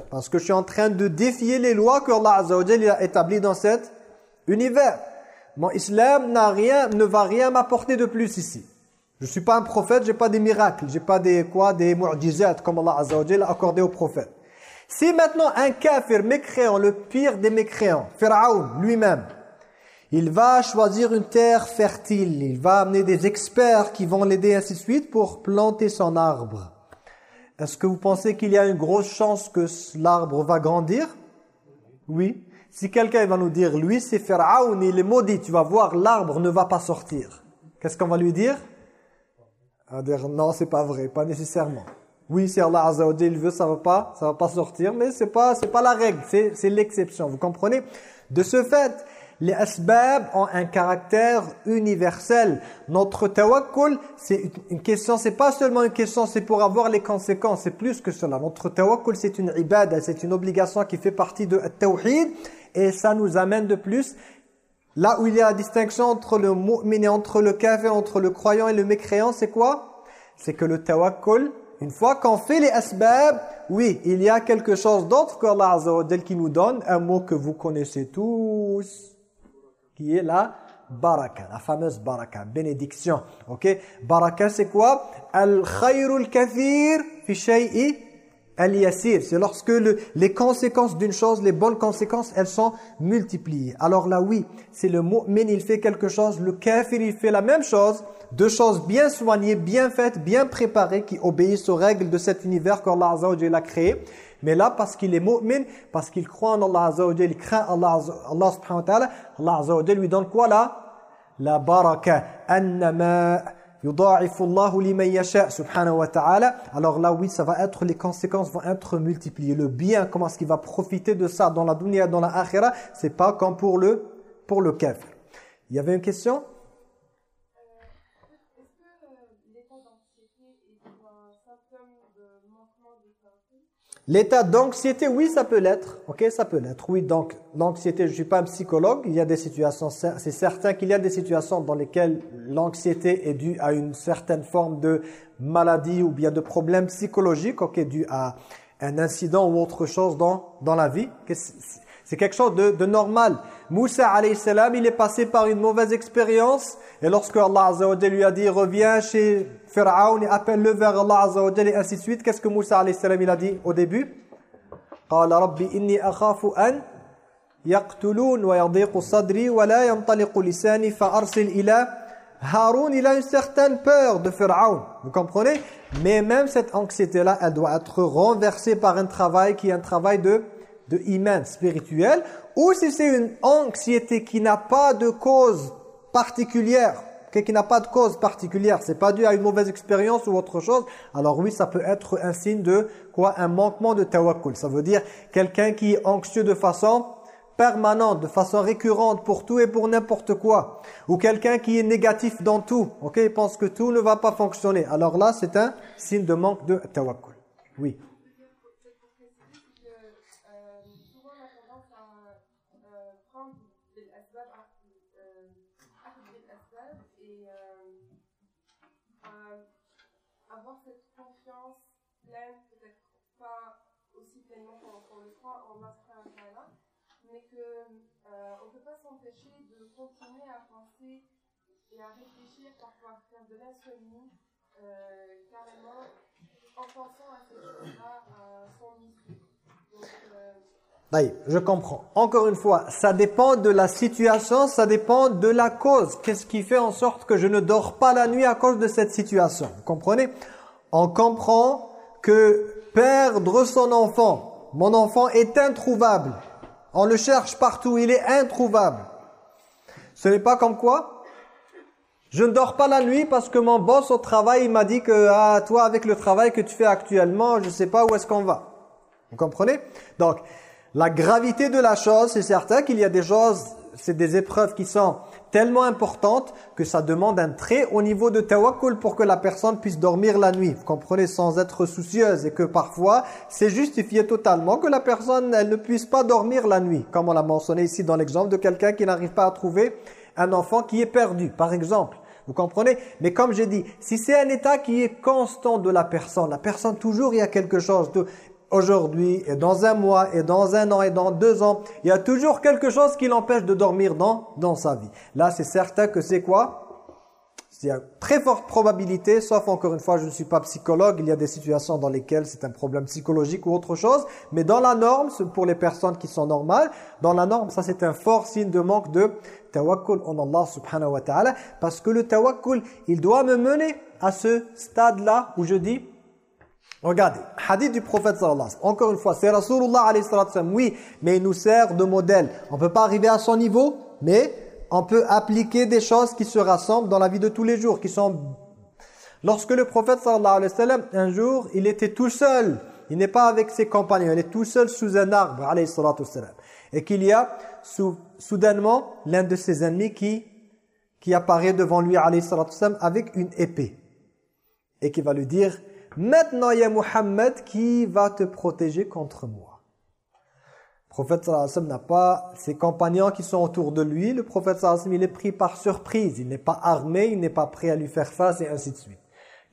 Parce que je suis en train de défier les lois que Allah Azza wa a établies dans cette univers. Mon islam n'a rien, ne va rien m'apporter de plus ici. Je suis pas un prophète, j'ai pas des miracles, j'ai pas des quoi, des mu'jizat comme Allah Azza wa a accordé aux prophètes. Si maintenant un kafir mécréant, le pire des mécréants, Pharaon lui-même, il va choisir une terre fertile, il va amener des experts qui vont l'aider ainsi de suite pour planter son arbre. Est-ce que vous pensez qu'il y a une grosse chance que l'arbre va grandir? Oui. Si quelqu'un va nous dire, lui c'est Pharaon, il est maudit, tu vas voir, l'arbre ne va pas sortir. Qu'est-ce qu'on va lui dire? Va dire, non, c'est pas vrai, pas nécessairement. Oui, si Allah Azza wa il veut, ça va pas, ça va pas sortir, mais c'est pas, c'est pas la règle, c'est l'exception. Vous comprenez? De ce fait, les asbab ont un caractère universel. Notre tawakkul, c'est une question, c'est pas seulement une question, c'est pour avoir les conséquences, c'est plus que cela. Notre tawakkul, c'est une ibada, c'est une obligation qui fait partie de tawhid et ça nous amène de plus là où il y a la distinction entre le mu'min et entre le kafir, entre le croyant et le mécréant, c'est quoi? C'est que le tawakkul, une fois qu'on fait les asbab, oui, il y a quelque chose d'autre que Allah Azza wa qui nous donne, un mot que vous connaissez tous, qui est la baraka, la fameuse baraka, bénédiction. Ok? Baraka, c'est quoi? Al-khayrul kathir fi shay'i al-yasir. C'est lorsque le, les conséquences d'une chose, les bonnes conséquences, elles sont multipliées. Alors là, oui, c'est le mu'min, il fait quelque chose, le kafir, il fait la même chose, Deux choses bien soignées, bien faites, bien préparées, qui obéissent aux règles de cet univers qu'Allah Azza wa Jalla a créé. Mais là, parce qu'il est mu'min, parce qu'il croit en Allah Azza wa Jalla, il craint Allah, Allah subhanahu wa ta'ala, Allah lui donne quoi là? La baraka. Annama subhanahu wa ta'ala. Alors là, oui, ça va être, les conséquences vont être multipliées. Le bien, comment est-ce qu'il va profiter de ça dans la dunya, dans la akhira, c'est pas comme pour le, pour le kafir. Il y avait une question? L'état d'anxiété, oui, ça peut l'être. Ok, ça peut l'être. Oui, donc l'anxiété, je suis pas un psychologue. Il y a des situations, c'est certain qu'il y a des situations dans lesquelles l'anxiété est due à une certaine forme de maladie ou bien de problème psychologique, ok, dû à un incident ou autre chose dans, la vie. C'est- quelque chose de normal. Moussa, alayhi salam, il est passé par une mauvaise expérience. Et lorsque Allah Azza wa Jalla lui a dit, reviens chez Pharaon et appelle-le vers Allah Azza wa Jalla et ainsi de suite, qu'est-ce que Moussa, alayhi salam, il a dit au début قال ربي إني أخاف أن يقتلون ويضيق صدري ولا ينطلق لساني فأرسل إلى Haroun, il a une certaine peur de Pharaon. Vous comprenez Mais même cette anxiété-là, elle doit être renversée par un travail qui est un travail de, de iman spirituel. Ou si c'est une anxiété qui n'a pas de cause particulière, qui n'a pas de cause particulière, c'est pas dû à une mauvaise expérience ou autre chose, alors oui, ça peut être un signe de quoi? Un manquement de tawakkul. Ça veut dire quelqu'un qui est anxieux de façon permanente, de façon récurrente pour tout et pour n'importe quoi. Ou quelqu'un qui est négatif dans tout, ok, il pense que tout ne va pas fonctionner. Alors là, c'est un signe de manque de tawakkul. Oui. Peut-être pour préciser que euh, souvent on a tendance à euh, prendre des asbab, euh, acte des asbab et euh, à avoir cette confiance pleine, peut-être pas aussi pleinement qu'on qu'on le croit en Allah subhanahu mais que euh, on ne peut pas s'empêcher de continuer à penser et à réfléchir, parfois faire de euh, carrément en pensant à ces choses-là, à son issue. Euh, je comprends. Encore une fois, ça dépend de la situation, ça dépend de la cause. Qu'est-ce qui fait en sorte que je ne dors pas la nuit à cause de cette situation? Vous comprenez? On comprend que perdre son enfant, mon enfant est introuvable. On le cherche partout, il est introuvable. Ce n'est pas comme quoi je ne dors pas la nuit parce que mon boss au travail il m'a dit que ah, toi avec le travail que tu fais actuellement, je ne sais pas où est-ce qu'on va. Vous comprenez? Donc, la gravité de la chose, c'est certain qu'il y a des choses, c'est des épreuves qui sont tellement importantes que ça demande un très haut niveau de tawakkul pour que la personne puisse dormir la nuit. Vous comprenez? Sans être soucieuse et que parfois, c'est justifié totalement que la personne, elle ne puisse pas dormir la nuit. Comme on l'a mentionné ici dans l'exemple de quelqu'un qui n'arrive pas à trouver un enfant qui est perdu, par exemple. Vous comprenez? Mais comme j'ai dit, si c'est un état qui est constant de la personne, la personne toujours il y a quelque chose de aujourd'hui et dans un mois et dans un an et dans deux ans, il y a toujours quelque chose qui l'empêche de dormir dans, dans sa vie. Là, c'est certain que c'est quoi? Il y a très forte probabilité, sauf encore une fois, je ne suis pas psychologue, il y a des situations dans lesquelles c'est un problème psychologique ou autre chose, mais dans la norme, pour les personnes qui sont normales, dans la norme, ça c'est un fort signe de manque de tawakkul en Allah subhanahu wa ta'ala, parce que le tawakkul, il doit me mener à ce stade-là où je dis, regardez, hadith du prophète sallallahu encore une fois, c'est Rasulullah alayhi sallam, oui, mais il nous sert de modèle. On ne peut pas arriver à son niveau, mais on peut appliquer des choses qui se rassemblent dans la vie de tous les jours, qui sont... Lorsque le prophète sallallahu alayhi un jour, il était tout seul, il n'est pas avec ses compagnons, il est tout seul sous un arbre, alayhi sallam, et qu'il y a sou, soudainement l'un de ses ennemis qui, qui apparaît devant lui, avec une épée, et qui va lui dire, maintenant, il y a Muhammad qui va te protéger contre moi? Le prophète n'a pas ses compagnons qui sont autour de lui. Le prophète il est pris par surprise. Il n'est pas armé, il n'est pas prêt à lui faire face et ainsi de suite.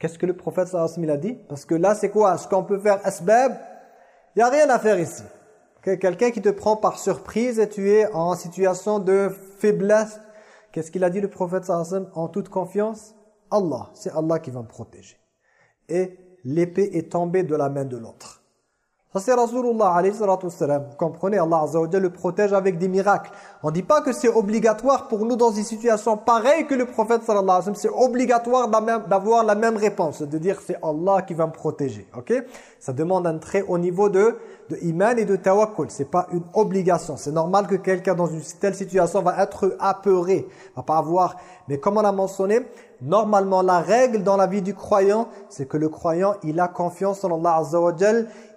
Qu'est-ce que le prophète sallam a dit? Parce que là, c'est quoi? Ce qu'on peut faire asbab, il n'y a rien à faire ici. Quelqu'un qui te prend par surprise et tu es en situation de faiblesse. Qu'est-ce qu'il a dit le prophète sallallahu En toute confiance, Allah, c'est Allah qui va me protéger. Et l'épée est tombée de la main de l'autre. Ça c'est Rasulullah alayhi. Vous comprenez, Allah azza wa le protège avec des miracles. On dit pas que c'est obligatoire pour nous dans des situations pareilles que le prophète sallallahu alayhi wa. C'est obligatoire d'avoir la même réponse, de dire c'est Allah qui va me protéger. Ok? Ça demande un très haut niveau de, de iman et de tawakkul. C'est pas une obligation. C'est normal que quelqu'un dans une telle situation va être apeuré, va pas avoir. Mais comme on a mentionné, normalement la règle dans la vie du croyant, c'est que le croyant, il a confiance en Allah Azza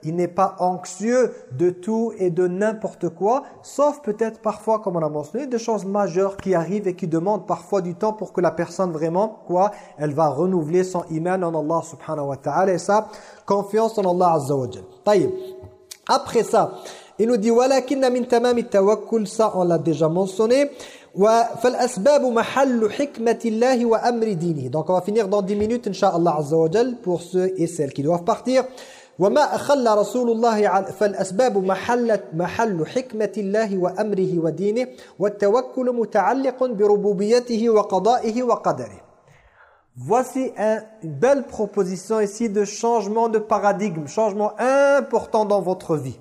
il n'est pas anxieux de tout et de n'importe quoi, sauf peut-être parfois, comme on a mentionné, des choses majeures qui arrivent et qui demandent parfois du temps pour que la personne vraiment, quoi, elle va renouveler son iman en Allah subhanahu wa ta'ala. Et sa confiance en Allah Azza wa. Après ça, il nous dit « Walakinna min tamami tawakkul » ça on l'a déjà mentionné فالأسباب محل حكمة الله وأمر دينه donc on va finir dans 10 minutes inshallah azza wa jal pour ceux et celles qui doivent partir وما أخل رسول الله فالأسباب محل محل حكمة الله وأمره ودينه والتوكل متعلق بربوبيته وقضائه وقدره Voici un, une belle proposition ici de changement de paradigme, changement important dans votre vie,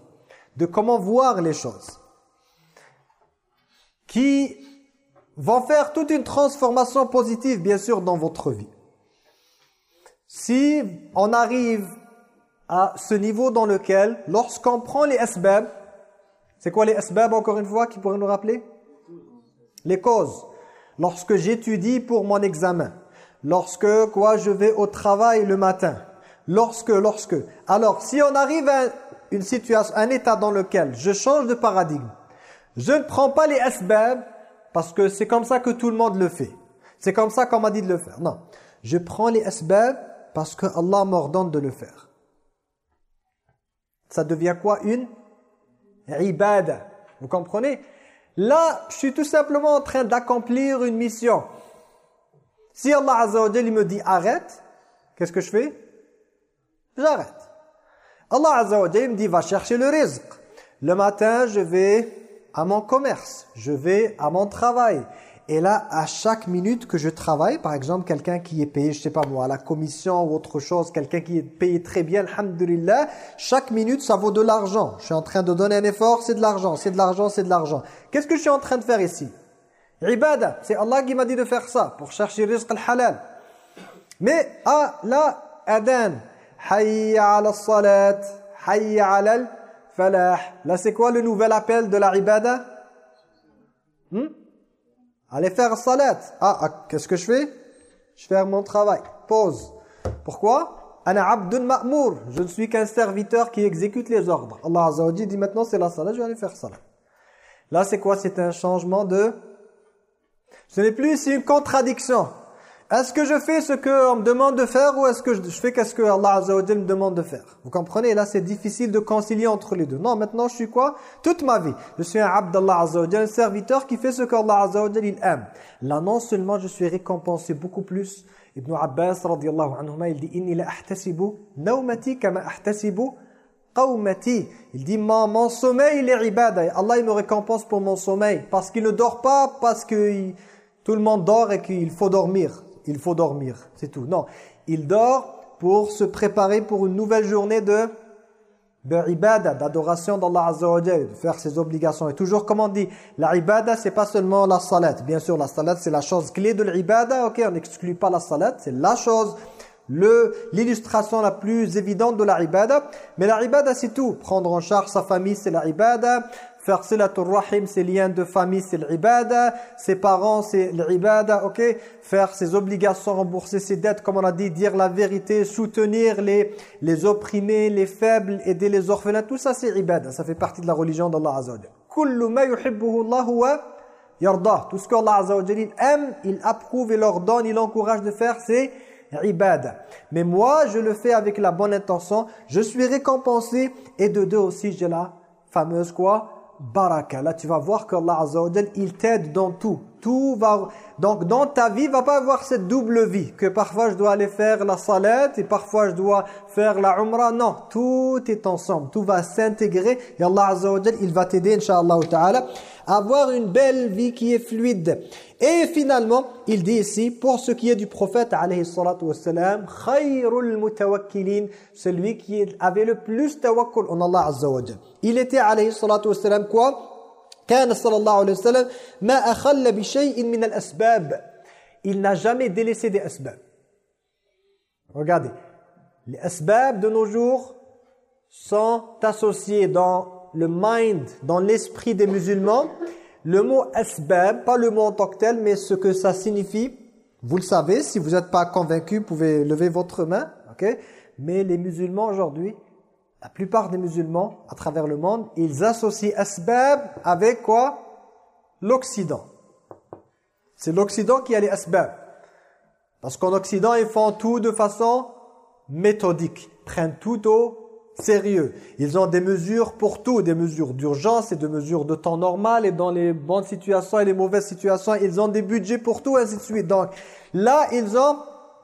de comment voir les choses, qui vont faire toute une transformation positive, bien sûr, dans votre vie. Si on arrive à ce niveau dans lequel, lorsqu'on prend les asbab, c'est quoi les asbab, encore une fois, qui pourrait nous rappeler? Les causes. Lorsque j'étudie pour mon examen, lorsque quoi je vais au travail le matin, lorsque, lorsque. Alors, si on arrive à une situation, un état dans lequel je change de paradigme, je ne prends pas les asbab, parce que c'est comme ça que tout le monde le fait. C'est comme ça qu'on m'a dit de le faire. Non. Je prends les asbab parce que Allah m'ordonne de le faire. Ça devient quoi Une? Ibada. Vous comprenez? Là, je suis tout simplement en train d'accomplir une mission. Si Allah Azza wa me dit arrête, qu'est-ce que je fais? J'arrête. Allah Azza me dit va chercher le rizq. Le matin, je vais à mon commerce, je vais à mon travail. Et là, à chaque minute que je travaille, par exemple, quelqu'un qui est payé, je sais pas moi, à la commission ou autre chose, quelqu'un qui est payé très bien, alhamdulillah, chaque minute, ça vaut de l'argent. Je suis en train de donner un effort, c'est de l'argent, c'est de l'argent, c'est de l'argent. Qu'est-ce que je suis en train de faire ici? Ibada, c'est Allah qui m'a dit de faire ça, pour chercher le rizq al-halal. Mais, ah, là, adan, hayya ala salat, hayya ala Là, c'est quoi le nouvel appel de la ibada hmm? Allez faire salat. Ah, ah qu'est-ce que je fais? Je fais mon travail. Pause. Pourquoi? Je ne suis qu'un serviteur qui exécute les ordres. Allah Azza dit maintenant c'est la salat, je vais aller faire salat. Là, c'est quoi? C'est un changement de... Ce n'est plus une contradiction. Est-ce que je fais ce qu'on me demande de faire ou est-ce que je fais qu'est-ce que Allah Azza wa me demande de faire? Vous comprenez? Là, c'est difficile de concilier entre les deux. Non, maintenant, je suis quoi? Toute ma vie. Je suis un abd d'Allah un serviteur qui fait ce qu'Allah Azza wa il aime. Là, non seulement je suis récompensé beaucoup plus. Ibn Abbas, radiallahu anhuma, il dit « Inni la ahtasibu nawmati kama ahtasibu qawmati » Il dit mon, sommeil, il est ibada. Allah, il me récompense pour mon sommeil. Parce qu'il ne dort pas, parce que tout le monde dort et qu'il faut dormir il faut dormir, c'est tout. Non, il dort pour se préparer pour une nouvelle journée de ibada, d'adoration d'Allah Azza wa de faire ses obligations. Et toujours comme on dit, la ibada c'est pas seulement la salat. Bien sûr, la salat c'est la chose clé de l'ibada, ok, on n'exclut pas la salat, c'est la chose, l'illustration la plus évidente de la ibada. Mais la ibada c'est tout, prendre en charge sa famille c'est la ibada, Faire silatul rahim, ses liens de famille, c'est l'ibada. Ses parents, c'est l'ibada, ok? Faire ses obligations, rembourser ses dettes, comme on a dit, dire la vérité, soutenir les, les opprimés, les faibles, aider les orphelins, tout ça c'est ibada. Ça fait partie de la religion d'Allah Azza wa. Tout ce qu'Allah Azza wa aime, il approuve et leur donne, il encourage de faire, c'est ibada. Mais moi, je le fais avec la bonne intention, je suis récompensé et de deux aussi, j'ai la fameuse quoi? Baraka. Là, tu vas voir qu'Allah Azza il t'aide dans tout. Tout va... Donc, dans ta vie, va pas avoir cette double vie. Que parfois, je dois aller faire la salat et parfois, je dois faire la umrah. Non, tout est ensemble. Tout va s'intégrer. Et Allah Azza il va t'aider, Inch'Allah ta'ala, à avoir une belle vie qui est fluide. Et finalement, il dit ici, pour ce qui est du prophète, alayhi salatu wassalam, khayrul mutawakkilin, celui qui avait le plus tawakkul en Allah Azza. Il était, alayhi salatu wassalam, quoi? كان صلى الله عليه وسلم ما أخل بشيء من الأسباب il n'a jamais délaissé des asbab regardez les asbab de nos jours sont associés dans le mind dans l'esprit des musulmans le mot asbab pas le mot en tant que tel mais ce que ça signifie vous le savez si vous n'êtes pas convaincu vous pouvez lever votre main ok mais les musulmans aujourd'hui la plupart des musulmans à travers le monde, ils associent asbab avec quoi? L'Occident. C'est l'Occident qui a les asbab. Parce qu'en Occident, ils font tout de façon méthodique, prennent tout au sérieux. Ils ont des mesures pour tout, des mesures d'urgence et des mesures de temps normal et dans les bonnes situations et les mauvaises situations, ils ont des budgets pour tout, ainsi de suite. Donc là, ils ont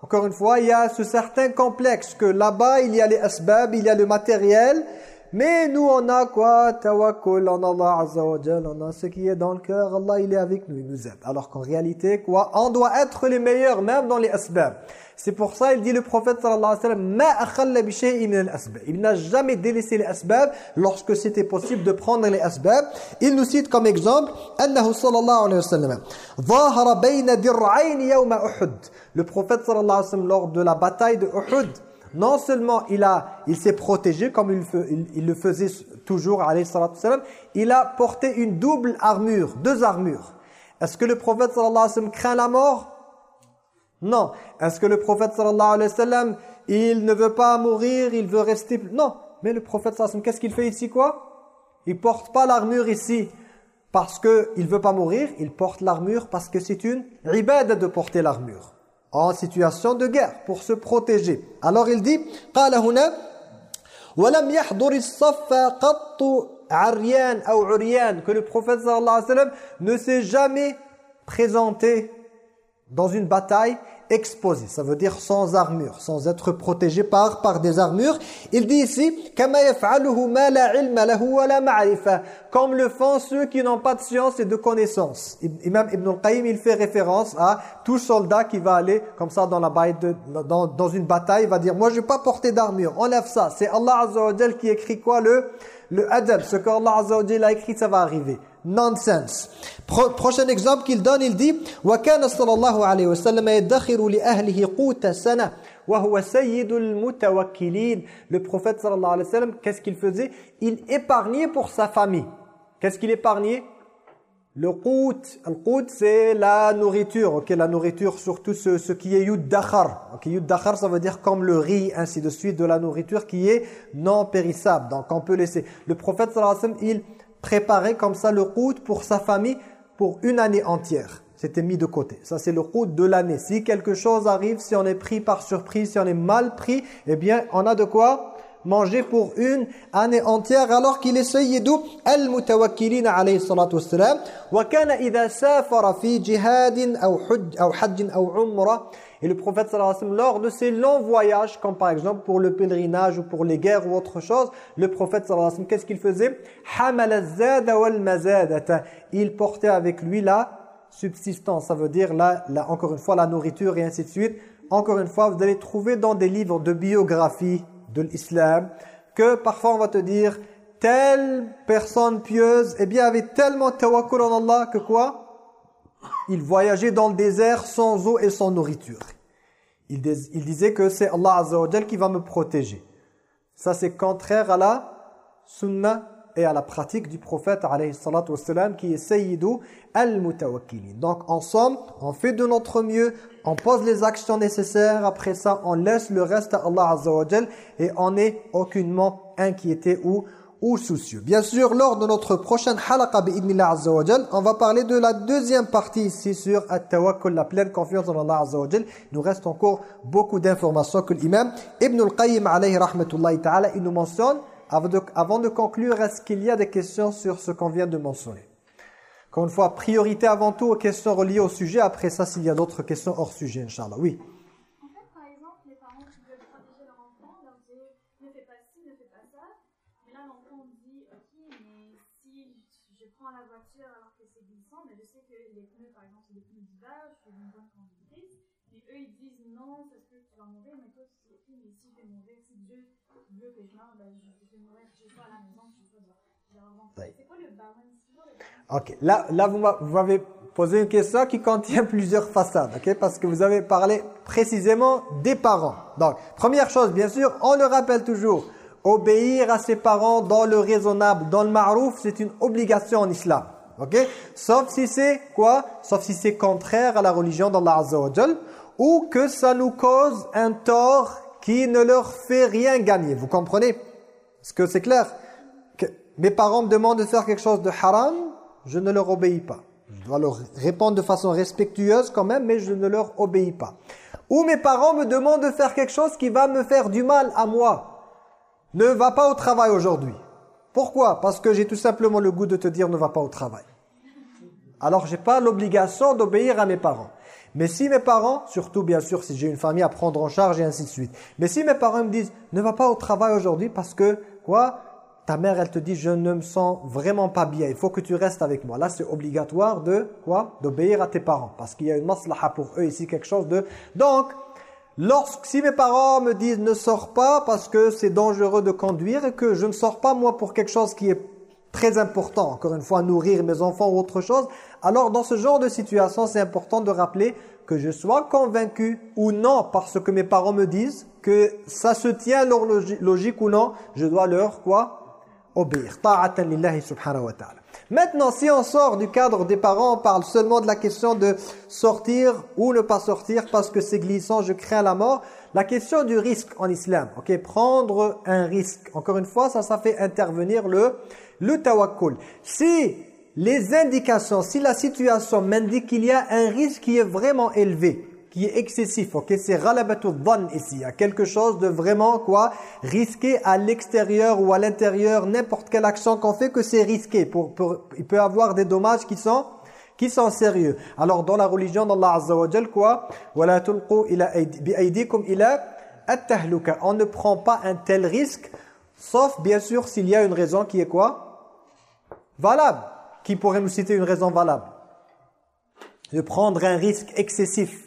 encore une fois, il y a ce certain complexe que là-bas, il y a les asbab, il y a le matériel, mais nous, on a quoi? Tawakkul en Allah Azza wa Jal, On a ce qui est dans le cœur. Allah, il est avec nous, il nous aide. Alors qu'en réalité, quoi? On doit être les meilleurs, même dans les asbab. C'est pour ça, il dit le prophète sallallahu alayhi wa sallam, Il n'a jamais délaissé les asbab lorsque c'était possible de prendre les asbab. Il nous cite comme exemple, Annahu sallallahu alayhi wa sallam, Le prophète sallallahu alayhi wa sallam, lors de la bataille de Uhud, non seulement il il s'est protégé comme il, le faisait toujours sallam, il a porté une double armure, deux armures. Est-ce que le prophète sallallahu craint la mort? Non. Est-ce que le prophète sallallahu il ne veut pas mourir, il veut rester... Non. Mais le prophète sallallahu qu'est-ce qu'il fait ici quoi? Il porte pas l'armure ici parce qu'il ne veut pas mourir, il porte l'armure parce que c'est une ribade de porter l'armure en situation de guerre pour se protéger. Alors il dit قال هنا ولم يحضر الصف قط عريان أو عريان que le prophète sallallahu alayhi wa sallam ne s'est jamais présenté dans une bataille exposé, ça veut dire sans armure, sans être protégé par, par des armures. Il dit ici, comme le font ceux qui n'ont pas de science et de connaissance. Imam Ibn al-Qayyim, il fait référence à tout soldat qui va aller comme ça dans, la de, dans, une bataille, il va dire, moi je vais pas porter d'armure, enlève ça. C'est Allah Azza wa qui écrit quoi le, le adab, ce qu'Allah Azza wa a écrit, ça va arriver nonsense. Pro prochain exemple qu'il donne, il dit وَكَانَ صلى الله عليه وسلم يدخر لأهله قوت سنة وهو سيد المتوكلين. Le prophète sallallahu alayhi wa sallam, qu'est-ce qu'il faisait Il épargnait pour sa famille. Qu'est-ce qu'il épargnait le qout, le qout c'est la nourriture, ok, la nourriture surtout ce, ce qui est yud dakhar. Ok, yud dakhar ça veut dire comme le riz, ainsi de suite, de la nourriture qui est non périssable. Donc on peut laisser. Le prophète sallallahu alayhi wa sallam, il préparer comme ça le route pour sa famille pour une année entière. C'était mis de côté. Ça, c'est le route de l'année. Si quelque chose arrive, si on est pris par surprise, si on est mal pris, eh bien, on a de quoi manger pour une année entière alors qu'il est sayyidou al-mutawakkilina alayhi et le prophète sallallahu alayhi wa sallam, lors de ses longs voyages, comme par exemple pour le pèlerinage ou pour les guerres ou autre chose, le prophète sallallahu alayhi wa sallam, qu'est-ce qu'il faisait? Il portait avec lui la subsistance, ça veut dire, là, encore une fois, la nourriture et ainsi de suite. Encore une fois, vous allez trouver dans des livres de biographie de l'islam que parfois on va te dire telle personne pieuse eh bien avait tellement tawakkul en Allah que quoi? Il voyageait dans le désert sans eau et sans nourriture. Il, disait que c'est Allah Azza qui va me protéger. Ça c'est contraire à la sunna et à la pratique du prophète alayhi qui est Sayyidou al-Mutawakkilin. Donc en somme, on fait de notre mieux, on pose les actions nécessaires, après ça on laisse le reste à Allah Azza et on n'est aucunement inquiété ou ou soucieux. Bien sûr, lors de notre prochaine halaqa bi'idnillah azza wa on va parler de la deuxième partie ici sur at-tawakkul, la pleine confiance en Allah azza wa Il nous reste encore beaucoup d'informations que l'imam Ibn al-Qayyim alayhi rahmatullahi ta'ala, il nous mentionne, avant de, conclure, est-ce qu'il y a des questions sur ce qu'on vient de mentionner? Encore une fois, priorité avant tout aux questions reliées au sujet. Après ça, s'il y a d'autres questions hors sujet, Inch'Allah. Oui. En fait, par exemple, les parents qui veulent protéger leur enfant, leur dire ne fais pas ci, ne fais pas ça. Mais là, l'enfant dit ok, mais si je prends la voiture alors que c'est glissant, mais je sais que les pneus, par exemple, c'est des pneus d'hiver, je fais une bonne conductrice. Mais eux, ils disent non, ça se peut que tu vas mourir, mais toi, tu dis ok, mais si je vais mourir, si Dieu veut que je meure, ben, je je vais mourir chez toi à la maison, chez toi. genre, genre, Oui. C'est quoi le balance C'est quoi le balance Ok, là, là vous m'a- vous m'avez posé une question qui contient plusieurs façades, ok? Parce que vous avez parlé précisément des parents. Donc, première chose, bien sûr, on le rappelle toujours, obéir à ses parents dans le raisonnable, dans le ma'rouf, c'est une obligation en islam, ok? Sauf si c'est quoi? Sauf si c'est contraire à la religion d'Allah Azza wa ou que ça nous cause un tort qui ne leur fait rien gagner, vous comprenez? Est-ce que c'est clair? Mes parents me demandent de faire quelque chose de haram, je ne leur obéis pas. Je dois leur répondre de façon respectueuse quand même, mais je ne leur obéis pas. Ou mes parents me demandent de faire quelque chose qui va me faire du mal à moi. Ne va pas au travail aujourd'hui. Pourquoi? Parce que j'ai tout simplement le goût de te dire ne va pas au travail. Alors j'ai pas l'obligation d'obéir à mes parents. Mais si mes parents, surtout bien sûr si j'ai une famille à prendre en charge et ainsi de suite. Mais si mes parents me disent ne va pas au travail aujourd'hui parce que quoi? Ta mère elle te dit je ne me sens vraiment pas bien, il faut que tu restes avec moi. Là c'est obligatoire de quoi? D'obéir à tes parents. Parce qu'il y a une maslaha pour eux ici quelque chose de Donc Lorsque, si mes parents me disent ne sors pas parce que c'est dangereux de conduire et que je ne sors pas moi pour quelque chose qui est très important, encore une fois nourrir mes enfants ou autre chose, alors dans ce genre de situation c'est important de rappeler que je sois convaincu ou non par ce que mes parents me disent, que ça se tient leur logi- logique ou non, je dois leur quoi? Obéir. Maintenant, si on sort du cadre des parents, on parle seulement de la question de sortir ou ne pas sortir parce que c'est glissant, je crains la mort. La question du risque en islam, ok, prendre un risque. Encore une fois, ça, ça fait intervenir le, le tawakkul. Si les indications, si la situation m'indique qu'il y a un risque qui est vraiment élevé, qui est excessif, ok, c'est ghalabatu dhann ici, il y a quelque chose de vraiment quoi, risqué à l'extérieur ou à l'intérieur, n'importe quelle action qu'on fait que c'est risqué, il peut avoir des dommages qui sont qui sont sérieux. Alors dans la religion d'Allah Azza wa Jal quoi, wala tulqu ila aydi- bi aydikum ila at-tahluka. On ne prend pas un tel risque sauf bien sûr s'il y a une raison qui est quoi? Valable. Qui pourrait nous citer une raison valable? De prendre un risque excessif.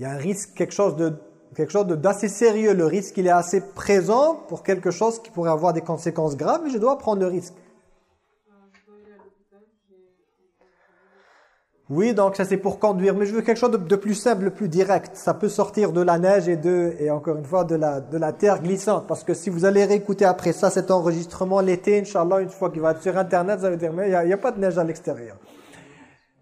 Il y a un risque, quelque chose de quelque chose d'assez sérieux. Le risque, il est assez présent pour quelque chose qui pourrait avoir des conséquences graves, mais je dois prendre le risque. Oui, donc ça c'est pour conduire, mais je veux quelque chose de, plus simple, plus direct. Ça peut sortir de la neige et de et encore une fois de la de la terre glissante, parce que si vous allez réécouter après ça cet enregistrement l'été, inchallah, une fois qu'il va être sur internet, ça veut dire mais il y a, il y a pas de neige à l'extérieur.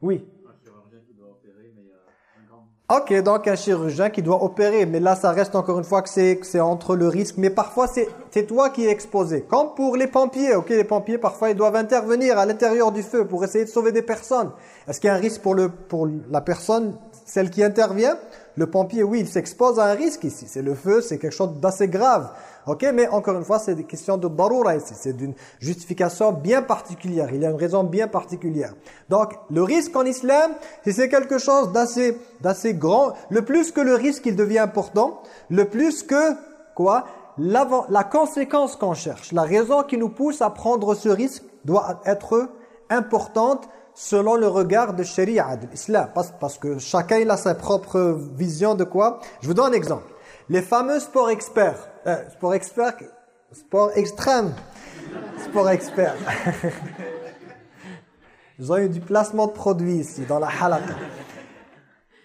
Oui. Un chirurgien qui doit opérer, mais il y a un grand Ok, donc un chirurgien qui doit opérer, mais là ça reste encore une fois que c'est entre le risque, mais parfois c'est c'est toi qui es exposé. Comme pour les pompiers, ok, les pompiers parfois ils doivent intervenir à l'intérieur du feu pour essayer de sauver des personnes. Est-ce qu'il y a un risque pour le pour la personne, celle qui intervient? Le pompier, oui, il s'expose à un risque ici. C'est le feu, c'est quelque chose d'assez grave. Ok, mais encore une fois, c'est des questions de daroura ici. C'est d'une justification bien particulière. Il y a une raison bien particulière. Donc, le risque en islam, c'est quelque chose d'assez d'assez grand, le plus que le risque, il devient important, le plus que, quoi La conséquence qu'on cherche, la raison qui nous pousse à prendre ce risque doit être importante selon le regard de sharia, de l'islam. Parce, parce que chacun il a sa propre vision de quoi. Je vous donne un exemple. Les fameux sports experts, euh, sport expert, sport extrême, sport expert. Ils ont eu du placement de produits ici, dans la halakha.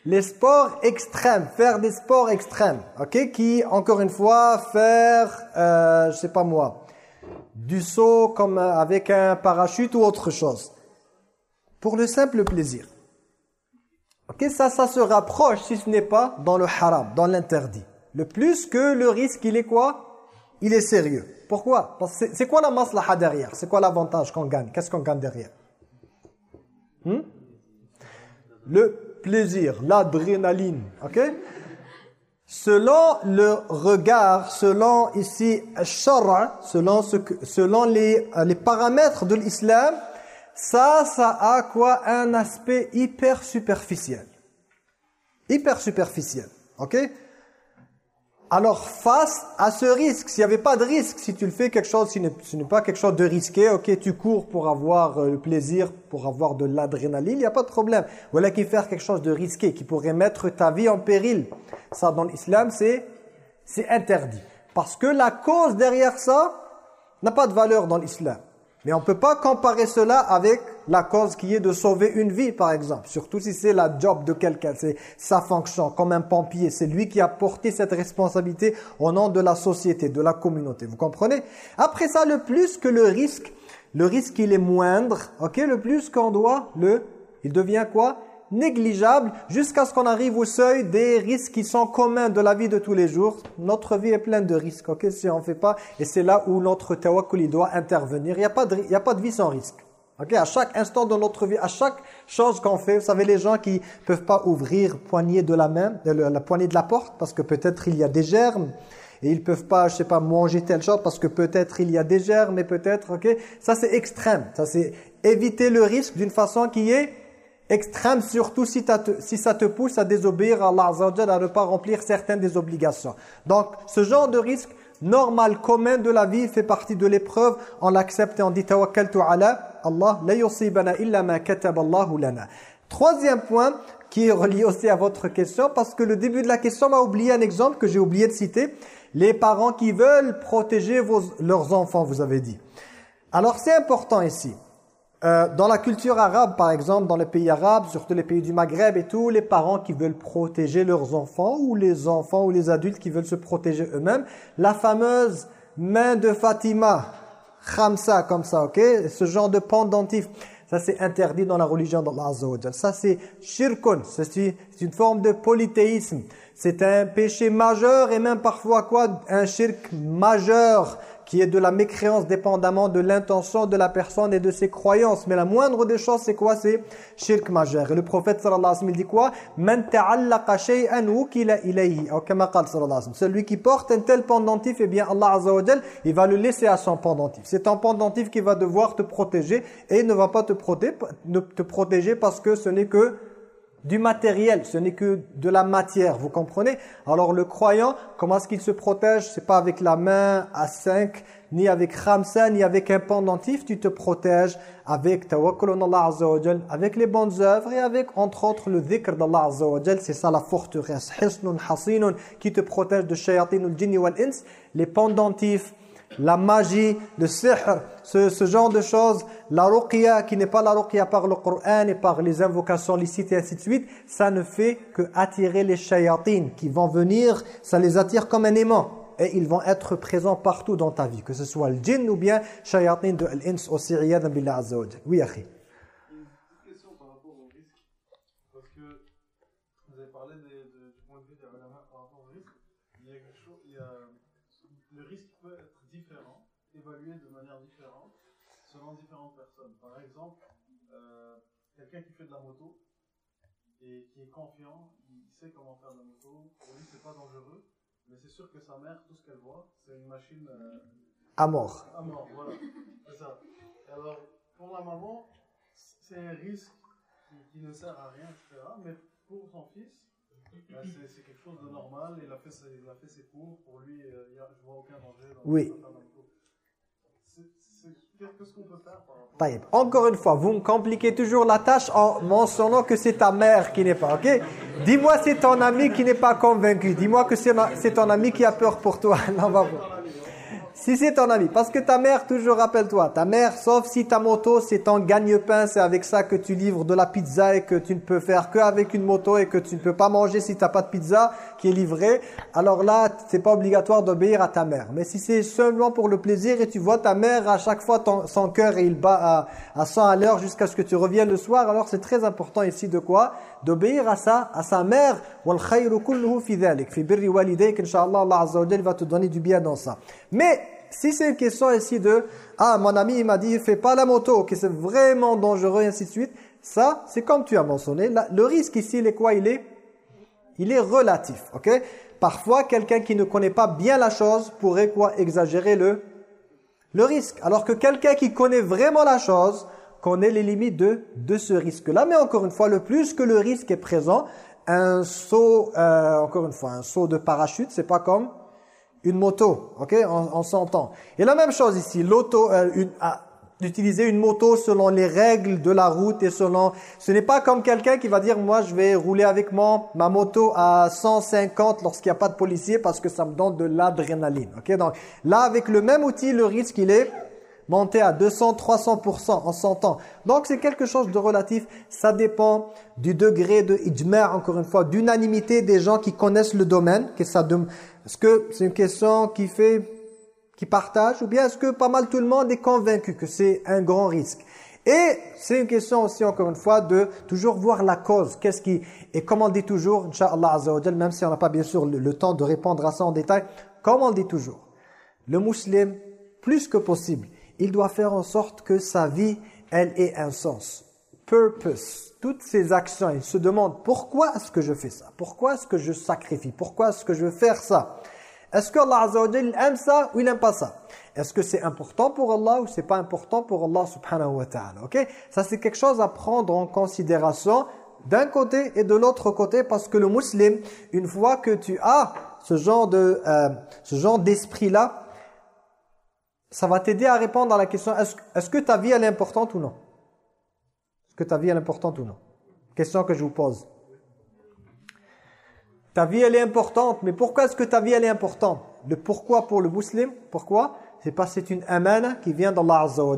Les sports extrêmes, faire des sports extrêmes, ok, qui, encore une fois, faire, euh, je sais pas moi, du saut comme euh, avec un parachute ou autre chose. Pour le simple plaisir. Ok, ça, ça se rapproche, si ce n'est pas dans le haram, dans l'interdit. Le plus que le risque, il est quoi? Il est sérieux. Pourquoi? C'est- quoi la maslaha derrière? C'est quoi l'avantage qu'on gagne? Qu'est-ce qu'on gagne derrière? Hmm? Le plaisir, l'adrénaline, ok? Selon le regard, selon ici shara, selon selon les les paramètres de l'islam, ça, ça a quoi? Un aspect hyper superficiel. Hyper superficiel. Ok? Alors face à ce risque, s'il n'y avait pas de risque, si tu le fais quelque chose, ce n'est pas quelque chose de risqué, ok, tu cours pour avoir euh, le plaisir, pour avoir de l'adrénaline, il n'y a pas de problème. Voilà qui faire quelque chose de risqué, qui pourrait mettre ta vie en péril. Ça, dans l'islam, c'est interdit. Parce que la cause derrière ça n'a pas de valeur dans l'islam. Mais on ne peut pas comparer cela avec la cause qui est de sauver une vie, par exemple. Surtout si c'est la job de quelqu'un, c'est sa fonction, comme un pompier. C'est lui qui a porté cette responsabilité au nom de la société, de la communauté. Vous comprenez? Après ça, le plus que le risque, le risque il est moindre, ok? Le plus qu'on doit, le, il devient quoi? Négligeable jusqu'à ce qu'on arrive au seuil des risques qui sont communs de la vie de tous les jours. Notre vie est pleine de risques, ok, si on ne fait pas. Et c'est là où notre tawakkul doit intervenir. Il n'y a, il a pas de vie sans risque. Ok à chaque instant de notre vie, à chaque chose qu'on fait, vous savez, les gens qui peuvent pas ouvrir poignée de la main, la poignée de la porte, parce que peut-être il y a des germes, et ils peuvent pas, je sais pas, manger telle chose parce que peut-être il y a des germes, mais peut-être, ok Ça c'est extrême, ça c'est éviter le risque d'une façon qui est extrême, surtout si, ça te pousse à désobéir à Allah à ne pas remplir certaines des obligations. Donc, ce genre de risque normal, commun de la vie, fait partie de l'épreuve. On l'accepte et on dit « Tawakkaltu ala Allah, la yusibana illa ma lana ». Troisième point, qui est relié aussi à votre question, parce que le début de la question m'a oublié un exemple que j'ai oublié de citer. Les parents qui veulent protéger leurs enfants, vous avez dit. Alors, c'est important ici. Euh, dans la culture arabe, par exemple, dans les pays arabes, surtout les pays du Maghreb et tout, les parents qui veulent protéger leurs enfants ou les enfants ou les adultes qui veulent se protéger eux-mêmes, la fameuse main de Fatima, khamsa comme ça, ok? Ce genre de pendentif, ça c'est interdit dans la religion d'Allah Azza Ça c'est shirkun, c'est une forme de polythéisme. C'est un péché majeur et même parfois quoi? Un shirk majeur qui est de la mécréance dépendamment de l'intention de la personne et de ses croyances. Mais la moindre des choses, c'est quoi? C'est shirk majeur. Et le prophète sallallahu alayhi wa sallam dit quoi? Celui qui porte un tel pendentif, eh bien Allah azza il va le laisser à son pendentif. C'est un pendentif qui va devoir te protéger et il ne va pas te te protéger parce que ce n'est que du matériel, ce n'est que de la matière, vous comprenez? Alors le croyant, comment est-ce qu'il se protège? C'est pas avec la main à cinq, ni avec khamsa, ni avec un pendentif, tu te protèges avec tawakkul Allah Azza avec les bonnes œuvres et avec entre autres le dhikr d'Allah Azza c'est ça la forteresse, hisnun hasinun, qui te protège de shayatinul jinni wal ins, les pendentifs, la magie, le sihr, ce, genre de choses, la ruqya qui n'est pas la ruqya par le Coran et par les invocations licites et ainsi de suite, ça ne fait que attirer les shayatines qui vont venir, ça les attire comme un aimant et ils vont être présents partout dans ta vie, que ce soit le djinn ou bien shayatin de l'ins aussi, billah azza Oui, akhi. quelqu'un qui fait de la moto et qui est confiant, faire de la moto, pour lui c'est pas dangereux, mais c'est sûr que sa mère, tout ce qu'elle voit, c'est une machine... Euh, à mort. À mort, voilà. C'est ça. Alors, pour la maman, c'est un risque qui, ne sert à rien, etc. Mais pour son fils, bah, c'est quelque chose de normal, il a fait ses, il a fait ses cours, pour lui, euh, a, je vois aucun danger dans oui. la moto. Qu'est-ce qu'on peut faire Encore une fois, vous me compliquez toujours la tâche en mentionnant que c'est ta mère qui n'est pas, ok? Dis-moi c'est ton ami qui n'est pas convaincu. Dis-moi que c'est ton ami qui a peur pour toi. Non, va si c'est ton ami, parce que ta mère, toujours rappelle-toi, ta mère, sauf si ta moto, c'est ton gagne-pain, c'est avec ça que tu livres de la pizza et que tu ne peux faire qu'avec une moto et que tu ne peux pas manger si tu n'as pas de pizza est livré, alors là, c'est pas obligatoire d'obéir à ta mère. Mais si c'est seulement pour le plaisir et tu vois ta mère à chaque fois ton, son cœur et il bat à, à 100 à l'heure jusqu'à ce que tu reviennes le soir, alors c'est très important ici de quoi? D'obéir à ça, à sa mère. Allah va te donner du bien dans ça. Mais si c'est une question ici de « Ah, mon ami, il m'a dit, fais pas la moto, que c'est vraiment dangereux, et ainsi de suite », ça, c'est comme tu as mentionné. Le risque ici, il est quoi? Il est il est relatif, ok? Parfois, quelqu'un qui ne connaît pas bien la chose pourrait quoi? Exagérer le, le risque. Alors que quelqu'un qui connaît vraiment la chose connaît les limites de, de ce risque-là. Mais encore une fois, le plus que le risque est présent, un saut, euh, encore une fois, un saut de parachute, c'est pas comme une moto, ok? On, s'entend. Et la même chose ici, l'auto, euh, ah, d'utiliser une moto selon les règles de la route et selon... Ce n'est pas comme quelqu'un qui va dire, moi je vais rouler avec mon, ma moto à 150 lorsqu'il n'y a pas de policier parce que ça me donne de l'adrénaline. ok? Donc là, avec le même outil, le risque, il est monté à 200, 300% en 100 ans. Donc c'est quelque chose de relatif. Ça dépend du degré de ijma', encore une fois, d'unanimité des gens qui connaissent le domaine. Est-ce que c'est une question qui fait qui partagent ou bien est-ce que pas mal tout le monde est convaincu que c'est un grand risque? Et c'est une question aussi, encore une fois, de toujours voir la cause. Qu'est-ce qui Et comme on dit toujours, Inch'Allah même si on n'a pas bien sûr le, temps de répondre à ça en détail, comme on dit toujours, le musulman, plus que possible, il doit faire en sorte que sa vie, elle ait un sens. Purpose. Toutes ses actions, il se demande pourquoi est-ce que je fais ça? Pourquoi est-ce que je sacrifie? Pourquoi est-ce que je veux faire ça? Est-ce que Allah Azza aime ça ou il n'aime pas ça? Est-ce que c'est important pour Allah ou c'est pas important pour Allah subhanahu wa ta'ala Ok? Ça c'est quelque chose à prendre en considération d'un côté et de l'autre côté parce que le musulman, une fois que tu as ce genre de euh, ce genre d'esprit là, ça va t'aider à répondre à la question est-ce est que ta vie elle est importante ou non? Est-ce que ta vie elle est importante ou non? Question que je vous pose. Ta vie, elle est importante. Mais pourquoi est-ce que ta vie, elle est importante? Le pourquoi pour le musulman? Pourquoi? C'est parce que c'est une amana qui vient d'Allah Azza wa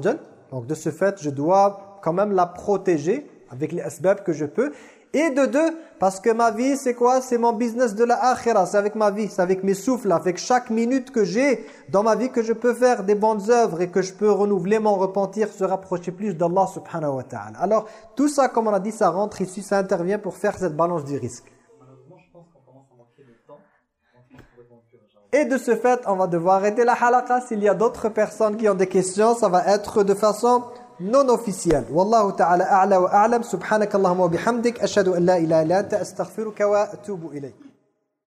Donc de ce fait, je dois quand même la protéger avec les asbab que je peux. Et de deux, parce que ma vie, c'est quoi? C'est mon business de la akhira, c'est avec ma vie, c'est avec mes souffles, avec chaque minute que j'ai dans ma vie que je peux faire des bonnes œuvres et que je peux renouveler mon repentir, se rapprocher plus d'Allah subhanahu wa ta'ala. Alors, tout ça, comme on a dit, ça rentre ici, ça intervient pour faire cette balance du risque. Et de ce fait, on va devoir arrêter la halaqa. S'il y a d'autres personnes qui ont des questions, ça va être de façon non officielle. Wallahu ta'ala a'la wa a'lam. Subhanakallahumma wa bihamdik. Ashhadu an la ilaha illa anta astaghfiruka wa atubu ilayk.